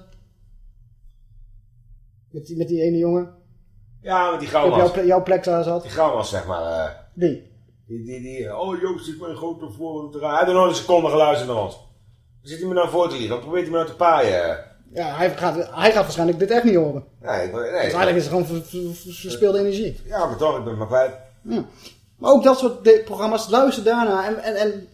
Met die, met die ene jongen. Ja, met die Die op jouw, ple- jouw plek daar zat. Die gauwmas, zeg maar. eh. Die. Die, die, die, oh Joost is mijn grote voorbeeld. Hij heeft nog een seconde geluisterd naar ons. Zit hij me nou voor te liegen? Wat probeert hij me nou te paaien? Ja, hij gaat, hij gaat waarschijnlijk dit echt niet horen. Nee, ik, nee, dus eigenlijk is het gewoon ver- ver- ver- verspilde energie. Ja, maar toch, ik ben maar kwijt. Ja. Maar ook dat soort programma's, luister daarna. En, en, en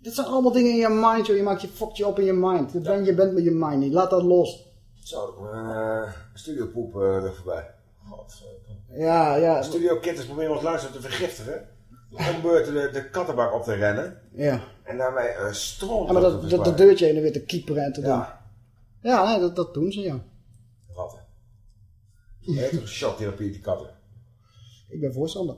dit zijn allemaal dingen in je mind, joh. Je maakt je fokt je op in je mind. Je bent, je bent met je mind niet. Laat dat los. Zo, uh, studiopoep uh, er voorbij. Godverdomme. Ja, ja. Studio Kitters proberen ons luisteren te vergiftigen. Om beurten de, de kattenbak op te rennen. Ja. En daarmee een stroom Ja, maar dat, dat, deurtje heen en weer te kieperen en te doen. Ja. Ja, nee, dat, dat doen ze, ja. Ratten. Je hebt toch een shocktherapie, die katten. Ik ben voorstander.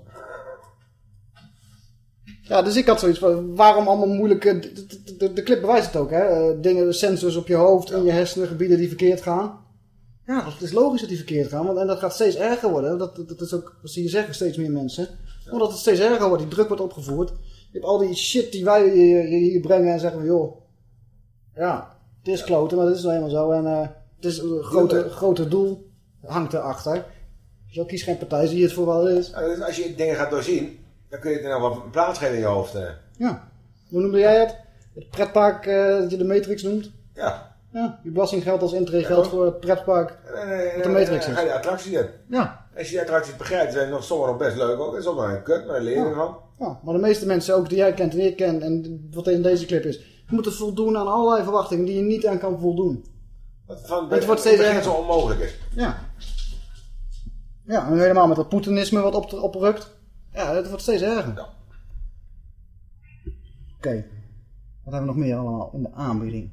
Ja, dus ik had zoiets van, waarom allemaal moeilijke... De, de, de, de clip bewijst het ook, hè. Eh, dingen, sensors op je hoofd, in je hersenen, gebieden die verkeerd gaan. Ja, het is logisch dat die verkeerd gaan, want en dat gaat steeds erger worden. Dat, dat, dat is ook, dat zie je zeggen, steeds meer mensen. Omdat het steeds erger wordt, die druk wordt opgevoerd. Je hebt al die shit die wij hier, brengen en zeggen van, joh... Ja, het is kloten, maar dat is nou helemaal zo. En eh, het is een groter, groter doel, hangt erachter. Dus ook kies geen partij, zie je het voor wat het is. Ja, dus als je dingen gaat doorzien, dan kun je het nou wat plaats geven in je hoofd. eh. Ja. Hoe noemde jij het? Het pretpark eh, dat je de Matrix noemt? Ja. Ja, je belastinggeld als intree geldt voor het pretpark En, eh, wat de Matrix is. ga je de attracties in. Ja. Als je die attracties begrijpt, zijn nog sommigen nog best leuk ook. En sommigen een kut, maar daar leer je Ja. ervan. Ja, maar de meeste mensen ook die jij kent en ik ken en wat in deze clip is, moeten voldoen aan allerlei verwachtingen die je niet aan kan voldoen. Wat van, Het wordt steeds erger. zo onmogelijk is. Ja. Ja, en helemaal met dat poetanisme wat op, oprukt. Ja, het wordt steeds erger. Oké. Wat hebben we nog meer allemaal in de aanbieding?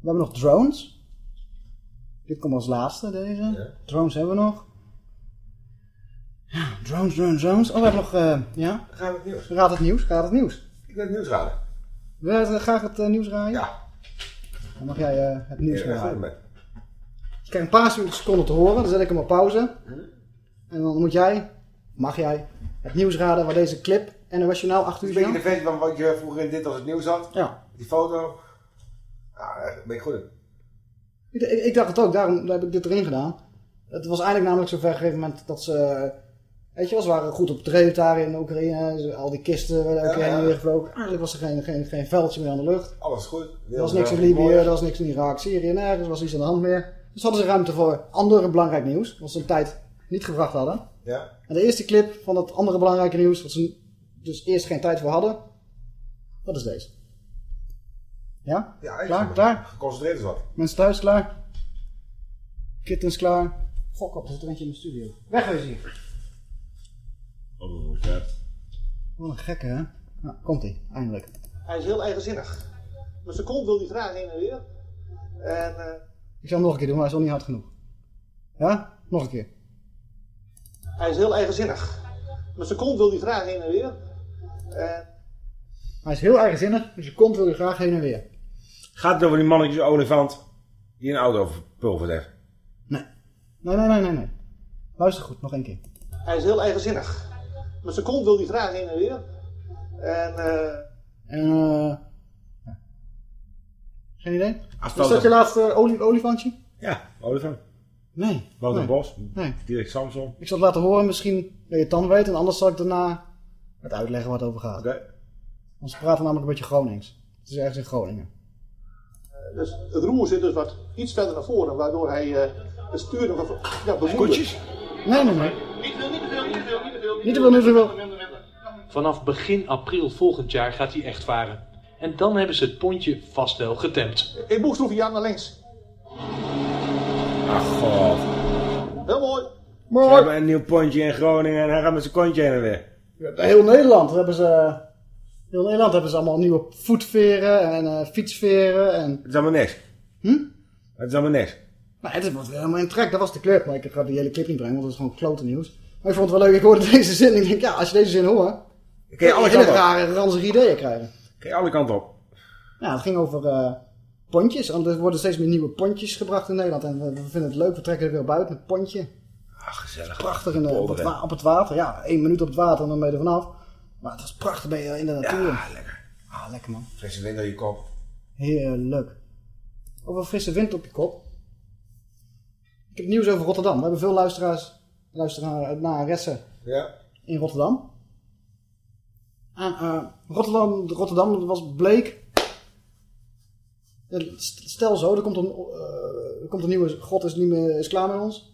We hebben nog drones. Dit komt als laatste, deze. Drones hebben we nog. Ja, drones, drones, drones. Oh, we hebben nog, eh, ja. Gaan we het nieuws. Raad het nieuws, raad het nieuws. Ik wil het nieuws raden. Wil jij graag het eh, nieuws raaien? Ja. Dan mag jij eh, het nieuws Ja, raaien. ik Je krijgt een paar seconden te horen, dan zet ik hem op pauze. En dan moet jij, mag jij, het nieuws raden waar deze clip en NOS Journaal 8 uur Een beetje de versie van wat je vroeger in dit als het nieuws had. Ja. Die foto. Ja, daar ben ik goed in. Ik, ik, ik dacht het ook, daarom heb ik dit erin gedaan. Het was eigenlijk namelijk zover op een gegeven moment dat ze... Weet je wel, ze waren goed op trade daar in Oekraïne. Al die kisten werden elke keer Ja, heen en ja. weer gevlogen. Eigenlijk was er geen, geen, geen veldje meer aan de lucht. Alles goed. Er was niks in Libië, er was niks in Irak, Syrië, nergens was iets aan de hand meer. Dus hadden ze ruimte voor andere belangrijk nieuws, wat ze een tijd niet gebracht hadden. Ja. En de eerste clip van dat andere belangrijke nieuws, wat ze dus eerst geen tijd voor hadden, dat is deze. Ja? Ja, klaar? Klaar? Geconcentreerd is wat. Mensen thuis klaar? Kittens klaar? Fok op, er zit er eentje in de studio. Wegwezen hier. Oh, ja. Wat een gekke, hè? Nou, komt ie, eindelijk. Hij is heel eigenzinnig. Zijn kont wil hij graag heen en weer. En eh, Ik zal hem nog een keer doen, maar hij is al niet hard genoeg. Ja? Nog een keer. Hij is heel eigenzinnig. Met zijn kont wil hij graag heen en weer. En Hij is heel eigenzinnig, dus je kont wil je graag heen en weer. Gaat het over die mannetjes olifant die een auto verpulverd heeft? Nee, nee, nee, nee, nee. Luister goed, nog één keer. hij is heel eigenzinnig. Met zijn kont wil hij graag heen en weer. En eh, En, eh... ja. Geen idee? Is dat je laatste olifantje? Ja, olifant. Nee. Wouter nee. Bos. Nee. Dirk Samson. Ik zal het laten horen, misschien dat je het dan weet. En anders zal ik daarna het uitleggen waar het over gaat. Oké. Want ze praten namelijk een beetje Gronings. Het is ergens in Groningen. dus het roer zit dus wat iets verder naar voren. Waardoor hij eh, het sturen van... Ja, bemoeilijkt. Nee, nee, nee. Niet te veel, niet te veel, niet te veel, niet te veel. Niet te veel, niet te veel. Vanaf begin april volgend jaar gaat hij echt varen. En dan hebben ze het pontje vast wel getemd. Ik boeg Jan naar links. Ach god. Heel mooi. Ze hebben een nieuw pontje in Groningen en hij gaat met zijn kontje heen en weer. Heel Nederland hebben ze... Heel Nederland hebben ze allemaal nieuwe voetveren en eh, fietsveren en... Het is allemaal niks. Hm? Het is allemaal niks. Nou, het was helemaal in trek. Dat was de clip. Maar ik ga die hele clip niet brengen, want dat is gewoon klote nieuws. Maar ik vond het wel leuk. Ik hoorde deze zin en ik denk, ja, als je deze zin hoort... Kun je alle kanten op. rare, ranzige ideeën krijgen. Kun je alle kanten op. Ja, het ging over eh, pontjes. Want er worden steeds meer nieuwe pontjes gebracht in Nederland. En we, we vinden het leuk. We trekken er weer buiten. Een pontje. Ah, gezellig. Prachtig in de, op, het wa- op het water. Ja, één minuut op het water en dan ben je er vanaf. Maar het was prachtig ben je in de natuur. Ja, lekker. Ah, lekker man. Frisse wind aan je kop. Heerlijk. Over frisse wind op je kop. Ik heb nieuws over Rotterdam. We hebben veel luisteraars, luisteraars naar Ressen Ja. in Rotterdam. En eh, Rotterdam, Rotterdam was bleek. Stel zo, er komt een, eh, er komt een nieuwe God is, niet meer, is klaar met ons.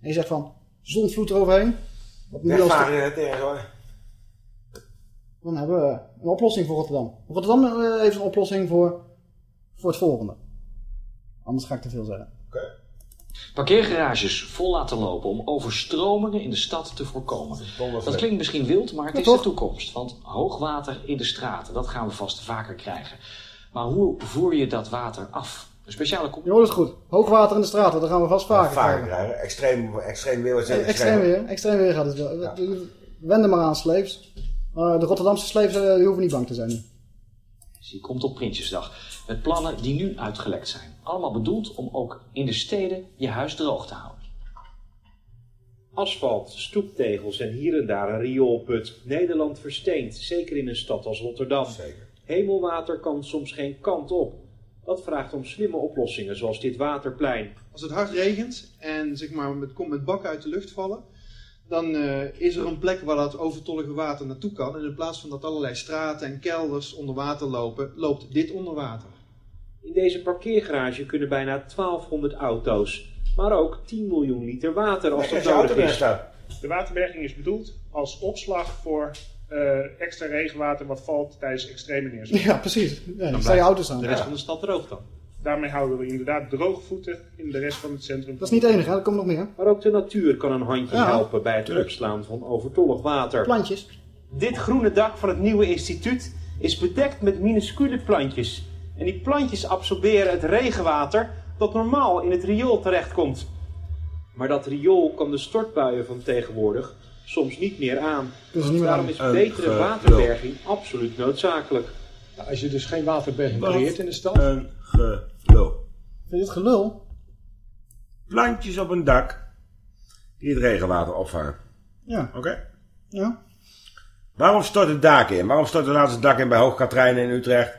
En je zegt van, zondvloed eroverheen. Wat nu als hoor. dan hebben we een oplossing voor Rotterdam. Rotterdam eh, heeft een oplossing voor, voor het volgende. Anders ga ik te veel zeggen. Parkeergarages vol laten lopen om overstromingen in de stad te voorkomen. Dat klinkt misschien wild, maar het Ja, is toch? de toekomst. Want hoogwater in de straten, dat gaan we vast vaker krijgen. Maar hoe voer je dat water af? Een speciale Je hoort het goed. Hoogwater in de straten, dat gaan we vast vaker Vaker krijgen. Extreem, extreem weer. is Eh, Extreem weer, extreem weer gaat het wel. Wend er maar aan. Maar de Rotterdamse slaves eh, die hoeven niet bang te zijn. nu. Die komt op Prinsjesdag. Met plannen die nu uitgelekt zijn. Allemaal bedoeld om ook in de steden je huis droog te houden. Asfalt, stoeptegels en hier en daar een rioolput. Nederland versteent, zeker in een stad als Rotterdam. Hemelwater kan soms geen kant op. Dat vraagt om slimme oplossingen, zoals dit waterplein. Als het hard regent en zeg maar, het komt met bakken uit de lucht vallen, dan eh, is er een plek waar dat overtollige water naartoe kan. En in plaats van dat allerlei straten en kelders onder water lopen, loopt dit onder water. In deze parkeergarage kunnen bijna 1200 auto's, maar ook 10 miljoen liter water als dat nodig is. De waterberging is bedoeld als opslag voor eh, extra regenwater wat valt tijdens extreme neerslag. Ja, precies. Ja, dan sta je auto's aan. De rest Ja. van de stad droog dan. Daarmee houden we inderdaad droge voeten in de rest van het centrum. Dat is niet het enige, hè? er komt nog meer. Maar ook de natuur kan een handje Ja, helpen bij het opslaan van overtollig water. Plantjes. Dit groene dak van het nieuwe instituut is bedekt met minuscule plantjes. En die plantjes absorberen het regenwater dat normaal in het riool terechtkomt. Maar dat riool kan de stortbuien van tegenwoordig soms niet meer aan. Dat is niet meer Daarom aan. is Een betere gelul. waterberging absoluut noodzakelijk. als je dus geen waterberging Wat creëert in de stad. Een gelul. Vind je het gelul? Plantjes op een dak die het regenwater opvangen. Ja. Oké. Ja. Waarom stort het dak in? Waarom stort het laatst het dak in bij Hoogkaterijnen in Utrecht?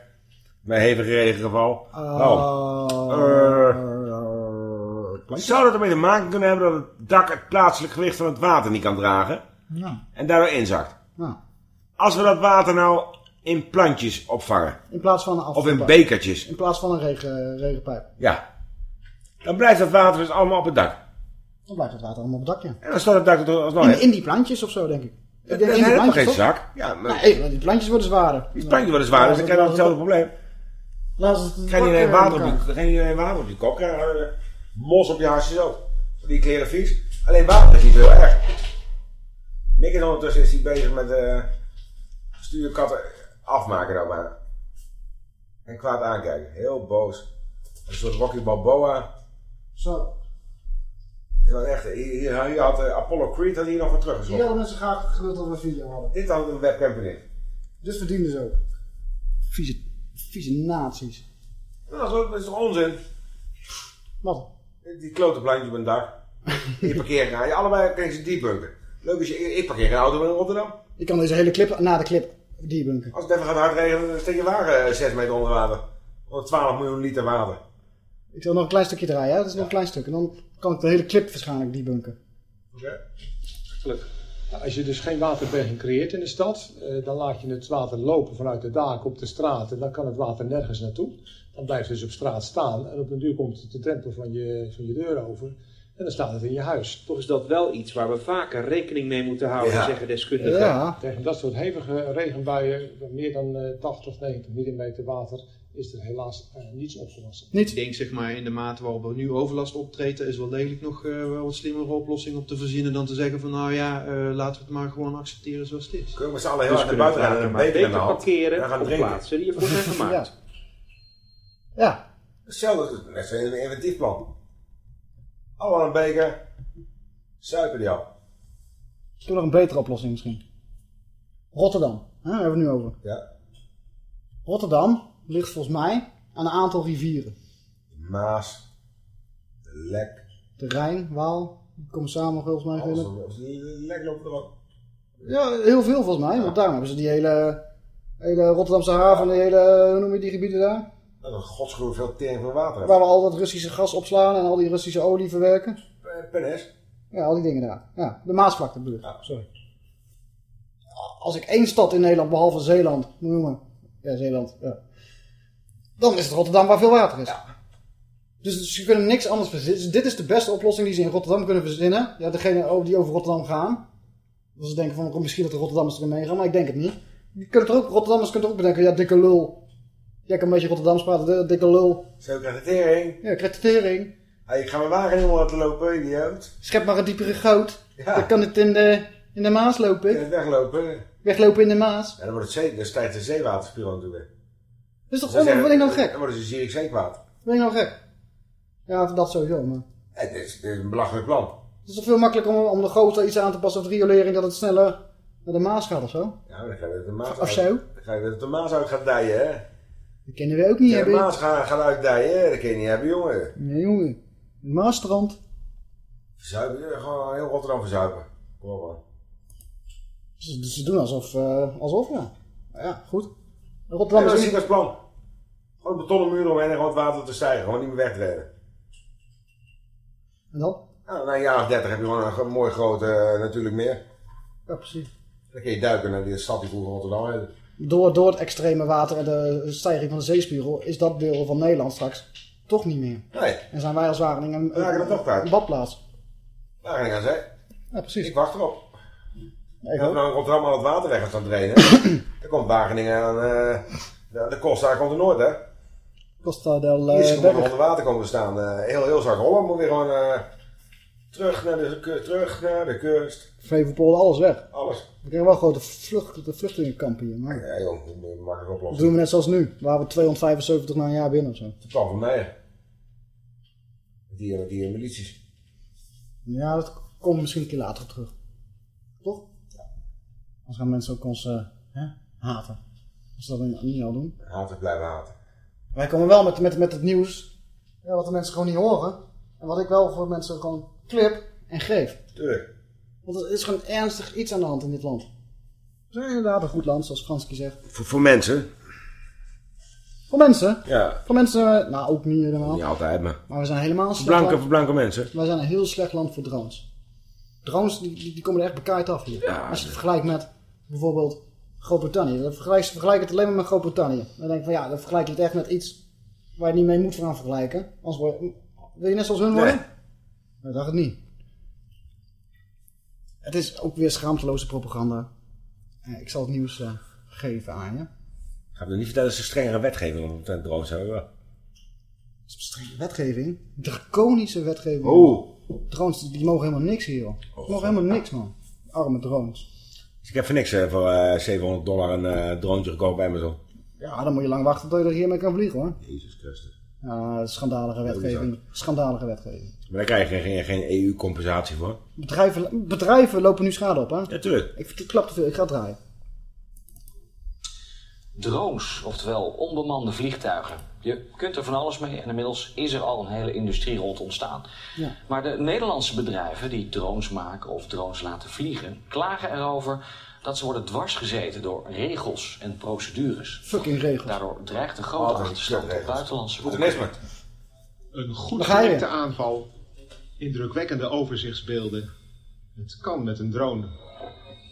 Bij hevige regengeval? Waarom? Zou dat ermee te maken kunnen hebben dat het dak het plaatselijk gewicht van het water niet kan dragen? Ja. En daardoor inzakt? Ja. Als we dat water nou in plantjes opvangen. In plaats van een Of in bekertjes. In plaats van een regen, regenpijp. Ja. Dan blijft dat water dus allemaal op het dak. Dan blijft het water allemaal op het dakje. En dan stort het dak er alsnog In, in. die plantjes of zo, denk ik. Dat is helemaal geen zak. Ja, maar- Nee, want die plantjes worden zwaarder. Die plantjes worden zwaar, dus dan krijg je hetzelfde probleem. Laat het alleen water op je, water op kop krijgen, mos op je hartjes ook. Die kleren vies. Alleen water is niet heel erg. Mick is ondertussen is hij bezig met eh stuurkatten afmaken dan maar. En kwaad aankijken. Heel boos. Een soort Rocky Balboa. Zo. Was echt, hier, hier, hier had eh, Apollo Creed had hier nog wat Die teruggezocht. hadden mensen graag gewild dat we een video hadden. Dit had een webcam in. Dit verdienden ze ook. Vieze, vieze nazi's. Nou, dat is toch- dat is toch onzin? Wat? Die klote plantje op een dak. Je parkeert aan. Je allebei kan je ze debunken. Leuk is je, ik parkeer een auto in Rotterdam. Ik kan deze hele clip na de clip debunken. Als het even gaat hard regenen, dan steek je wagen 6 meter onder water. Onder 12 miljoen liter water. Ik zal nog een klein stukje draaien, hè? dat is nog een klein stuk. En dan kan ik de hele clip waarschijnlijk debunken. Nou, als je dus geen waterberging creëert in de stad, eh, dan laat je het water lopen vanuit de daken op de straat en dan kan het water nergens naartoe. Dan blijft het dus op straat staan en op een duur komt het de drempel van je, van je deur over en dan staat het in je huis. Toch is dat wel iets waar we vaker rekening mee moeten houden, Ja. zeggen deskundigen. Ja. Tegen dat soort hevige regenbuien, meer dan eh, 80, 90 mm water, is er helaas eh, niets opgelost. Ik denk zeg maar in de mate waarop er nu overlast optreedt, is wel degelijk nog eh, wel wat slimmere oplossing op te verzinnen dan te zeggen van nou ja, eh, laten we het maar gewoon accepteren zoals het is. Kunnen we met z'n allen heel hard naar buiten gaan en een de hand. parkeren op drinken. plaatsen die ervoor zijn gemaakt. Ja. Hetzelfde, net zo in een inventief plan. Allemaal een beker. Suiker die al. Ik heb nog een betere oplossing misschien. Rotterdam. Hè, daar hebben we het nu over. Ja. Rotterdam ligt volgens mij aan een aantal rivieren. Maas. De Lek. De Rijn, Waal. Die komen samen volgens mij. Alles, alles. Lek loopt erop. Ja, heel veel volgens mij. Want daarom hebben ze die hele, hele Rotterdamse haven en die hele, hoe noem je die gebieden daar? Dat is veel tering van water. Waar we al dat Russische gas opslaan en al die Russische olie verwerken. Penis. Ja, al die dingen daar. Ja, de Maasvlakte bedoel ik. Sorry. Als ik één stad in Nederland, behalve Zeeland, moet noemen. Ja, Zeeland. Ja. Dan is het Rotterdam waar veel water is. Dus ze kunnen niks anders verzinnen. Dus dit is de beste oplossing die ze in Rotterdam kunnen verzinnen. Ja, degene die over Rotterdam gaan. Dus ze denken van, oh, misschien dat de Rotterdammers erin meegaan, maar ik denk het niet. Die kunnen er ook, Rotterdammers kunnen er ook bedenken, ja, dikke lul. Jij kan een beetje Rotterdams praten, de- dikke lul. Zo krijgt de tering. Ja, kreditering. Hey, ik ga mijn wagen helemaal laten lopen, idioot. Schep maar een diepere goot. Dan kan het in de, in de Maas lopen. Weglopen. Weglopen in de Maas. Ja, dan wordt het zee, dan stijgt de zeewaterspiegel natuurlijk weer. Dat is toch Dan on- zeggen- ben ik nou gek? Dan worden ze Zierijk zeekwater. Ben ik nou gek? Ja, dat sowieso, maar... Het is, is een belachelijk plan. Het is toch veel makkelijker om, om de grootte iets aan te passen of de riolering dat het sneller naar de Maas gaat of zo? Ja, maar dan ga je de Maas Of uit. zo? Dan ga je de Maas uit gaan dijen, hè. Dat kennen we ook niet Ja, de hebben. Maas gaan, gaan uitdijen, dat kun je niet hebben, jongen. Nee, jongen. Het Maasstrand. Verzuipen, gewoon heel Rotterdam verzuipen. Kom op. Ze, ze doen alsof, eh, alsof ja. Maar ja, goed. Rotterdam dat is niet als plan. Gewoon een betonnen muur omheen en gewoon het water te stijgen. Gewoon niet meer wegtreden. En dan? Nou, na een jaar of dertig heb je gewoon een mooi groot eh, natuurlijk meer. Ja, precies. Dan kun je duiken naar die stad die vroeger Rotterdam heette. Door, door het extreme water en de stijging van de zeespiegel is dat deel van Nederland straks toch niet meer. Nee. En zijn wij als Wageningen een, er toch een, kwijt. een badplaats. Wageningen aan zee. Ja, precies. Ik wacht erop. Ja, ik Als ook. nou Rotterdam al het water weg is aan het dan komt Wageningen aan... eh de, de Costa komt er nooit, hè. Costa del Hier is eh, gewoon onder water komen te staan. Eh, heel, heel Zuid-Holland moet weer gewoon terug, naar de, terug naar de kust. Flevopool, alles weg. Alles. We krijgen wel grote vlucht, vluchtelingenkampen hier. Maar Ja, joh, dat makkelijk dat oplossen. doen we net zoals nu. Waar we 275 na een jaar binnen of zo. Het plan van. Met die, die milities. Ja, dat komt misschien een keer later terug. Toch? Anders gaan mensen ook ons hè, haten. Als ze dat niet- niet al doen. Haten blijven haten. Wij komen wel met, met, met het nieuws. Ja, wat de mensen gewoon niet horen. En wat ik wel voor mensen gewoon clip en geef. Tuurlijk. Want er is gewoon ernstig iets aan de hand in dit land. We zijn inderdaad een goed land, zoals Franski zegt. Voor, voor mensen? Voor mensen. Ja. Voor mensen, nou ook niet helemaal. Niet altijd, maar. Maar we zijn helemaal slecht blanke, land. voor blanke mensen. Wij zijn een heel slecht land voor drones. Drones die, die, komen er echt bekaaid af hier. Als je het vergelijkt met bijvoorbeeld Groot-Brittannië. Dan vergelijk, vergelijk het alleen maar met Groot-Brittannië. Dan denk ik van ja, dan vergelijk je het echt met iets waar je niet mee moet gaan vergelijken. Anders word je, wil je net zoals hun worden? Nee. Dat dacht ik niet. Het is ook weer schaamteloze propaganda. Eh, Ik zal het nieuws eh, geven aan je. Gaan we niet vertellen dat ze strengere wetgeving omtrent drones hebben? wel. Strenge wetgeving. Draconische wetgeving. Oh. Drones, die, mogen helemaal niks hier, joh. Die mogen helemaal niks, man. Arme drones. Dus ik heb voor niks eh, voor eh, 700 dollar een eh droontje gekocht bij Amazon. Ja, dan moet je lang wachten tot je er hiermee kan vliegen, hoor. Jezus Christus. Ja, schandalige wetgeving. Schandalige wetgeving. Maar daar krijg je geen, geen EU-compensatie voor. Bedrijven, bedrijven lopen nu schade op, hè? Ja, tuurlijk. Ik, ik klap te veel, ik ga draaien. Drones, oftewel onbemande vliegtuigen. Je kunt er van alles mee en inmiddels is er al een hele industrie rond ontstaan. Ja. Maar de Nederlandse bedrijven die drones maken of drones laten vliegen, klagen erover dat ze worden dwarsgezeten door regels en procedures. Fucking regels. Daardoor dreigt een grote Altijd achterstand op buitenlandse concurrenten. Een goed gelikte aanval, indrukwekkende overzichtsbeelden. Het kan met een drone.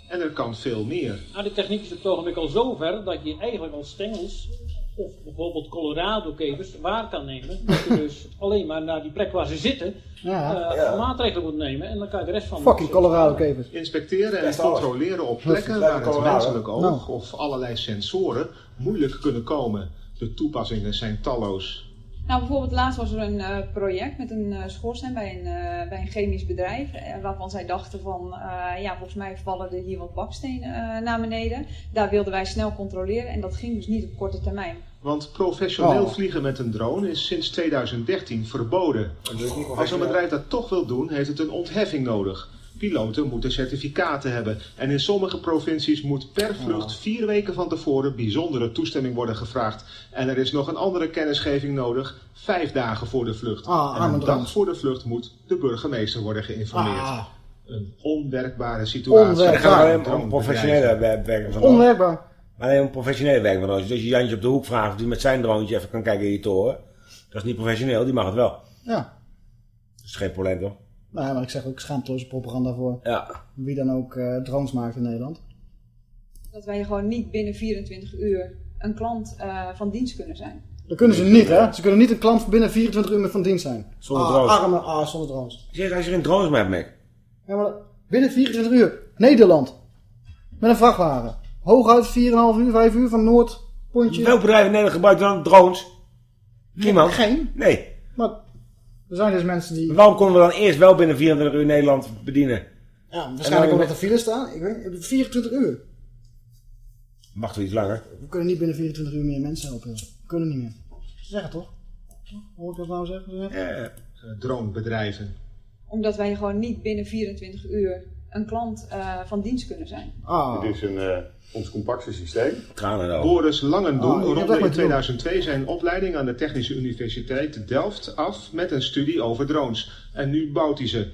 En er kan veel meer. Nou, de techniek is op het ogenblik al zo ver dat je eigenlijk als stengels of bijvoorbeeld Colorado-kevers waar kan nemen. Dat je dus alleen maar naar die plek waar ze zitten Ja. eh, Ja. maatregelen moet nemen en dan kan je de rest van... Fucking Colorado-kevers. Inspecteren en controleren op plekken waar het menselijk oog Nou. of allerlei sensoren moeilijk kunnen komen. De toepassingen zijn talloos. Nou, bijvoorbeeld laatst was er een eh, project met een eh, schoorsteen bij een, eh, bij een chemisch bedrijf. waarvan zij dachten van, eh, ja, volgens mij vallen er hier wat bakstenen eh, naar beneden. Daar wilden wij snel controleren en dat ging dus niet op korte termijn. Want professioneel Oh. vliegen met een drone is sinds 2013 verboden. Als een bedrijf dat toch wil doen, heeft het een ontheffing nodig. Piloten moeten certificaten hebben. En in sommige provincies moet per vlucht vier weken van tevoren bijzondere toestemming worden gevraagd. En er is nog een andere kennisgeving nodig, vijf dagen voor de vlucht. Ah, en een dag voor de vlucht moet de burgemeester worden geïnformeerd. Ah. Een onwerkbare situatie. Onwerkbaar. Gaan om professionele wer- werken van Onwerkbaar. Maar alleen om professionele werken van Als je Jantje op de hoek vraagt of hij met zijn droontje even kan kijken in je toren. Dat is niet professioneel, die mag het wel. Ja. Dat is geen probleem toch? Nou ja, maar ik zeg ook schaamteloze propaganda voor Ja. wie dan ook eh, drones maakt in Nederland. Dat wij gewoon niet binnen 24 uur een klant eh, van dienst kunnen zijn. Dat kunnen ze niet, hè? Ze kunnen niet een klant binnen 24 uur van dienst zijn. Zonder ah, drones. Arme, ah, zonder drones. Zeg, als je geen drones meer hebt, Mick. Ja, maar binnen 24 uur. Nederland. Met een vrachtwagen. Hooguit 4,5 uur, 5 uur van Noordpontje. Welk bedrijf in Nederland gebruikt dan drones? Niemand. Geen. Nee. Maar er zijn dus mensen die... Waarom konden we dan eerst wel binnen 24 uur Nederland bedienen? Ja, waarschijnlijk omdat er file staan. Ik weet niet, 24 uur. Mag toch iets langer? We kunnen niet binnen 24 uur meer mensen helpen. We kunnen niet meer. Ze zeggen toch? Hoor ik dat nou zeggen? Ja. Eh, Dronebedrijven. Omdat wij gewoon niet binnen 24 uur een klant eh, van dienst kunnen zijn. Ah. Dit is een, eh, ons compacte systeem. Tranen Boris Langendoen Ah, in met 2002 zijn opleiding aan de Technische Universiteit Delft af met een studie over drones. En nu bouwt hij ze.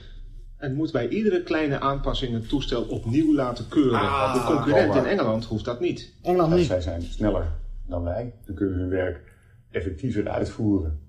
En moet bij iedere kleine aanpassing het toestel opnieuw laten keuren. Ah, de concurrent in. Engeland hoeft dat niet. Engeland niet. Zij zijn sneller dan wij. Dan kunnen hun werk effectiever uitvoeren.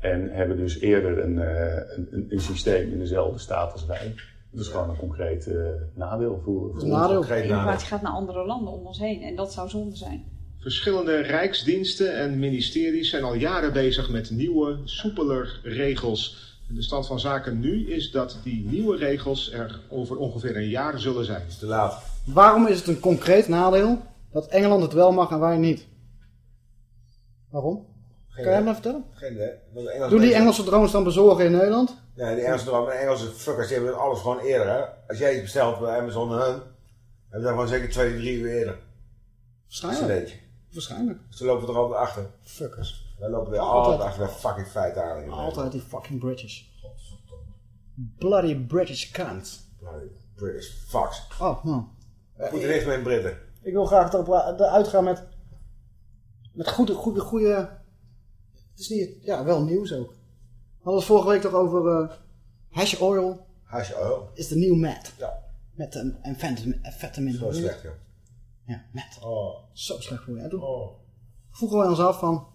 En hebben dus eerder een, eh, een, een, een systeem in dezelfde staat als wij. Dat is gewoon een concreet eh, nadeel voor. De informatie gaat naar andere landen om ons heen en dat zou zonde zijn. Verschillende rijksdiensten en ministeries zijn al jaren bezig met nieuwe, soepeler regels. En de stand van zaken nu is dat die nieuwe regels er over ongeveer een jaar zullen zijn. Te laat. Waarom is het een concreet nadeel dat Engeland het wel mag en wij niet? Waarom? Kan jij me dat vertellen? Geen idee. Doen die Engelse drones dan bezorgen in Nederland? Nee, die Engelse drones, Engelse fuckers die hebben alles gewoon eerder. Hè? Als jij iets bestelt bij Amazon en hun, hebben dat gewoon zeker twee, drie uur eerder. Waarschijnlijk. Waarschijnlijk. Ze lopen er altijd achter. Fuckers. Wij lopen weer Altijd. altijd achter de fucking feiten aan. Altijd die fucking British. Bloody British cunt. Bloody British fucks. Oh, man. Goed heeft met Britten. Ik wil graag erop eruit gaan met, met goede, goede, goede... Het is niet, ja, wel nieuws ook. We hadden het vorige week toch over eh, hash oil Hash oil. is de nieuw mat. Ja. Met een amfetamine. Zo slecht, joh. Ja, mat. Oh. Zo slecht voor je. En toen vroegen wij ons af van...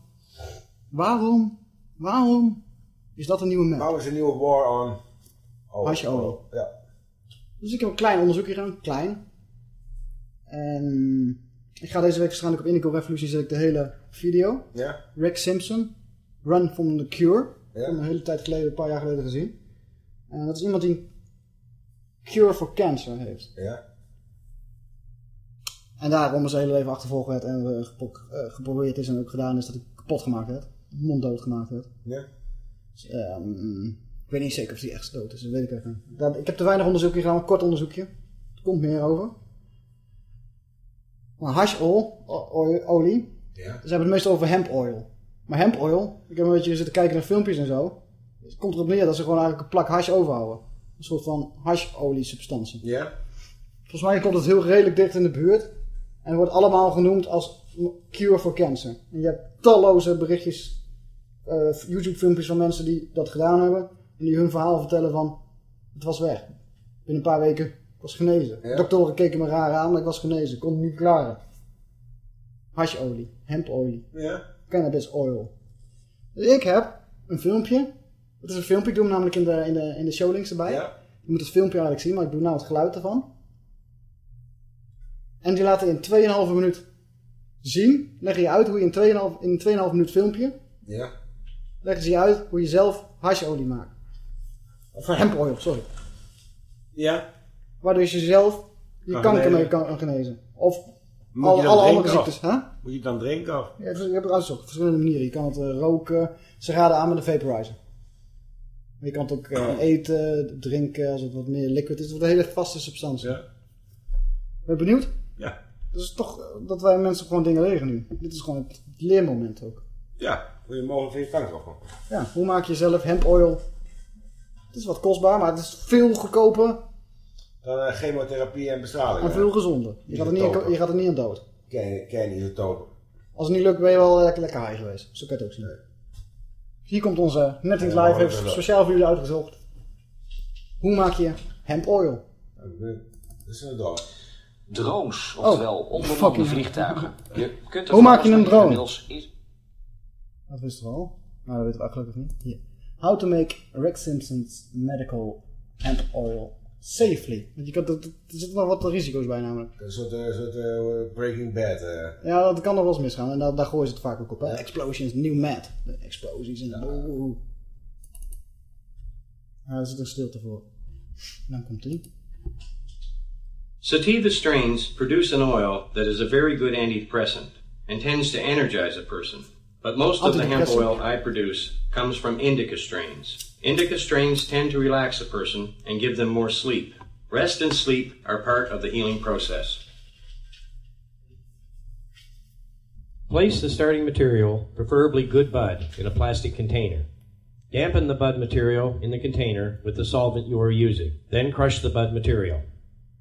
Waarom, waarom is dat een nieuwe mat? Waarom is een nieuwe war on... Oh, Hash oil. Ja. Dus ik heb een klein onderzoekje gedaan. Klein. En ik ga deze week waarschijnlijk op Indigo Revolution zet ik de hele video. Ja. Rick Simpson. Run from the Cure. Ja. Ik heb hem een hele tijd geleden, een paar jaar geleden gezien. En dat is iemand die een cure for cancer heeft. Ja. En daarom zijn hele leven achtervolgd werd en eh, geprobeerd is en ook gedaan is dat hij kapot gemaakt werd. Monddood gemaakt werd. Ja. Dus, ehm, ik weet niet zeker of hij echt dood is, dat weet ik even niet. Ik heb te weinig onderzoekje gedaan, een kort onderzoekje. Er komt meer over. Maar hash oil- olie, Ja. ze hebben het meestal over hemp oil. Maar hemp oil, ik heb een beetje zitten kijken naar filmpjes en zo. Het komt erop neer dat ze gewoon eigenlijk een plak hash overhouden. Een soort van hasholie substantie. Ja. Volgens mij komt het heel redelijk dicht in de buurt. En het wordt allemaal genoemd als cure for cancer. En je hebt talloze berichtjes, eh, YouTube filmpjes van mensen die dat gedaan hebben. En die hun verhaal vertellen van, het was weg. Binnen een paar weken, ik was genezen. Ja. Doktoren keken me raar aan, maar ik was genezen. Ik kon het niet verklaren. Hasholie, hempolie, Ja. Cannabis oil. Dus ik heb een filmpje. Het is een filmpje, ik doe hem namelijk in de, in de, in de showlinks erbij. Ja. Je moet het filmpje eigenlijk zien, maar ik doe nou het geluid ervan. En die laten in 2,5 minuut zien, leg je uit hoe je in 2,5 in een 2,5 minuut filmpje, Ja. leggen ze je uit hoe je zelf hasholie maakt. Of hempoil, sorry. Ja. Waardoor je zelf je Kan kanker mee kan genezen. Of alle, alle andere ziektes. Hè? Moet je het dan drinken of? Ja, je hebt het uitgezocht. Verschillende manieren. Je kan het eh, roken. Ze raden aan met een vaporizer. Maar je kan het ook eh, eten, drinken als het wat meer liquid is. Het wordt een hele vaste substantie. Ja. Ben je benieuwd? Ja. Dat is toch eh, dat wij mensen gewoon dingen leren nu. Dit is gewoon het leermoment ook. Ja, hoe je mogelijk van je afkomt. Ja, hoe maak je zelf hemp oil? Het is wat kostbaar, maar het is veel goedkoper Dan chemotherapie en bestraling. en veel gezonder. Je gaat er niet, je gaat er niet aan dood. Ken, ken isotopen. Als het niet lukt, ben je wel lekker, lekker high geweest. Zo kan je het ook zien. Hier komt onze Nettings Ja, Live, heeft speciaal voor jullie uitgezocht. Hoe maak je hemp oil? Dat is een drone. Drones, Oh, oftewel onbemande fucking- vliegtuigen. Je kunt Hoe maak je een drone? Dat wisten we al. Maar dat weten we gelukkig niet. Hier. How to make Rick Simpson's medical hemp oil safely. Want je kan, er, er zitten nog wat risico's bij namelijk. Een soort, eh, soort eh, Breaking Bad. eh. Ja, dat kan nog wel eens misgaan. En daar, daar gooien ze het vaak ook op. Hè? Explosions, new mad. De explosies en oeh. Ja, daar zit een stilte voor. Dan komt die. Sativa strains produce an oil that is a very good antidepressant and tends to energize a person. But most of the hemp oil I produce comes from indica strains. Indica strains tend to relax a person and give them more sleep. Rest and sleep are part of the healing process. Place the starting material, preferably good bud, in a plastic container. Dampen the bud material in the container with the solvent you are using. Then crush the bud material.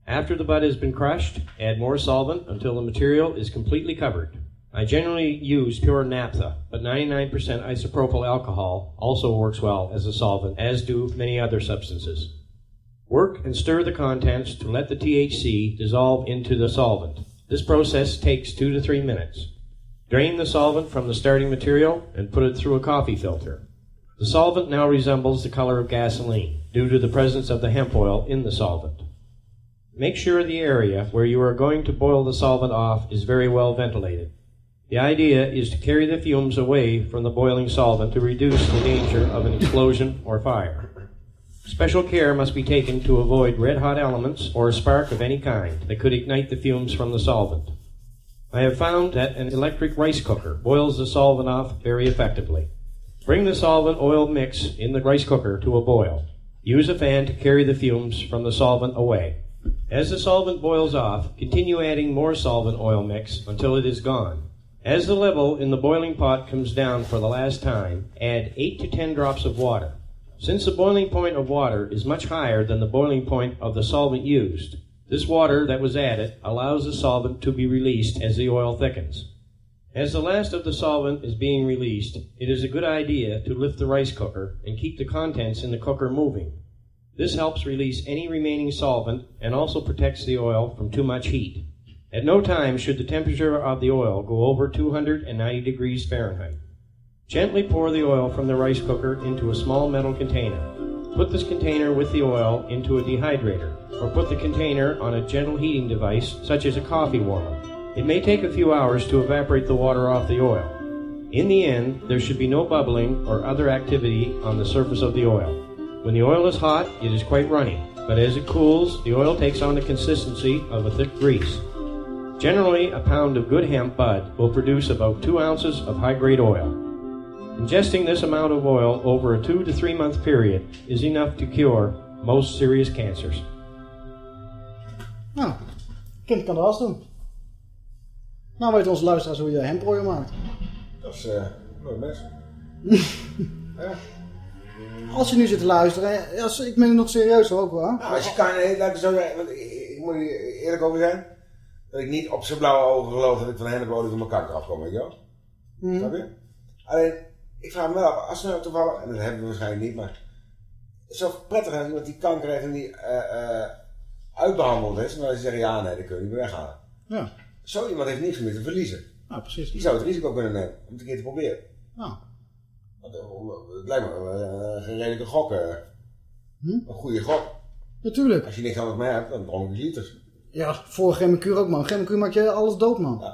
After the bud has been crushed, add more solvent until the material is completely covered. I generally use pure naphtha, but 99% isopropyl alcohol also works well as a solvent, as do many other substances. Work and stir the contents to let the THC dissolve into the solvent. This process takes two to three minutes. Drain the solvent from the starting material and put it through a coffee filter. The solvent now resembles the color of gasoline due to the presence of the hemp oil in the solvent. Make sure the area where you are going to boil the solvent off is very well ventilated. The idea is to carry the fumes away from the boiling solvent to reduce the danger of an explosion or fire. Special care must be taken to avoid red hot elements or a spark of any kind that could ignite the fumes from the solvent. I have found that an electric rice cooker boils the solvent off very effectively. Bring the solvent oil mix in the rice cooker to a boil. Use a fan to carry the fumes from the solvent away. As the solvent boils off, continue adding more solvent oil mix until it is gone. As the level in the boiling pot comes down for the last time, add 8 to 10 drops of water. Since the boiling point of water is much higher than the boiling point of the solvent used, this water that was added allows the solvent to be released as the oil thickens. As the last of the solvent is being released, it is a good idea to lift the rice cooker and keep the contents in the cooker moving. This helps release any remaining solvent and also protects the oil from too much heat. At no time should the temperature of the oil go over 290 degrees Fahrenheit. Gently pour the oil from the rice cooker into a small metal container. Put this container with the oil into a dehydrator, or put the container on a gentle heating device such as a coffee warmer. It may take a few hours to evaporate the water off the oil. In the end, there should be no bubbling or other activity on the surface of the oil. When the oil is hot, it is quite runny, but as it cools, the oil takes on the consistency of a thick grease. Generally, a pound of good hemp bud will produce about two ounces of high grade oil. Ingesting this amount of oil over a two to three month period is enough to cure most serious cancers. Nou, kind kan de was doen. Nou weten onze luisteraars hoe je hempoil maakt. Dat is eh mooi mes. ja. Als je nu zit te luisteren, ja, als- ik ben nog serieus hoor, ook wel. Nou, als je kan, eh, laat ik zo zeggen, ik, ik moet er eerlijk over zijn. Dat ik niet op zijn blauwe ogen geloof dat ik van hennepolie van mijn kanker afkom, weet je wel? Mhm. Snap je? Alleen, ik vraag me wel af, als nou toevallig, en dat hebben we waarschijnlijk niet, maar... Het is zo prettig als iemand die kanker heeft en die eh, eh, uitbehandeld is. En dan zeggen, ja nee, dat kun je niet meer weghalen. Ja. Zo iemand heeft niks meer te verliezen. Nou, precies. Die zou het risico kunnen nemen om het een keer te proberen. Nou. Want, eh, Het lijkt me een redelijke gok. Hm? Een goede gok. Natuurlijk. Als je niks anders meer hebt, dan dronk ik liters. Ja, voor Gemmenkuur ook man. Gemmenkuur maakt je alles dood man.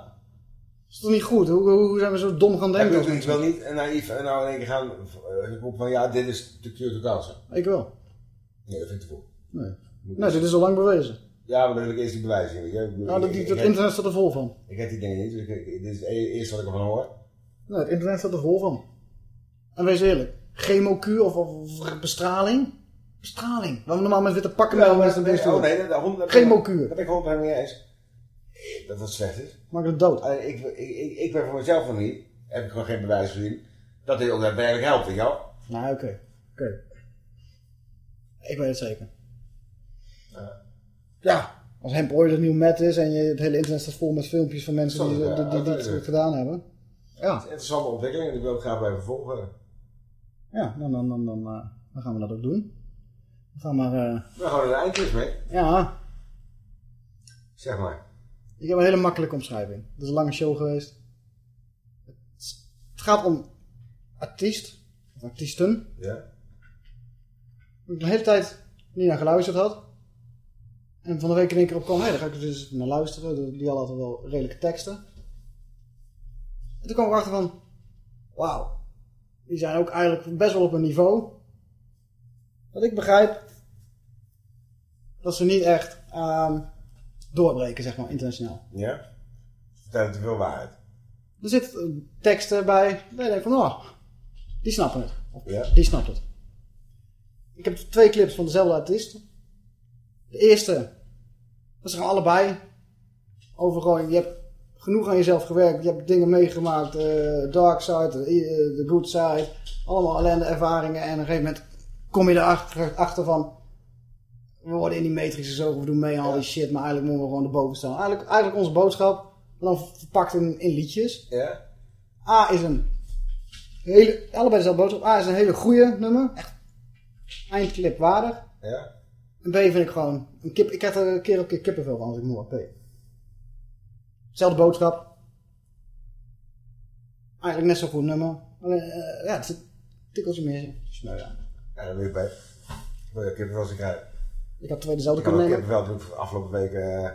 Is toch niet goed? Hoe, hoe zijn we zo dom gaan Ik denken? wil, ik wil niet naïef en nou in één keer gaan eh, roepen van ja, dit is de cure to cancer. Ik wel. Nee, dat vind ik te vroeg. Nee. Nee, dit is al lang bewezen. Ja, maar dan wil ik eerst die bewijzen. je. Ik- Nou, dat, ik- die, ik dat internet staat er vol van. Ik heb die dingen niet, dus ik, ik- dit is het eerste wat ik ervan hoor. Nee, het internet staat er vol van. En wees eerlijk. Chemokuur of, of bestraling? Bestraling. Waar we normaal met witte pakken Ja, mensen dat- doen. oh nee, dat- daarom- Chemokuur. Ben ik gewoon bij me eens. Dat dat slecht is. Maak het dood. Ik, ik, ik, ik ben voor mezelf nog niet. heb ik gewoon geen bewijs gezien, dat dit ook daadwerkelijk helpt, weet? Nou, oké. Oké. Ik weet het zeker. Ja. Als hemp oil een nieuw met is en je, het hele internet staat vol met filmpjes van mensen die, Ja, die, die, die het tuurlijk. gedaan hebben. Ja. Het is een interessante ontwikkeling en ik wil het graag blijven volgen. Ja, dan, dan, dan, dan, eh, dan gaan we dat ook doen. We gaan maar... eh, We gaan er een eindquiz mee, ja, zeg maar. ik heb een hele makkelijke omschrijving. Het is een lange show geweest. Het, gaat om artiest, of artiesten. Ja. ik de hele tijd niet naar geluisterd had. En van de week in één keer op kwam, hé, daar ga ik dus naar luisteren. Die hadden altijd wel redelijke teksten. En toen kwam ik achter van, wauw, die zijn ook eigenlijk best wel op een niveau. Dat ik begrijp dat ze niet echt ehm, doorbreken, zeg maar, internationaal. Ja? Vertel te veel waarheid. Er zitten teksten bij, waar je denkt van, oh, die snappen het. Of, Ja. Die snapt het. Ik heb twee clips van dezelfde artiest. De eerste, dat zijn allebei over gewoon, je hebt genoeg aan jezelf gewerkt, je hebt dingen meegemaakt, eh dark side, eh, de good side, allemaal ellende ervaringen en op een gegeven moment kom je erachter achter van, we worden in die matrix gezogen, we doen mee aan al die shit, maar eigenlijk moeten we gewoon erboven staan. Eigenlijk, eigenlijk onze boodschap, dan verpakt in, in liedjes. Ja? A is een hele, allebei dezelfde boodschap. A is een hele goede nummer. Echt eindclip waardig. Ja? En B vind ik gewoon, een kip, ik krijg er een keer op keer kippenvel van als ik moe heb. B. Zelfde boodschap. Eigenlijk net zo'n goed nummer. Alleen, eh, ja, het zit een tikkeltje meer sneu aan. Ja, dan je bij. Je kippenvel zien krijgen. Ik had twee dezelfde Ik kunnen ook nemen. kippenvel toen ik afgelopen week eh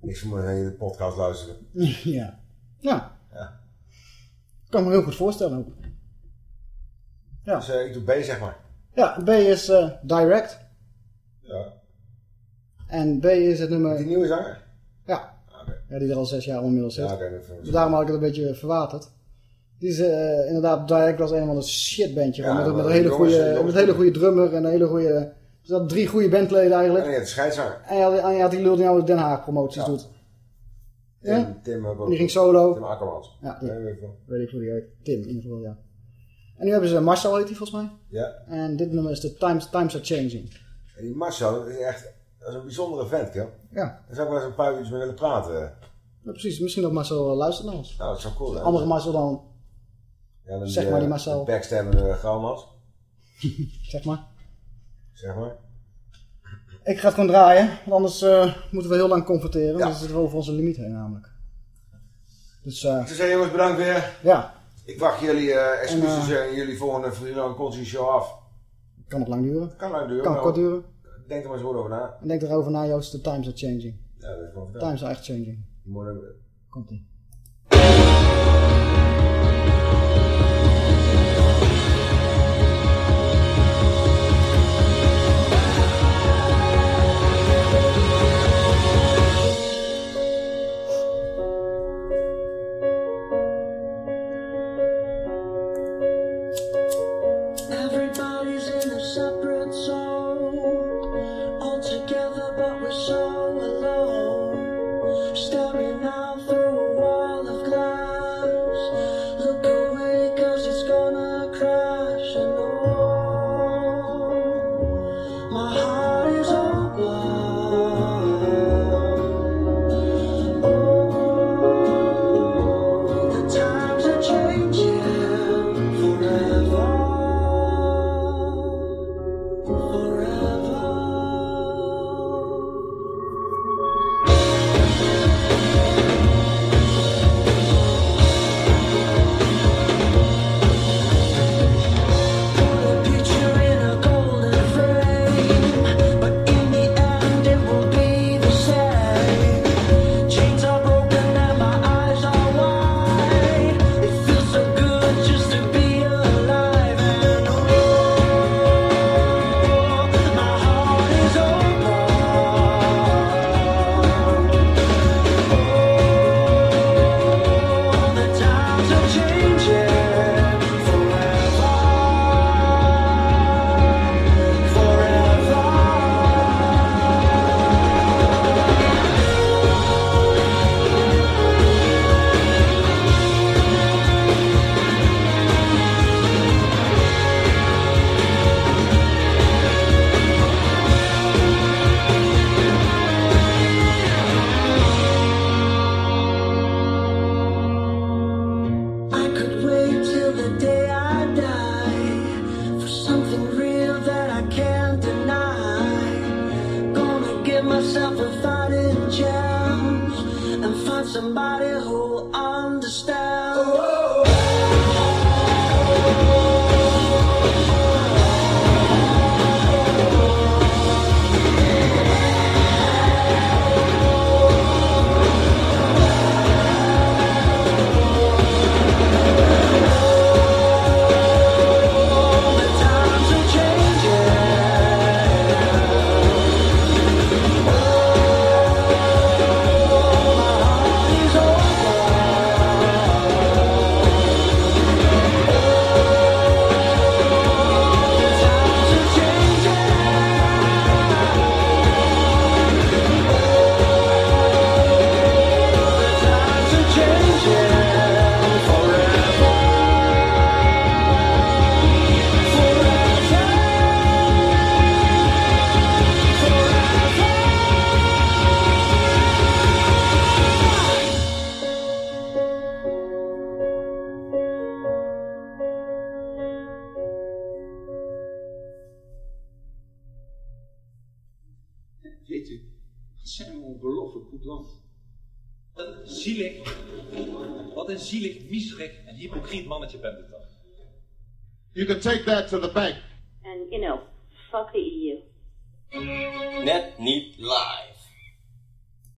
niks van mijn hele podcast luisteren. ja. Ja. Ja. Kan me heel goed voorstellen ook. Ja. Dus eh, ik doe B zeg maar. Ja, B is eh, direct. Ja. En B is het nummer... Die nieuwe zanger? Ja. Ja, die er al zes jaar inmiddels zit. Ja, ik- dus daarom had ik het een beetje verwaterd. Die is eh, inderdaad, Direct was een van een shitbandje. Ja, met, met, een hele goede, jongens met een hele goede drummer en een hele goede... Dus dat drie goede bandleden eigenlijk. En je hebt de scheidszanger. En je had, en je had die lul die nou de Den Haag promoties doet. Ja? Tim, Tim, die ging solo. Tim Akkermans. Ja, Ja, weet ik wel. weet ik hoe die heet. Tim in ieder geval, ja. En nu hebben ze Marcel heet die volgens mij. Ja. En dit nummer is de Times, Times Are Changing. En die Marcel, is echt dat is een bijzondere vent, joh. Ja. Daar zou ik wel eens een paar uurtjes mee willen praten. Ja, precies, misschien dat Marcel eh, luistert naar ons. Nou, dat zou cool zijn. Andere Marcel dan, Ja, dan zeg maar eh, die Marcel. de backstabbende Galmas, zeg maar. zeg maar. Ik ga het gewoon draaien, want anders eh, moeten we heel lang confronteren. Dan zitten we over onze limiet heen namelijk. Dus eh, zeggen, jongens, bedankt weer. ja, Ik wacht jullie eh excuses En, en jullie volgende Freelance Conscious Show af. kan nog lang duren. Kan lang duren. Kan kort duren. Denk er maar eens goed over na. En denk erover na Joost, the times are changing. Ja, dat is vertellen. Times are echt changing. Mooi. Komt that to the bank.